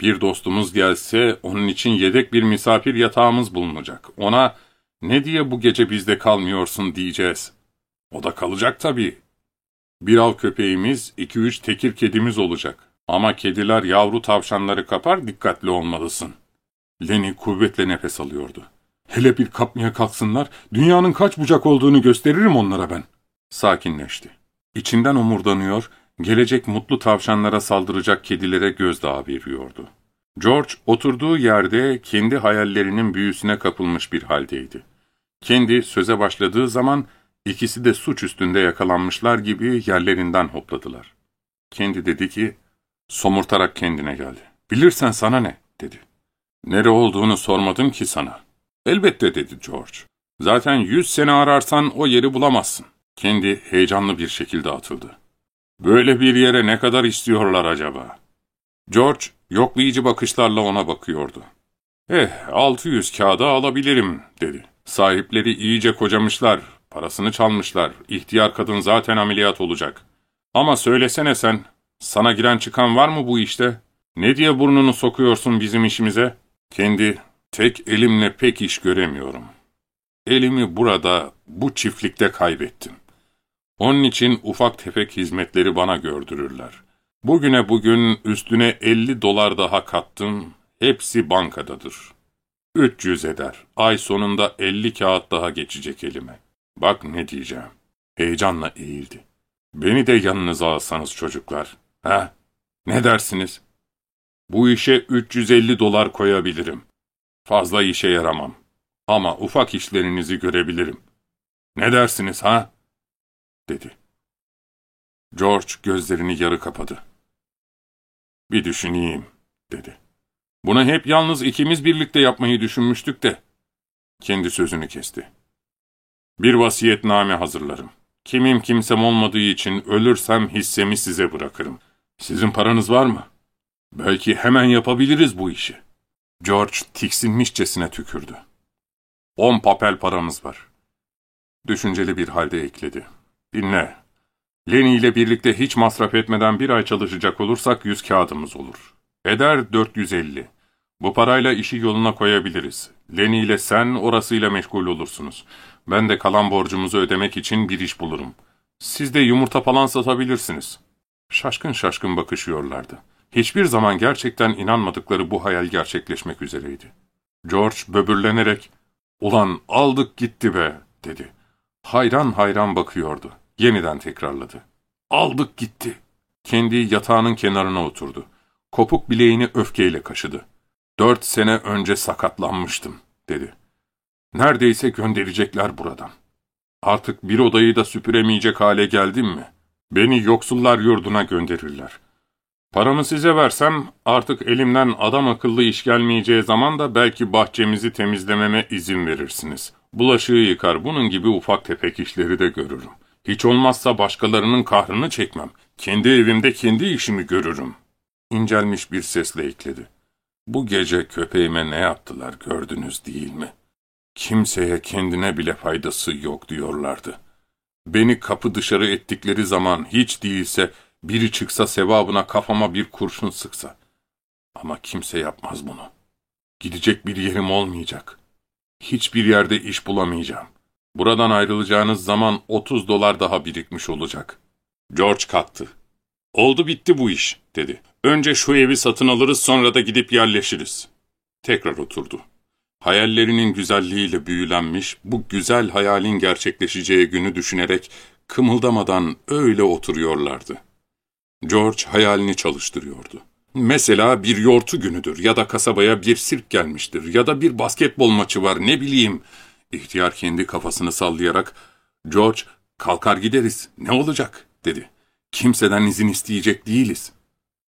Bir dostumuz gelse onun için yedek bir misafir yatağımız bulunacak. Ona ne diye bu gece bizde kalmıyorsun diyeceğiz. O da kalacak tabii. Bir av köpeğimiz, iki üç tekir kedimiz olacak. Ama kediler yavru tavşanları kapar, dikkatli olmalısın. Lenny kuvvetle nefes alıyordu. Hele bir kapmaya kalksınlar, dünyanın kaç bucak olduğunu gösteririm onlara ben. Sakinleşti. İçinden omurdanıyor, gelecek mutlu tavşanlara saldıracak kedilere gözdağı veriyordu. George oturduğu yerde kendi hayallerinin büyüsüne kapılmış bir haldeydi. Kendi söze başladığı zaman ikisi de suç üstünde yakalanmışlar gibi yerlerinden hopladılar. Kendi dedi ki, somurtarak kendine geldi. Bilirsen sana ne, dedi. Nere olduğunu sormadım ki sana. Elbette dedi George. Zaten yüz sene ararsan o yeri bulamazsın. Kendi heyecanlı bir şekilde atıldı. Böyle bir yere ne kadar istiyorlar acaba? George yoklayıcı bakışlarla ona bakıyordu. Eh, 600 kağıda alabilirim, dedi. Sahipleri iyice kocamışlar, parasını çalmışlar, ihtiyar kadın zaten ameliyat olacak. Ama söylesene sen, sana giren çıkan var mı bu işte? Ne diye burnunu sokuyorsun bizim işimize? Kendi Tek elimle pek iş göremiyorum. Elimi burada, bu çiftlikte kaybettim. Onun için ufak tefek hizmetleri bana gördürürler. Bugüne bugün üstüne 50 dolar daha kattım, hepsi bankadadır. 300 eder, ay sonunda 50 kağıt daha geçecek elime. Bak ne diyeceğim. Heyecanla eğildi. Beni de yanınıza alsanız çocuklar. Ha? Ne dersiniz? Bu işe 350 dolar koyabilirim. Fazla işe yaramam. Ama ufak işlerinizi görebilirim. Ne dersiniz ha? dedi. George gözlerini yarı kapadı. Bir düşüneyim, dedi. Bunu hep yalnız ikimiz birlikte yapmayı düşünmüştük de. Kendi sözünü kesti. Bir vasiyetname hazırlarım. Kimim kimsem olmadığı için ölürsem hissemi size bırakırım. Sizin paranız var mı? Belki hemen yapabiliriz bu işi. George tiksinmişçesine tükürdü. On papel paramız var. Düşünceli bir halde ekledi. Dinle. Lenny ile birlikte hiç masraf etmeden bir ay çalışacak olursak yüz kağıdımız olur. Eder 450. Bu parayla işi yoluna koyabiliriz. Lenny ile sen orasıyla meşgul olursunuz. Ben de kalan borcumuzu ödemek için bir iş bulurum. Siz de yumurta falan satabilirsiniz. Şaşkın şaşkın bakışıyorlardı. Hiçbir zaman gerçekten inanmadıkları bu hayal gerçekleşmek üzereydi. George böbürlenerek, ''Ulan aldık gitti be'' dedi. Hayran hayran bakıyordu. Yeniden tekrarladı. ''Aldık gitti.'' Kendi yatağının kenarına oturdu. Kopuk bileğini öfkeyle kaşıdı. Dört sene önce sakatlanmıştım, dedi. Neredeyse gönderecekler buradan. Artık bir odayı da süpüremeyecek hale geldim mi? Beni yoksullar yurduna gönderirler. Paramı size versem artık elimden adam akıllı iş gelmeyeceği zaman da belki bahçemizi temizlememe izin verirsiniz. Bulaşığı yıkar bunun gibi ufak tefek işleri de görürüm. Hiç olmazsa başkalarının kahrını çekmem. Kendi evimde kendi işimi görürüm. İncelmiş bir sesle ekledi. Bu gece köpeğime ne yaptılar gördünüz değil mi? Kimseye kendine bile faydası yok diyorlardı. Beni kapı dışarı ettikleri zaman hiç değilse biri çıksa sevabına kafama bir kurşun sıksa. Ama kimse yapmaz bunu. Gidecek bir yerim olmayacak. Hiçbir yerde iş bulamayacağım. Buradan ayrılacağınız zaman 30 dolar daha birikmiş olacak. George kalktı. Oldu bitti bu iş, dedi. Önce şu evi satın alırız sonra da gidip yerleşiriz. Tekrar oturdu. Hayallerinin güzelliğiyle büyülenmiş, bu güzel hayalin gerçekleşeceği günü düşünerek kımıldamadan öyle oturuyorlardı. George hayalini çalıştırıyordu. Mesela bir yortu günüdür ya da kasabaya bir sirk gelmiştir ya da bir basketbol maçı var ne bileyim. İhtiyar kendi kafasını sallayarak George kalkar gideriz ne olacak dedi. Kimseden izin isteyecek değiliz.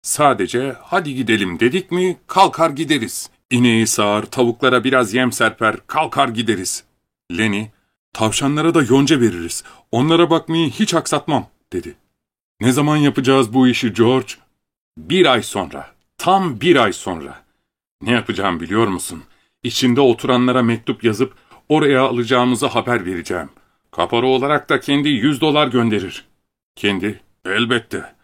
Sadece hadi gidelim dedik mi kalkar gideriz. İneği sağar, tavuklara biraz yem serper, kalkar gideriz. Lenny, tavşanlara da yonca veririz. Onlara bakmayı hiç aksatmam, dedi. Ne zaman yapacağız bu işi George? Bir ay sonra. Tam bir ay sonra. Ne yapacağım biliyor musun? İçinde oturanlara mektup yazıp oraya alacağımızı haber vereceğim. Kapora olarak da kendi yüz dolar gönderir. Kendi? Elbette.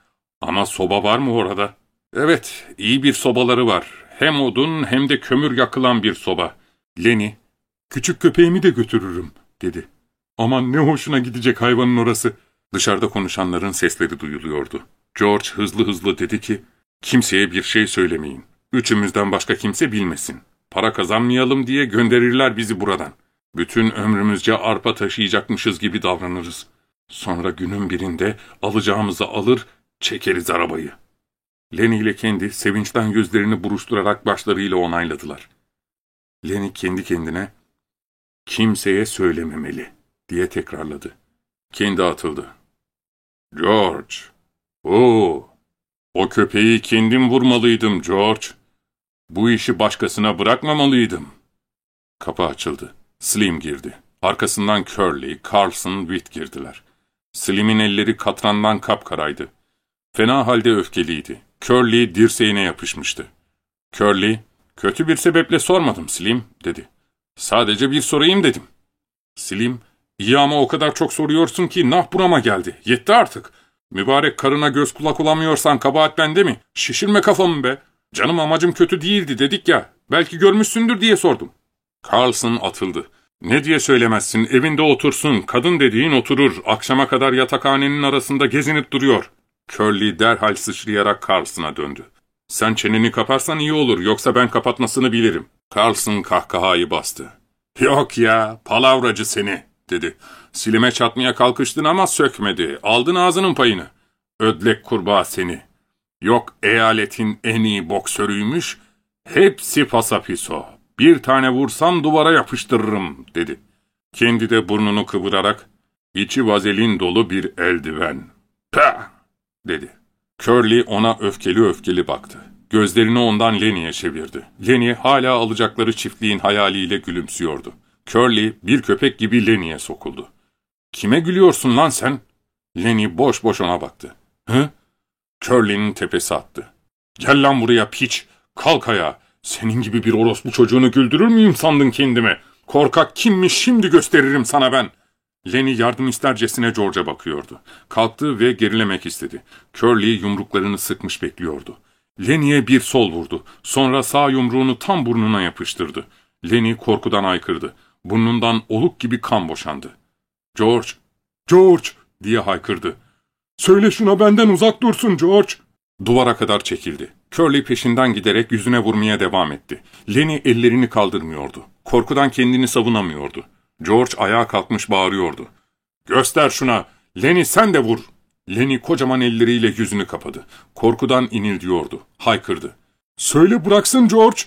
Ama soba var mı orada? Evet, iyi bir sobaları var. Hem odun hem de kömür yakılan bir soba. Lenny, küçük köpeğimi de götürürüm, dedi. Aman ne hoşuna gidecek hayvanın orası. Dışarıda konuşanların sesleri duyuluyordu. George hızlı hızlı dedi ki, kimseye bir şey söylemeyin. Üçümüzden başka kimse bilmesin. Para kazanmayalım diye gönderirler bizi buradan. Bütün ömrümüzce arpa taşıyacakmışız gibi davranırız. Sonra günün birinde alacağımızı alır, çekeriz arabayı. Lenny ile kendi sevinçten gözlerini buruşturarak başlarıyla onayladılar. Lenny kendi kendine, kimseye söylememeli diye tekrarladı. Kendi atıldı. George, o, o köpeği kendim vurmalıydım George. Bu işi başkasına bırakmamalıydım. Kapı açıldı. Slim girdi. Arkasından Curly, Carlson, Witt girdiler. Slim'in elleri katrandan kapkaraydı. Fena halde öfkeliydi. Curly dirseğine yapışmıştı. Curly, kötü bir sebeple sormadım Slim, dedi. Sadece bir sorayım dedim. Slim, iyi ama o kadar çok soruyorsun ki nah burama geldi. Yetti artık. Mübarek karına göz kulak olamıyorsan kabahat bende mi? Şişirme kafamı be. Canım amacım kötü değildi dedik ya. Belki görmüşsündür diye sordum. Carlson atıldı. Ne diye söylemezsin, evinde otursun, kadın dediğin oturur, akşama kadar yatakhanenin arasında gezinip duruyor. Curly derhal sıçrayarak Carlson'a döndü. Sen çeneni kaparsan iyi olur, yoksa ben kapatmasını bilirim. Carlson kahkahayı bastı. Yok ya, palavracı seni, dedi. Silime çatmaya kalkıştın ama sökmedi, aldın ağzının payını. Ödlek kurbağa seni. Yok eyaletin en iyi boksörüymüş, hepsi pasapiso. Bir tane vursam duvara yapıştırırım, dedi. Kendi de burnunu kıvırarak, içi vazelin dolu bir eldiven. Pah! dedi. Curly ona öfkeli öfkeli baktı. Gözlerini ondan Lenny'e çevirdi. Lenny hala alacakları çiftliğin hayaliyle gülümsüyordu. Curly bir köpek gibi Lenny'e sokuldu. ''Kime gülüyorsun lan sen?'' Lenny boş boş ona baktı. ''Hı?'' Curly'nin tepesi attı. ''Gel lan buraya piç, kalk ayağa. Senin gibi bir orospu çocuğunu güldürür müyüm sandın kendime? Korkak kimmiş şimdi gösteririm sana ben.'' Lenny yardım istercesine George'a bakıyordu. Kalktı ve gerilemek istedi. Curly yumruklarını sıkmış bekliyordu. Lenny'e bir sol vurdu. Sonra sağ yumruğunu tam burnuna yapıştırdı. Lenny korkudan aykırdı. Burnundan oluk gibi kan boşandı. George, George diye haykırdı. Söyle şuna benden uzak dursun George. Duvara kadar çekildi. Curly peşinden giderek yüzüne vurmaya devam etti. Lenny ellerini kaldırmıyordu. Korkudan kendini savunamıyordu. George ayağa kalkmış bağırıyordu. ''Göster şuna! Lenny sen de vur!'' Lenny kocaman elleriyle yüzünü kapadı. Korkudan inildiyordu. Haykırdı. ''Söyle bıraksın George!''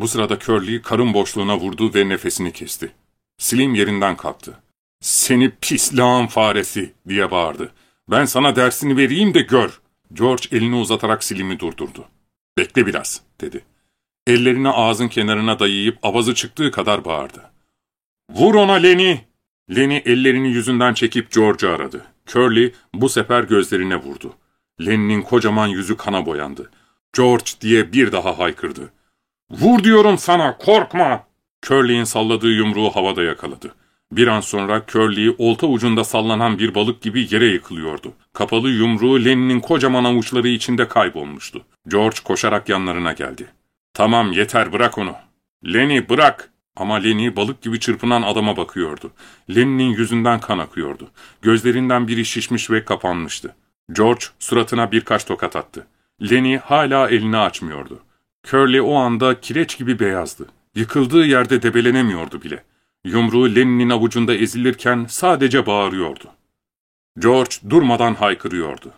Bu sırada Curly karın boşluğuna vurdu ve nefesini kesti. Slim yerinden kalktı. ''Seni pis lağım faresi!'' diye bağırdı. ''Ben sana dersini vereyim de gör.'' George elini uzatarak Slim'i durdurdu. ''Bekle biraz.'' dedi. Ellerini ağzın kenarına dayayıp avazı çıktığı kadar bağırdı. ''Vur ona Lenny!'' Lenny ellerini yüzünden çekip George'u aradı. Curly bu sefer gözlerine vurdu. Lenny'nin kocaman yüzü kana boyandı. George diye bir daha haykırdı. ''Vur diyorum sana, korkma!'' Curly'in salladığı yumruğu havada yakaladı. Bir an sonra Curly olta ucunda sallanan bir balık gibi yere yıkılıyordu. Kapalı yumruğu Lenny'nin kocaman avuçları içinde kaybolmuştu. George koşarak yanlarına geldi. ''Tamam yeter bırak onu.'' ''Lenny bırak!'' Ama Lenny balık gibi çırpınan adama bakıyordu. Lenny'nin yüzünden kan akıyordu. Gözlerinden biri şişmiş ve kapanmıştı. George suratına birkaç tokat attı. Lenny hala elini açmıyordu. Curly o anda kireç gibi beyazdı. Yıkıldığı yerde debelenemiyordu bile. Yumruğu Lenny'nin avucunda ezilirken sadece bağırıyordu. George durmadan haykırıyordu.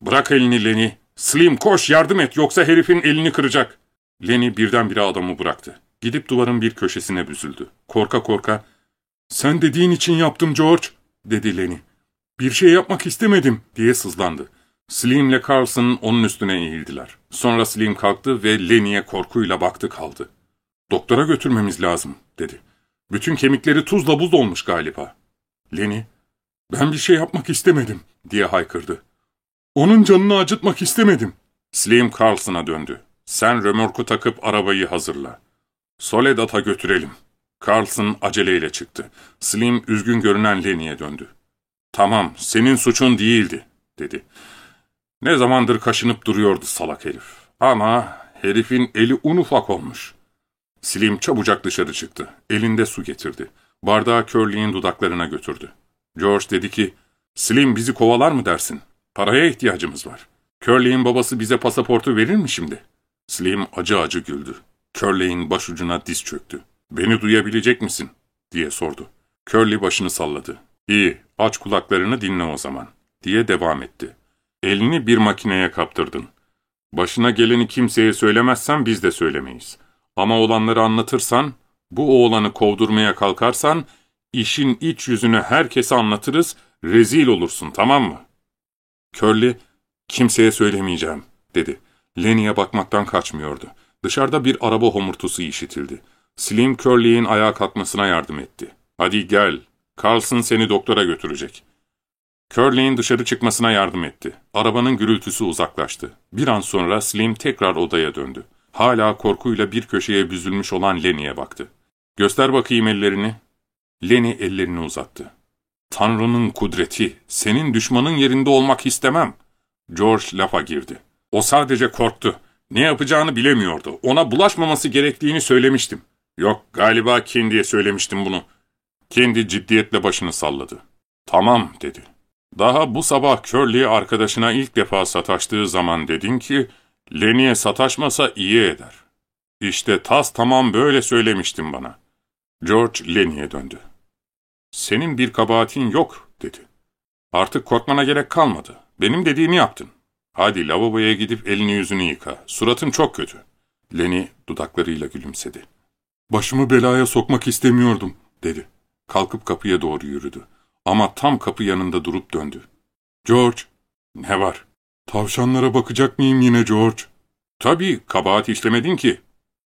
''Bırak elini Lenny! Slim koş yardım et yoksa herifin elini kıracak!'' Lenny birdenbire adamı bıraktı. Gidip duvarın bir köşesine büzüldü. Korka korka ''Sen dediğin için yaptım George'' dedi Lenny. ''Bir şey yapmak istemedim'' diye sızlandı. Slim ile Carlson onun üstüne eğildiler. Sonra Slim kalktı ve Lenny'e korkuyla baktı kaldı. ''Doktora götürmemiz lazım'' dedi. ''Bütün kemikleri tuzla buz olmuş galiba.'' Lenny ''Ben bir şey yapmak istemedim'' diye haykırdı. ''Onun canını acıtmak istemedim.'' Slim Carlson'a döndü. ''Sen römorku takıp arabayı hazırla. Soledad'a götürelim.'' Carlson aceleyle çıktı. Slim üzgün görünen Lenny'e döndü. ''Tamam, senin suçun değildi.'' dedi. Ne zamandır kaşınıp duruyordu salak herif. Ama herifin eli un ufak olmuş. Slim çabucak dışarı çıktı. Elinde su getirdi. Bardağı Curly'in dudaklarına götürdü. George dedi ki, ''Slim bizi kovalar mı dersin? Paraya ihtiyacımız var. Curly'in babası bize pasaportu verir mi şimdi?'' Slim acı acı güldü. Curly'in başucuna diz çöktü. ''Beni duyabilecek misin?'' diye sordu. Curly başını salladı. ''İyi, aç kulaklarını dinle o zaman.'' diye devam etti. Elini bir makineye kaptırdın. Başına geleni kimseye söylemezsen biz de söylemeyiz. Ama olanları anlatırsan, bu oğlanı kovdurmaya kalkarsan, işin iç yüzünü herkese anlatırız, rezil olursun tamam mı? Curly, kimseye söylemeyeceğim, dedi. Lenny'e bakmaktan kaçmıyordu. Dışarıda bir araba homurtusu işitildi. Slim Curly'in ayağa kalkmasına yardım etti. Hadi gel, Carlson seni doktora götürecek. Curly'in dışarı çıkmasına yardım etti. Arabanın gürültüsü uzaklaştı. Bir an sonra Slim tekrar odaya döndü. Hala korkuyla bir köşeye büzülmüş olan Lenny'e baktı. ''Göster bakayım ellerini.'' Lenny ellerini uzattı. ''Tanrı'nın kudreti, senin düşmanın yerinde olmak istemem.'' George lafa girdi. O sadece korktu. Ne yapacağını bilemiyordu. Ona bulaşmaması gerektiğini söylemiştim. Yok, galiba Kendi'ye söylemiştim bunu. Kendi ciddiyetle başını salladı. ''Tamam'' dedi. Daha bu sabah Curly arkadaşına ilk defa sataştığı zaman dedin ki, Lenny'e sataşmasa iyi eder. İşte tas tamam böyle söylemiştin bana. George Lenny'e döndü. Senin bir kabahatin yok, dedi. Artık korkmana gerek kalmadı. Benim dediğimi yaptın. Hadi lavaboya gidip elini yüzünü yıka. Suratın çok kötü. Lenny dudaklarıyla gülümsedi. Başımı belaya sokmak istemiyordum, dedi. Kalkıp kapıya doğru yürüdü. Ama tam kapı yanında durup döndü. George, ne var? Tavşanlara bakacak mıyım yine George? Tabii, kabahat işlemedin ki.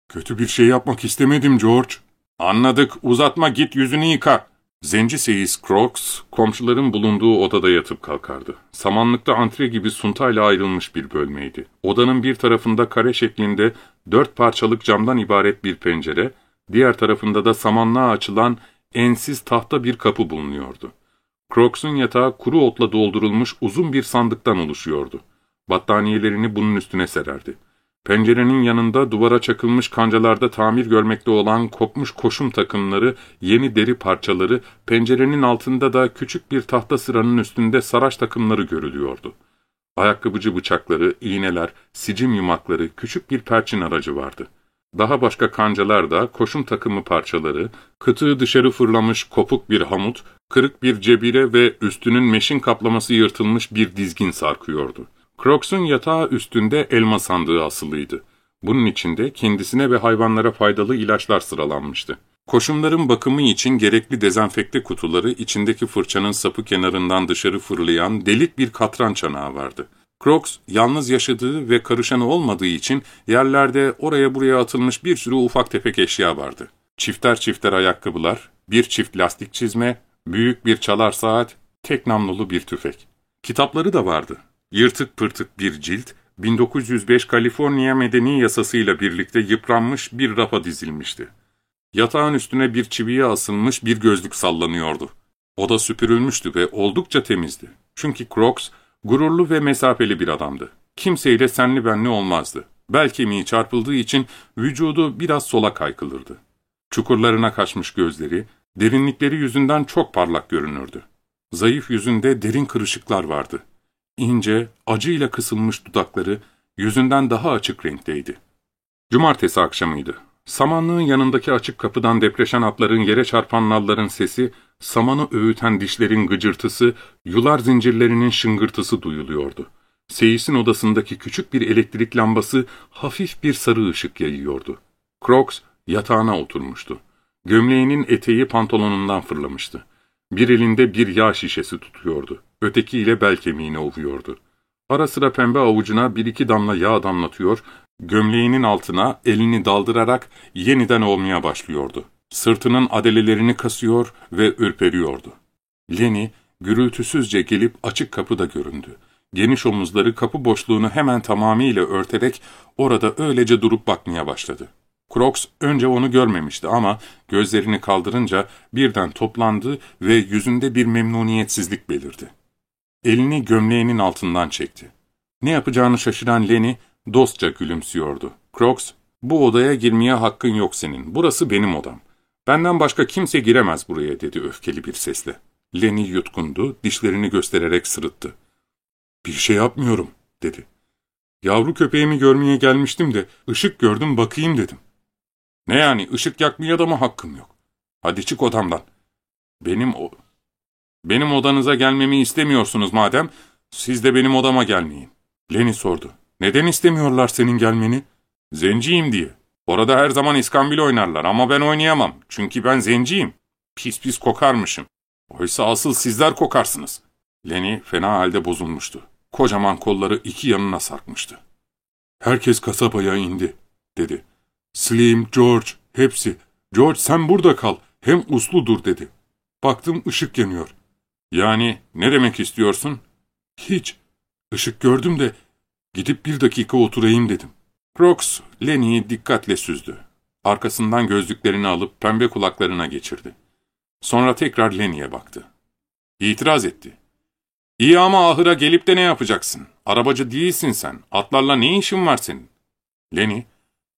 Kötü bir şey yapmak istemedim George. Anladık, uzatma git yüzünü yıka. Zenci seyis Crocs, komşuların bulunduğu odada yatıp kalkardı. Samanlıkta antre gibi suntayla ayrılmış bir bölmeydi. Odanın bir tarafında kare şeklinde dört parçalık camdan ibaret bir pencere, diğer tarafında da samanlığa açılan ensiz tahta bir kapı bulunuyordu. Crocs'un yatağı kuru otla doldurulmuş uzun bir sandıktan oluşuyordu. Battaniyelerini bunun üstüne sererdi. Pencerenin yanında duvara çakılmış kancalarda tamir görmekte olan kopmuş koşum takımları, yeni deri parçaları, pencerenin altında da küçük bir tahta sıranın üstünde saraç takımları görülüyordu. Ayakkabıcı bıçakları, iğneler, sicim yumakları, küçük bir perçin aracı vardı. Daha başka kancalar da koşum takımı parçaları, kıtığı dışarı fırlamış kopuk bir hamut, kırık bir cebire ve üstünün meşin kaplaması yırtılmış bir dizgin sarkıyordu. Crocs'un yatağı üstünde elma sandığı asılıydı. Bunun içinde kendisine ve hayvanlara faydalı ilaçlar sıralanmıştı. Koşumların bakımı için gerekli dezenfekte kutuları içindeki fırçanın sapı kenarından dışarı fırlayan delik bir katran çanağı vardı. Crocs, yalnız yaşadığı ve karışanı olmadığı için yerlerde oraya buraya atılmış bir sürü ufak tefek eşya vardı. Çifter çifter ayakkabılar, bir çift lastik çizme, büyük bir çalar saat, tek namlulu bir tüfek. Kitapları da vardı. Yırtık pırtık bir cilt, 1905 Kaliforniya Medeni Yasasıyla birlikte yıpranmış bir rafa dizilmişti. Yatağın üstüne bir çiviye asılmış bir gözlük sallanıyordu. Oda süpürülmüştü ve oldukça temizdi. Çünkü Crocs, gururlu ve mesafeli bir adamdı. Kimseyle senli benli olmazdı. Bel kemiği çarpıldığı için vücudu biraz sola kaykılırdı. Çukurlarına kaçmış gözleri, derinlikleri yüzünden çok parlak görünürdü. Zayıf yüzünde derin kırışıklar vardı. İnce, acıyla kısılmış dudakları yüzünden daha açık renkteydi. Cumartesi akşamıydı. Samanlığın yanındaki açık kapıdan depreşen atların yere çarpan nalların sesi, samanı öğüten dişlerin gıcırtısı, yular zincirlerinin şıngırtısı duyuluyordu. Seyis'in odasındaki küçük bir elektrik lambası hafif bir sarı ışık yayıyordu. Crocs yatağına oturmuştu. Gömleğinin eteği pantolonundan fırlamıştı. Bir elinde bir yağ şişesi tutuyordu. Ötekiyle bel kemiğini ovuyordu. Ara sıra pembe avucuna bir iki damla yağ damlatıyor, gömleğinin altına elini daldırarak yeniden olmaya başlıyordu. Sırtının adelelerini kasıyor ve ürperiyordu. Lenny gürültüsüzce gelip açık kapıda göründü. Geniş omuzları kapı boşluğunu hemen tamamıyla örterek orada öylece durup bakmaya başladı. Crocs önce onu görmemişti ama gözlerini kaldırınca birden toplandı ve yüzünde bir memnuniyetsizlik belirdi. Elini gömleğinin altından çekti. Ne yapacağını şaşıran Lenny dostça gülümsüyordu. Crocs, bu odaya girmeye hakkın yok senin. Burası benim odam. Benden başka kimse giremez buraya dedi öfkeli bir sesle. Lenny yutkundu, dişlerini göstererek sırıttı. Bir şey yapmıyorum dedi. Yavru köpeğimi görmeye gelmiştim de ışık gördüm bakayım dedim. Ne yani ışık yakmaya da mı hakkım yok? Hadi çık odamdan. Benim o... Benim odanıza gelmemi istemiyorsunuz madem, siz de benim odama gelmeyin. Lenny sordu. Neden istemiyorlar senin gelmeni? Zenciyim diye. Orada her zaman iskambil oynarlar ama ben oynayamam. Çünkü ben zenciyim. Pis pis kokarmışım. Oysa asıl sizler kokarsınız. Lenny fena halde bozulmuştu. Kocaman kolları iki yanına sarkmıştı. Herkes kasabaya indi, dedi. Slim, George, hepsi. George sen burada kal, hem uslu dur dedi. Baktım ışık yanıyor. Yani ne demek istiyorsun? Hiç. Işık gördüm de gidip bir dakika oturayım dedim. Crocs, Lenny'i dikkatle süzdü. Arkasından gözlüklerini alıp pembe kulaklarına geçirdi. Sonra tekrar Lenny'e baktı. İtiraz etti. İyi ama ahıra gelip de ne yapacaksın? Arabacı değilsin sen. Atlarla ne işin var senin? Lenny,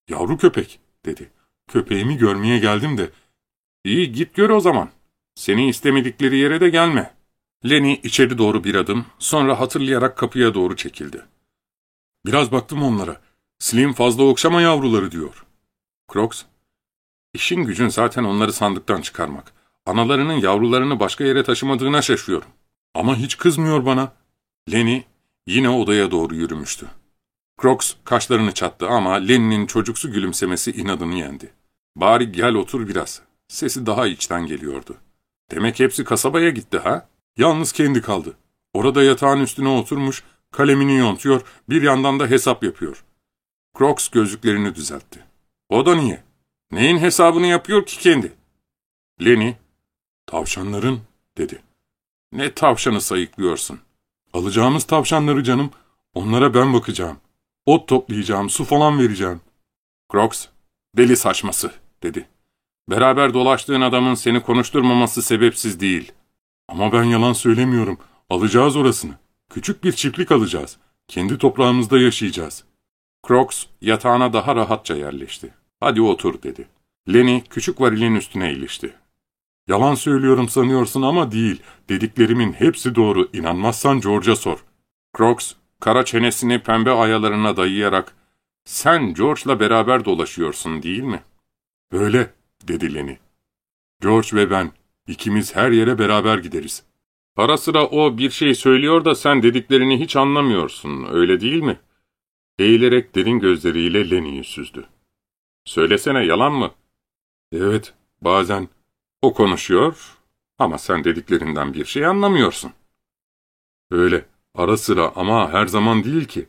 yavru köpek, dedi. Köpeğimi görmeye geldim de. İyi git gör o zaman. Seni istemedikleri yere de gelme. Lenny içeri doğru bir adım, sonra hatırlayarak kapıya doğru çekildi. Biraz baktım onlara. Slim fazla okşama yavruları diyor. Crocs, işin gücün zaten onları sandıktan çıkarmak. Analarının yavrularını başka yere taşımadığına şaşıyorum. Ama hiç kızmıyor bana. Lenny yine odaya doğru yürümüştü. Crocs kaşlarını çattı ama Lenny'nin çocuksu gülümsemesi inadını yendi. Bari gel otur biraz. Sesi daha içten geliyordu. Demek hepsi kasabaya gitti ha? Yalnız kendi kaldı. Orada yatağın üstüne oturmuş, kalemini yontuyor, bir yandan da hesap yapıyor. Crocs gözlüklerini düzeltti. O da niye? Neyin hesabını yapıyor ki kendi? Lenny, tavşanların, dedi. Ne tavşanı sayıklıyorsun? Alacağımız tavşanları canım, onlara ben bakacağım. Ot toplayacağım, su falan vereceğim. Crocs, deli saçması, dedi. Beraber dolaştığın adamın seni konuşturmaması sebepsiz değil. Ama ben yalan söylemiyorum. Alacağız orasını. Küçük bir çiftlik alacağız. Kendi toprağımızda yaşayacağız. Crocs yatağına daha rahatça yerleşti. Hadi otur dedi. Lenny küçük varilin üstüne ilişti. Yalan söylüyorum sanıyorsun ama değil. Dediklerimin hepsi doğru. İnanmazsan George'a sor. Crocs kara çenesini pembe ayalarına dayayarak ''Sen George'la beraber dolaşıyorsun değil mi?'' ''Öyle'' dedi Lenny. ''George ve ben ikimiz her yere beraber gideriz.'' Ara sıra o bir şey söylüyor da sen dediklerini hiç anlamıyorsun, öyle değil mi? Eğilerek derin gözleriyle Lenny'i süzdü. Söylesene yalan mı? Evet, bazen. O konuşuyor ama sen dediklerinden bir şey anlamıyorsun. Öyle, ara sıra ama her zaman değil ki.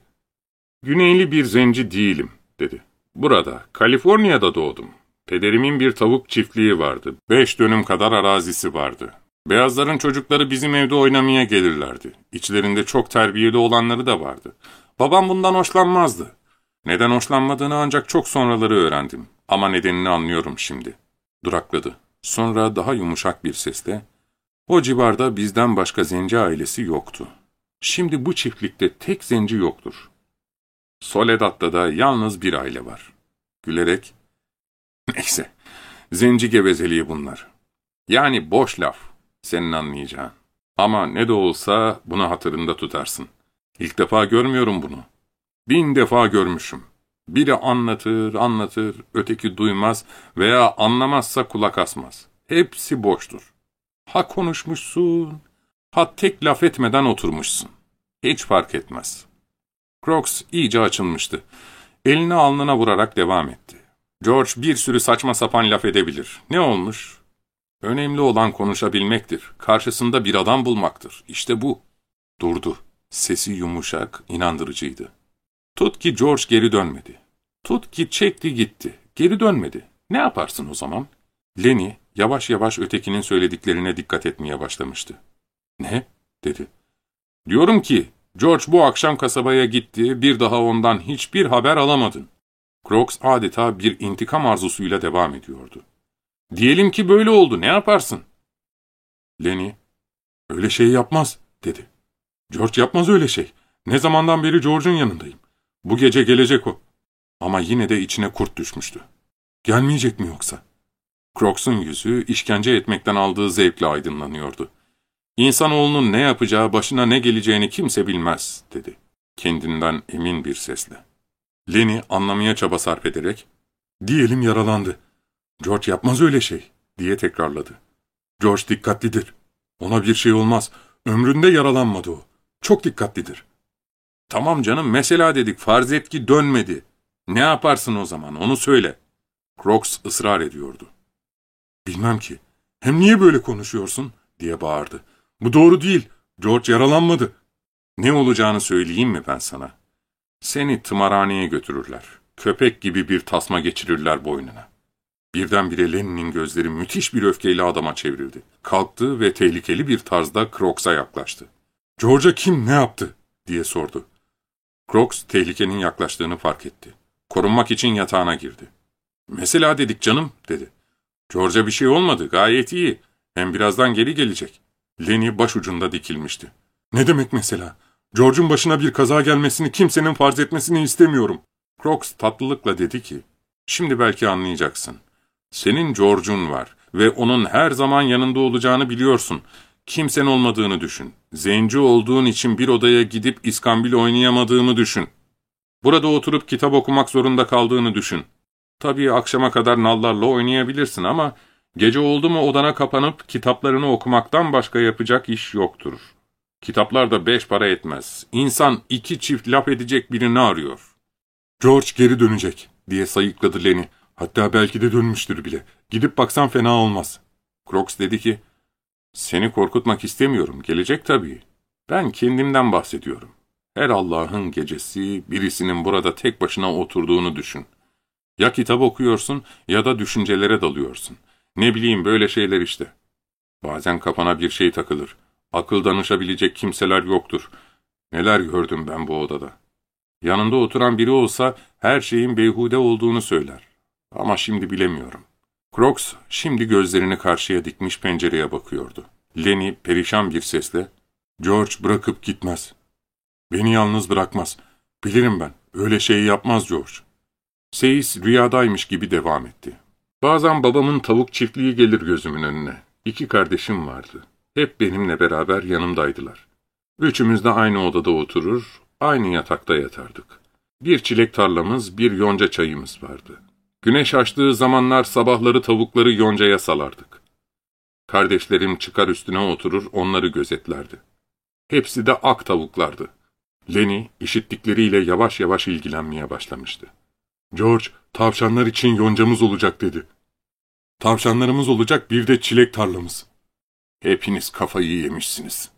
Güneyli bir zenci değilim, dedi. Burada, Kaliforniya'da doğdum. Pederimin bir tavuk çiftliği vardı. Beş dönüm kadar arazisi vardı. Beyazların çocukları bizim evde oynamaya gelirlerdi. İçlerinde çok terbiyeli olanları da vardı. Babam bundan hoşlanmazdı. Neden hoşlanmadığını ancak çok sonraları öğrendim. Ama nedenini anlıyorum şimdi. Durakladı. Sonra daha yumuşak bir sesle, o civarda bizden başka zenci ailesi yoktu. Şimdi bu çiftlikte tek zenci yoktur. Soledad'da da yalnız bir aile var. Gülerek, neyse, zenci gevezeliği bunlar. Yani boş laf, senin anlayacağın. Ama ne de olsa bunu hatırında tutarsın. İlk defa görmüyorum bunu. Bin defa görmüşüm. Biri anlatır, anlatır, öteki duymaz veya anlamazsa kulak asmaz. Hepsi boştur. Ha konuşmuşsun, ha tek laf etmeden oturmuşsun. Hiç fark etmez. Crocs iyice açılmıştı. Elini alnına vurarak devam etti. George bir sürü saçma sapan laf edebilir. Ne olmuş? Önemli olan konuşabilmektir. Karşısında bir adam bulmaktır. İşte bu. Durdu. Sesi yumuşak, inandırıcıydı. Tut ki George geri dönmedi. Tut ki çekti gitti. Geri dönmedi. Ne yaparsın o zaman? Lenny yavaş yavaş ötekinin söylediklerine dikkat etmeye başlamıştı. Ne? dedi. Diyorum ki George bu akşam kasabaya gitti, bir daha ondan hiçbir haber alamadın. Crocs adeta bir intikam arzusuyla devam ediyordu. Diyelim ki böyle oldu, ne yaparsın? Lenny, öyle şey yapmaz, dedi. George yapmaz öyle şey. Ne zamandan beri George'un yanındayım. Bu gece gelecek o. Ama yine de içine kurt düşmüştü. Gelmeyecek mi yoksa? Crocs'un yüzü işkence etmekten aldığı zevkle aydınlanıyordu. İnsanoğlunun ne yapacağı, başına ne geleceğini kimse bilmez, dedi. Kendinden emin bir sesle. Lenny anlamaya çaba sarf ederek, ''Diyelim yaralandı. George yapmaz öyle şey.'' diye tekrarladı. ''George dikkatlidir. Ona bir şey olmaz. Ömründe yaralanmadı o. Çok dikkatlidir.'' ''Tamam canım, mesela dedik, farz et ki dönmedi. Ne yaparsın o zaman, onu söyle.'' Crocs ısrar ediyordu. ''Bilmem ki. Hem niye böyle konuşuyorsun?'' diye bağırdı. ''Bu doğru değil. George yaralanmadı.'' ''Ne olacağını söyleyeyim mi ben sana?'' Seni tımarhaneye götürürler. Köpek gibi bir tasma geçirirler boynuna. Birdenbire Lenin'in gözleri müthiş bir öfkeyle adama çevrildi. Kalktı ve tehlikeli bir tarzda Crocs'a yaklaştı. ''George'a kim ne yaptı?'' diye sordu. Crocs tehlikenin yaklaştığını fark etti. Korunmak için yatağına girdi. ''Mesela dedik canım'' dedi. ''George'a bir şey olmadı, gayet iyi. Hem birazdan geri gelecek.'' Lenny başucunda dikilmişti. ''Ne demek mesela? George'un başına bir kaza gelmesini kimsenin farz etmesini istemiyorum.'' Crocs tatlılıkla dedi ki, ''Şimdi belki anlayacaksın. Senin George'un var ve onun her zaman yanında olacağını biliyorsun. Kimsen olmadığını düşün. Zenci olduğun için bir odaya gidip iskambil oynayamadığını düşün. Burada oturup kitap okumak zorunda kaldığını düşün. Tabii akşama kadar nallarla oynayabilirsin ama gece oldu mu odana kapanıp kitaplarını okumaktan başka yapacak iş yoktur. Kitaplar da beş para etmez. İnsan iki çift laf edecek birini arıyor. George geri dönecek diye sayıkladı Lenny. Hatta belki de dönmüştür bile. Gidip baksan fena olmaz. Crocs dedi ki, seni korkutmak istemiyorum, gelecek tabii. Ben kendimden bahsediyorum. Her Allah'ın gecesi birisinin burada tek başına oturduğunu düşün. Ya kitap okuyorsun ya da düşüncelere dalıyorsun. Ne bileyim böyle şeyler işte. Bazen kafana bir şey takılır. Akıl danışabilecek kimseler yoktur. Neler gördüm ben bu odada. Yanında oturan biri olsa her şeyin beyhude olduğunu söyler. Ama şimdi bilemiyorum. Crocs şimdi gözlerini karşıya dikmiş pencereye bakıyordu. Lenny perişan bir sesle, ''George bırakıp gitmez. Beni yalnız bırakmaz. Bilirim ben, öyle şeyi yapmaz George.'' Seyis rüyadaymış gibi devam etti. Bazen babamın tavuk çiftliği gelir gözümün önüne. İki kardeşim vardı. Hep benimle beraber yanımdaydılar. Üçümüz de aynı odada oturur, aynı yatakta yatardık. Bir çilek tarlamız, bir yonca çayımız vardı. Güneş açtığı zamanlar sabahları tavukları yoncaya salardık. Kardeşlerim çıkar üstüne oturur, onları gözetlerdi. Hepsi de ak tavuklardı. Lenny işittikleriyle yavaş yavaş ilgilenmeye başlamıştı. George, tavşanlar için yoncamız olacak dedi. Tavşanlarımız olacak bir de çilek tarlamız. Hepiniz kafayı yemişsiniz.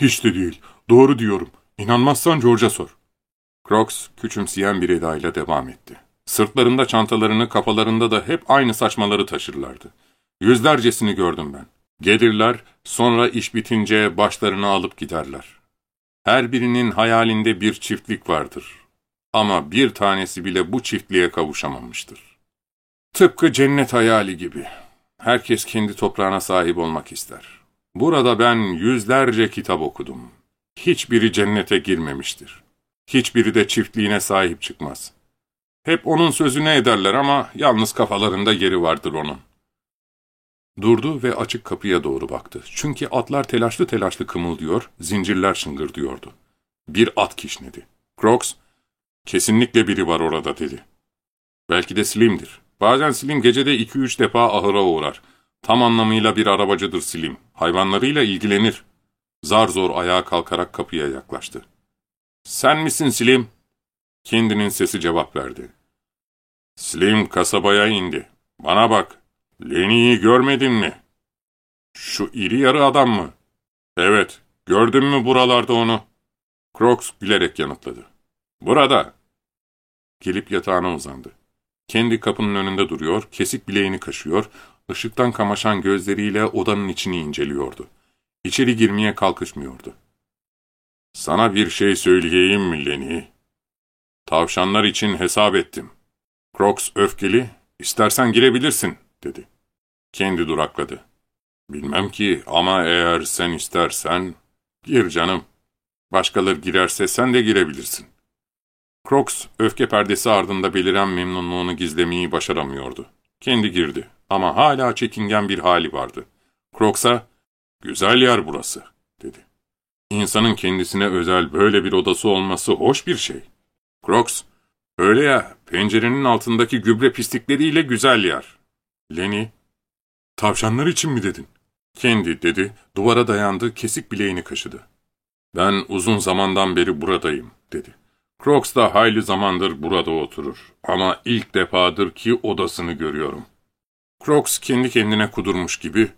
Hiç de değil. Doğru diyorum. İnanmazsan George'a sor. Crocs küçümseyen bir edayla devam etti. Sırtlarında çantalarını, kafalarında da hep aynı saçmaları taşırlardı. Yüzlercesini gördüm ben. Gelirler, sonra iş bitince başlarını alıp giderler. Her birinin hayalinde bir çiftlik vardır. Ama bir tanesi bile bu çiftliğe kavuşamamıştır. Tıpkı cennet hayali gibi. Herkes kendi toprağına sahip olmak ister. Burada ben yüzlerce kitap okudum. Hiçbiri cennete girmemiştir. Hiçbiri de çiftliğine sahip çıkmaz. Hep onun sözüne ederler ama yalnız kafalarında yeri vardır onun. Durdu ve açık kapıya doğru baktı. Çünkü atlar telaşlı telaşlı kımıldıyor, zincirler şıngırdıyordu. Bir at kişnedi. Crocs, kesinlikle biri var orada dedi. Belki de Slim'dir. Bazen Slim gecede iki üç defa ahıra uğrar. Tam anlamıyla bir arabacıdır Slim. Hayvanlarıyla ilgilenir. Zar zor ayağa kalkarak kapıya yaklaştı. ''Sen misin Slim?'' Kendinin sesi cevap verdi. Slim kasabaya indi. ''Bana bak, Lenny'yi görmedin mi?'' ''Şu iri yarı adam mı?'' ''Evet, gördün mü buralarda onu?'' Crocs gülerek yanıtladı. ''Burada.'' Gelip yatağına uzandı. Kendi kapının önünde duruyor, kesik bileğini kaşıyor, ışıktan kamaşan gözleriyle odanın içini inceliyordu. İçeri girmeye kalkışmıyordu. ''Sana bir şey söyleyeyim mi Lenny?'' ''Tavşanlar için hesap ettim.'' Crocs öfkeli, ''İstersen girebilirsin.'' dedi. Kendi durakladı. ''Bilmem ki ama eğer sen istersen, gir canım. Başkaları girerse sen de girebilirsin.'' Crocs, öfke perdesi ardında beliren memnunluğunu gizlemeyi başaramıyordu. Kendi girdi ama hala çekingen bir hali vardı. Crocs'a, ''Güzel yer burası.'' dedi. İnsanın kendisine özel böyle bir odası olması hoş bir şey. Crocs, ''Öyle ya, pencerenin altındaki gübre pislikleriyle güzel yer.'' Lenny, ''Tavşanlar için mi dedin?'' Kendi dedi, duvara dayandı, kesik bileğini kaşıdı. ''Ben uzun zamandan beri buradayım.'' dedi. Crocs da hayli zamandır burada oturur. Ama ilk defadır ki odasını görüyorum. Crocs kendi kendine kudurmuş gibi.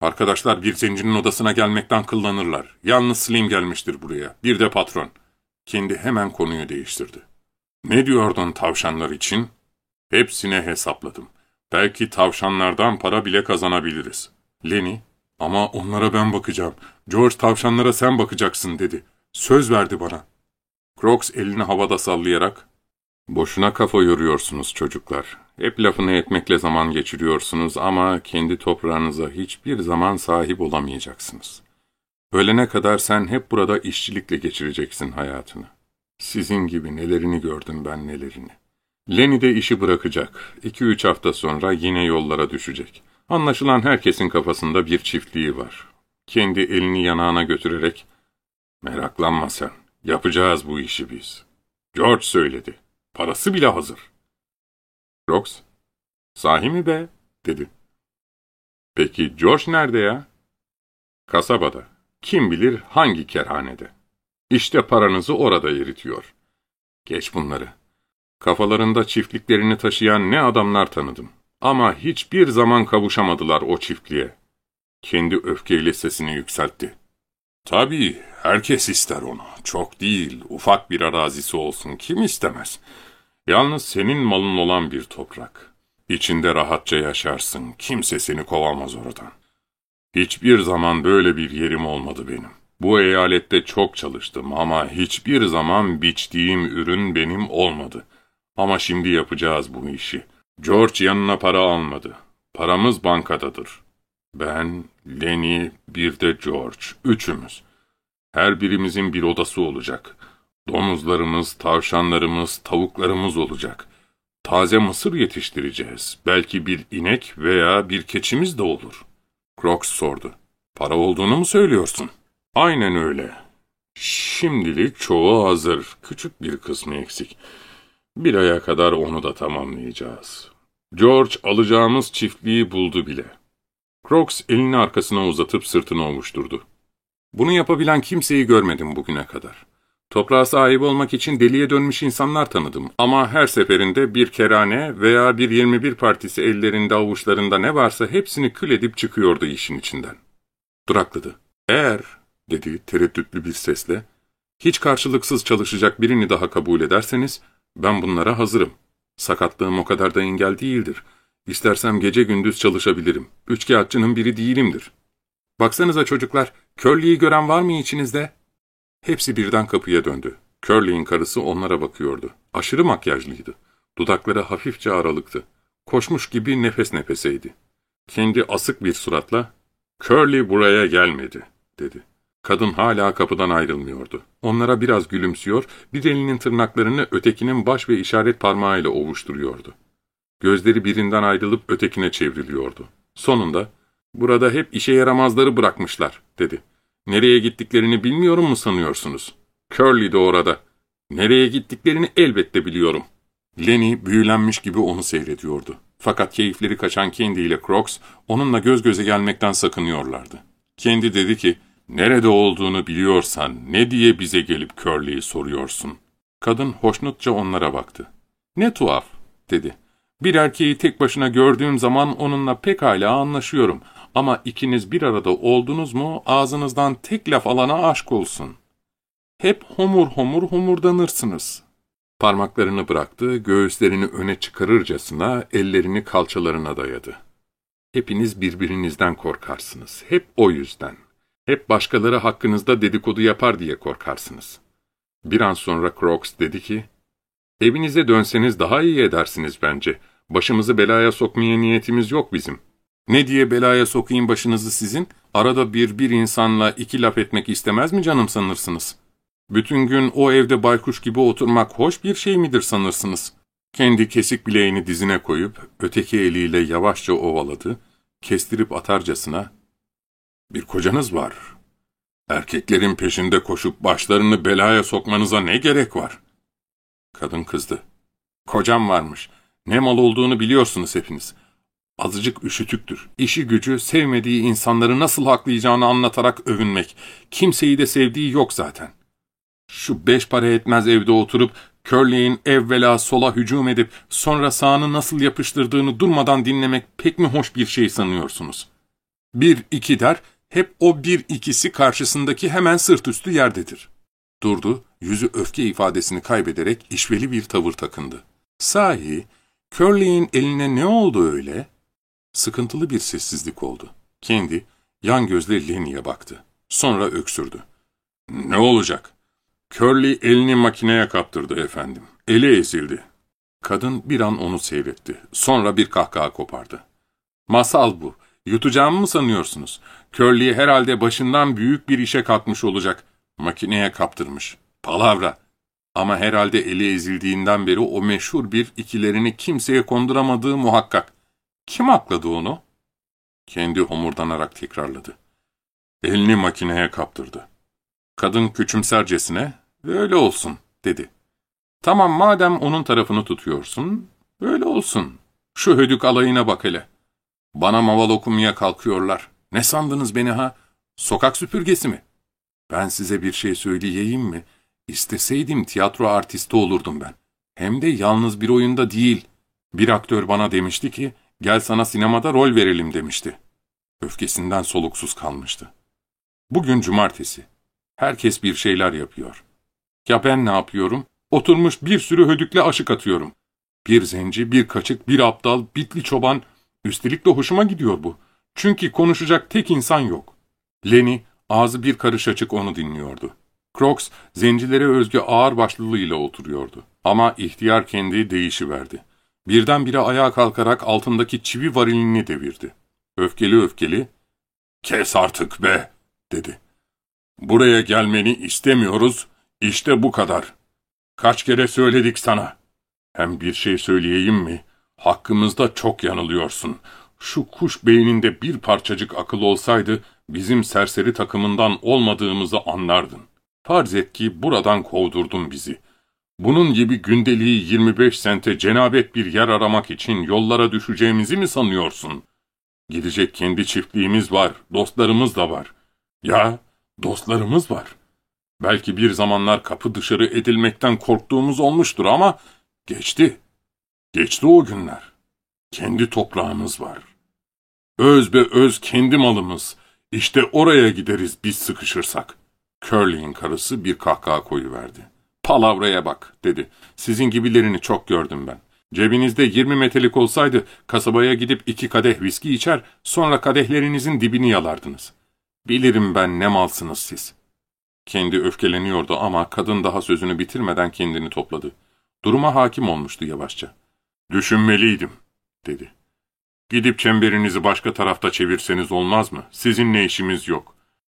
Arkadaşlar bir zencinin odasına gelmekten kıllanırlar. Yalnız Slim gelmiştir buraya. Bir de patron. Kendi hemen konuyu değiştirdi. Ne diyordun tavşanlar için? Hepsine hesapladım. Belki tavşanlardan para bile kazanabiliriz. Lenny, ama onlara ben bakacağım. George tavşanlara sen bakacaksın dedi. Söz verdi bana. Crocs elini havada sallayarak, ''Boşuna kafa yoruyorsunuz çocuklar. Hep lafını etmekle zaman geçiriyorsunuz ama kendi toprağınıza hiçbir zaman sahip olamayacaksınız. Ölene kadar sen hep burada işçilikle geçireceksin hayatını. Sizin gibi nelerini gördüm ben nelerini. Lenny de işi bırakacak. İki üç hafta sonra yine yollara düşecek. Anlaşılan herkesin kafasında bir çiftliği var. Kendi elini yanağına götürerek, ''Meraklanma sen.'' Yapacağız bu işi biz. George söyledi. Parası bile hazır. Rox, sahi mi be? dedi. Peki George nerede ya? Kasabada. Kim bilir hangi kerhanede. İşte paranızı orada eritiyor. Geç bunları. Kafalarında çiftliklerini taşıyan ne adamlar tanıdım. Ama hiçbir zaman kavuşamadılar o çiftliğe. Kendi öfkeyle sesini yükseltti. Tabii, herkes ister onu. Çok değil, ufak bir arazisi olsun. Kim istemez? Yalnız senin malın olan bir toprak. İçinde rahatça yaşarsın. Kimse seni kovamaz oradan. Hiçbir zaman böyle bir yerim olmadı benim. Bu eyalette çok çalıştım ama hiçbir zaman biçtiğim ürün benim olmadı. Ama şimdi yapacağız bu işi. George yanına para almadı. Paramız bankadadır. Ben, Lenny, bir de George. Üçümüz. Her birimizin bir odası olacak. Domuzlarımız, tavşanlarımız, tavuklarımız olacak. Taze mısır yetiştireceğiz. Belki bir inek veya bir keçimiz de olur. Crocs sordu. Para olduğunu mu söylüyorsun? Aynen öyle. Şimdilik çoğu hazır. Küçük bir kısmı eksik. Bir aya kadar onu da tamamlayacağız. George alacağımız çiftliği buldu bile. Crocs elini arkasına uzatıp sırtını ovuşturdu. Bunu yapabilen kimseyi görmedim bugüne kadar. Toprağa sahip olmak için deliye dönmüş insanlar tanıdım ama her seferinde bir kerane veya bir 21 partisi ellerinde avuçlarında ne varsa hepsini kül edip çıkıyordu işin içinden. Durakladı. Eğer, dedi tereddütlü bir sesle, hiç karşılıksız çalışacak birini daha kabul ederseniz ben bunlara hazırım. Sakatlığım o kadar da engel değildir. İstersem gece gündüz çalışabilirim. Üçkağıtçının biri değilimdir. Baksanıza çocuklar, Curly'yi gören var mı içinizde? Hepsi birden kapıya döndü. Curly'in karısı onlara bakıyordu. Aşırı makyajlıydı. Dudakları hafifçe aralıktı. Koşmuş gibi nefes nefeseydi. Kendi asık bir suratla, ''Curly buraya gelmedi.'' dedi. Kadın hala kapıdan ayrılmıyordu. Onlara biraz gülümsüyor, bir elinin tırnaklarını ötekinin baş ve işaret parmağıyla ovuşturuyordu. Gözleri birinden ayrılıp ötekine çevriliyordu. Sonunda, ''Burada hep işe yaramazları bırakmışlar.'' dedi. ''Nereye gittiklerini bilmiyorum mu sanıyorsunuz? Curly de orada. Nereye gittiklerini elbette biliyorum.'' Lenny büyülenmiş gibi onu seyrediyordu. Fakat keyifleri kaçan Candy ile Crocs onunla göz göze gelmekten sakınıyorlardı. Kendi dedi ki, ''Nerede olduğunu biliyorsan ne diye bize gelip Curly'yi soruyorsun?'' Kadın hoşnutça onlara baktı. ''Ne tuhaf.'' dedi. ''Bir erkeği tek başına gördüğüm zaman onunla pekala anlaşıyorum. Ama ikiniz bir arada oldunuz mu ağzınızdan tek laf alana aşk olsun. Hep homur homur homurdanırsınız.'' Parmaklarını bıraktı, göğüslerini öne çıkarırcasına ellerini kalçalarına dayadı. Hepiniz birbirinizden korkarsınız. Hep o yüzden. Hep başkaları hakkınızda dedikodu yapar diye korkarsınız. Bir an sonra Crocs dedi ki, Evinize dönseniz daha iyi edersiniz bence. Başımızı belaya sokmaya niyetimiz yok bizim. Ne diye belaya sokayım başınızı sizin? Arada bir bir insanla iki laf etmek istemez mi canım sanırsınız? Bütün gün o evde baykuş gibi oturmak hoş bir şey midir sanırsınız? Kendi kesik bileğini dizine koyup öteki eliyle yavaşça ovaladı, kestirip atarcasına, ''Bir kocanız var. Erkeklerin peşinde koşup başlarını belaya sokmanıza ne gerek var?'' Kadın kızdı. ''Kocam varmış. Ne mal olduğunu biliyorsunuz hepiniz. Azıcık üşütüktür. İşi gücü sevmediği insanları nasıl haklayacağını anlatarak övünmek. Kimseyi de sevdiği yok zaten. Şu beş para etmez evde oturup Curly'in evvela sola hücum edip sonra sağını nasıl yapıştırdığını durmadan dinlemek pek mi hoş bir şey sanıyorsunuz? Bir iki der, hep o bir ikisi karşısındaki hemen sırt üstü yerdedir. Durdu, yüzü öfke ifadesini kaybederek işveli bir tavır takındı. Sahi, Curly'in eline ne oldu öyle? Sıkıntılı bir sessizlik oldu. Kendi, yan gözle Lenny'e baktı. Sonra öksürdü. Ne olacak? Curly elini makineye kaptırdı efendim. Eli ezildi. Kadın bir an onu seyretti. Sonra bir kahkaha kopardı. Masal bu. Yutacağımı mı sanıyorsunuz? Curly herhalde başından büyük bir işe kalkmış olacak. Makineye kaptırmış. Palavra. Ama herhalde eli ezildiğinden beri o meşhur bir ikilerini kimseye konduramadığı muhakkak. Kim akladı onu? Kendi homurdanarak tekrarladı. Elini makineye kaptırdı. Kadın küçümsercesine, öyle olsun, dedi. Tamam madem onun tarafını tutuyorsun, öyle olsun. Şu hödük alayına bak hele. Bana maval okumaya kalkıyorlar. Ne sandınız beni ha? Sokak süpürgesi mi? Ben size bir şey söyleyeyim mi? İsteseydim tiyatro artisti olurdum ben. Hem de yalnız bir oyunda değil. Bir aktör bana demişti ki, gel sana sinemada rol verelim demişti. Öfkesinden soluksuz kalmıştı. Bugün cumartesi. Herkes bir şeyler yapıyor. Ya ben ne yapıyorum? Oturmuş bir sürü hödükle aşık atıyorum. Bir zenci, bir kaçık, bir aptal, bitli çoban. Üstelik de hoşuma gidiyor bu. Çünkü konuşacak tek insan yok. Lenny, ağzı bir karış açık onu dinliyordu. Crocs, zencilere özgü ağır başlılığıyla oturuyordu. Ama ihtiyar kendi değişiverdi. Birdenbire ayağa kalkarak altındaki çivi varilini devirdi. Öfkeli öfkeli, ''Kes artık be!'' dedi. ''Buraya gelmeni istemiyoruz, işte bu kadar. Kaç kere söyledik sana. Hem bir şey söyleyeyim mi? Hakkımızda çok yanılıyorsun. Şu kuş beyninde bir parçacık akıl olsaydı, bizim serseri takımından olmadığımızı anlardın. Farz et ki buradan kovdurdun bizi. Bunun gibi gündeliği 25 sente cenabet bir yer aramak için yollara düşeceğimizi mi sanıyorsun? Gidecek kendi çiftliğimiz var, dostlarımız da var. Ya, dostlarımız var. Belki bir zamanlar kapı dışarı edilmekten korktuğumuz olmuştur ama geçti. Geçti o günler. Kendi toprağımız var. Öz be öz kendi malımız. İşte oraya gideriz biz sıkışırsak. Curly'in karısı bir kahkaha koyuverdi. Palavraya bak dedi. Sizin gibilerini çok gördüm ben. Cebinizde 20 metrelik olsaydı kasabaya gidip iki kadeh viski içer sonra kadehlerinizin dibini yalardınız. Bilirim ben ne malsınız siz. Kendi öfkeleniyordu ama kadın daha sözünü bitirmeden kendini topladı. Duruma hakim olmuştu yavaşça. Düşünmeliydim, dedi. Gidip çemberinizi başka tarafta çevirseniz olmaz mı? Sizinle işimiz yok.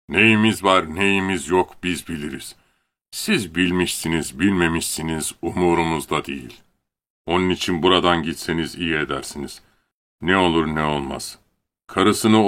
Neyimiz var, neyimiz yok biz biliriz. Siz bilmişsiniz, bilmemişsiniz, umurumuzda değil. Onun için buradan gitseniz iyi edersiniz. Ne olur ne olmaz. Karısını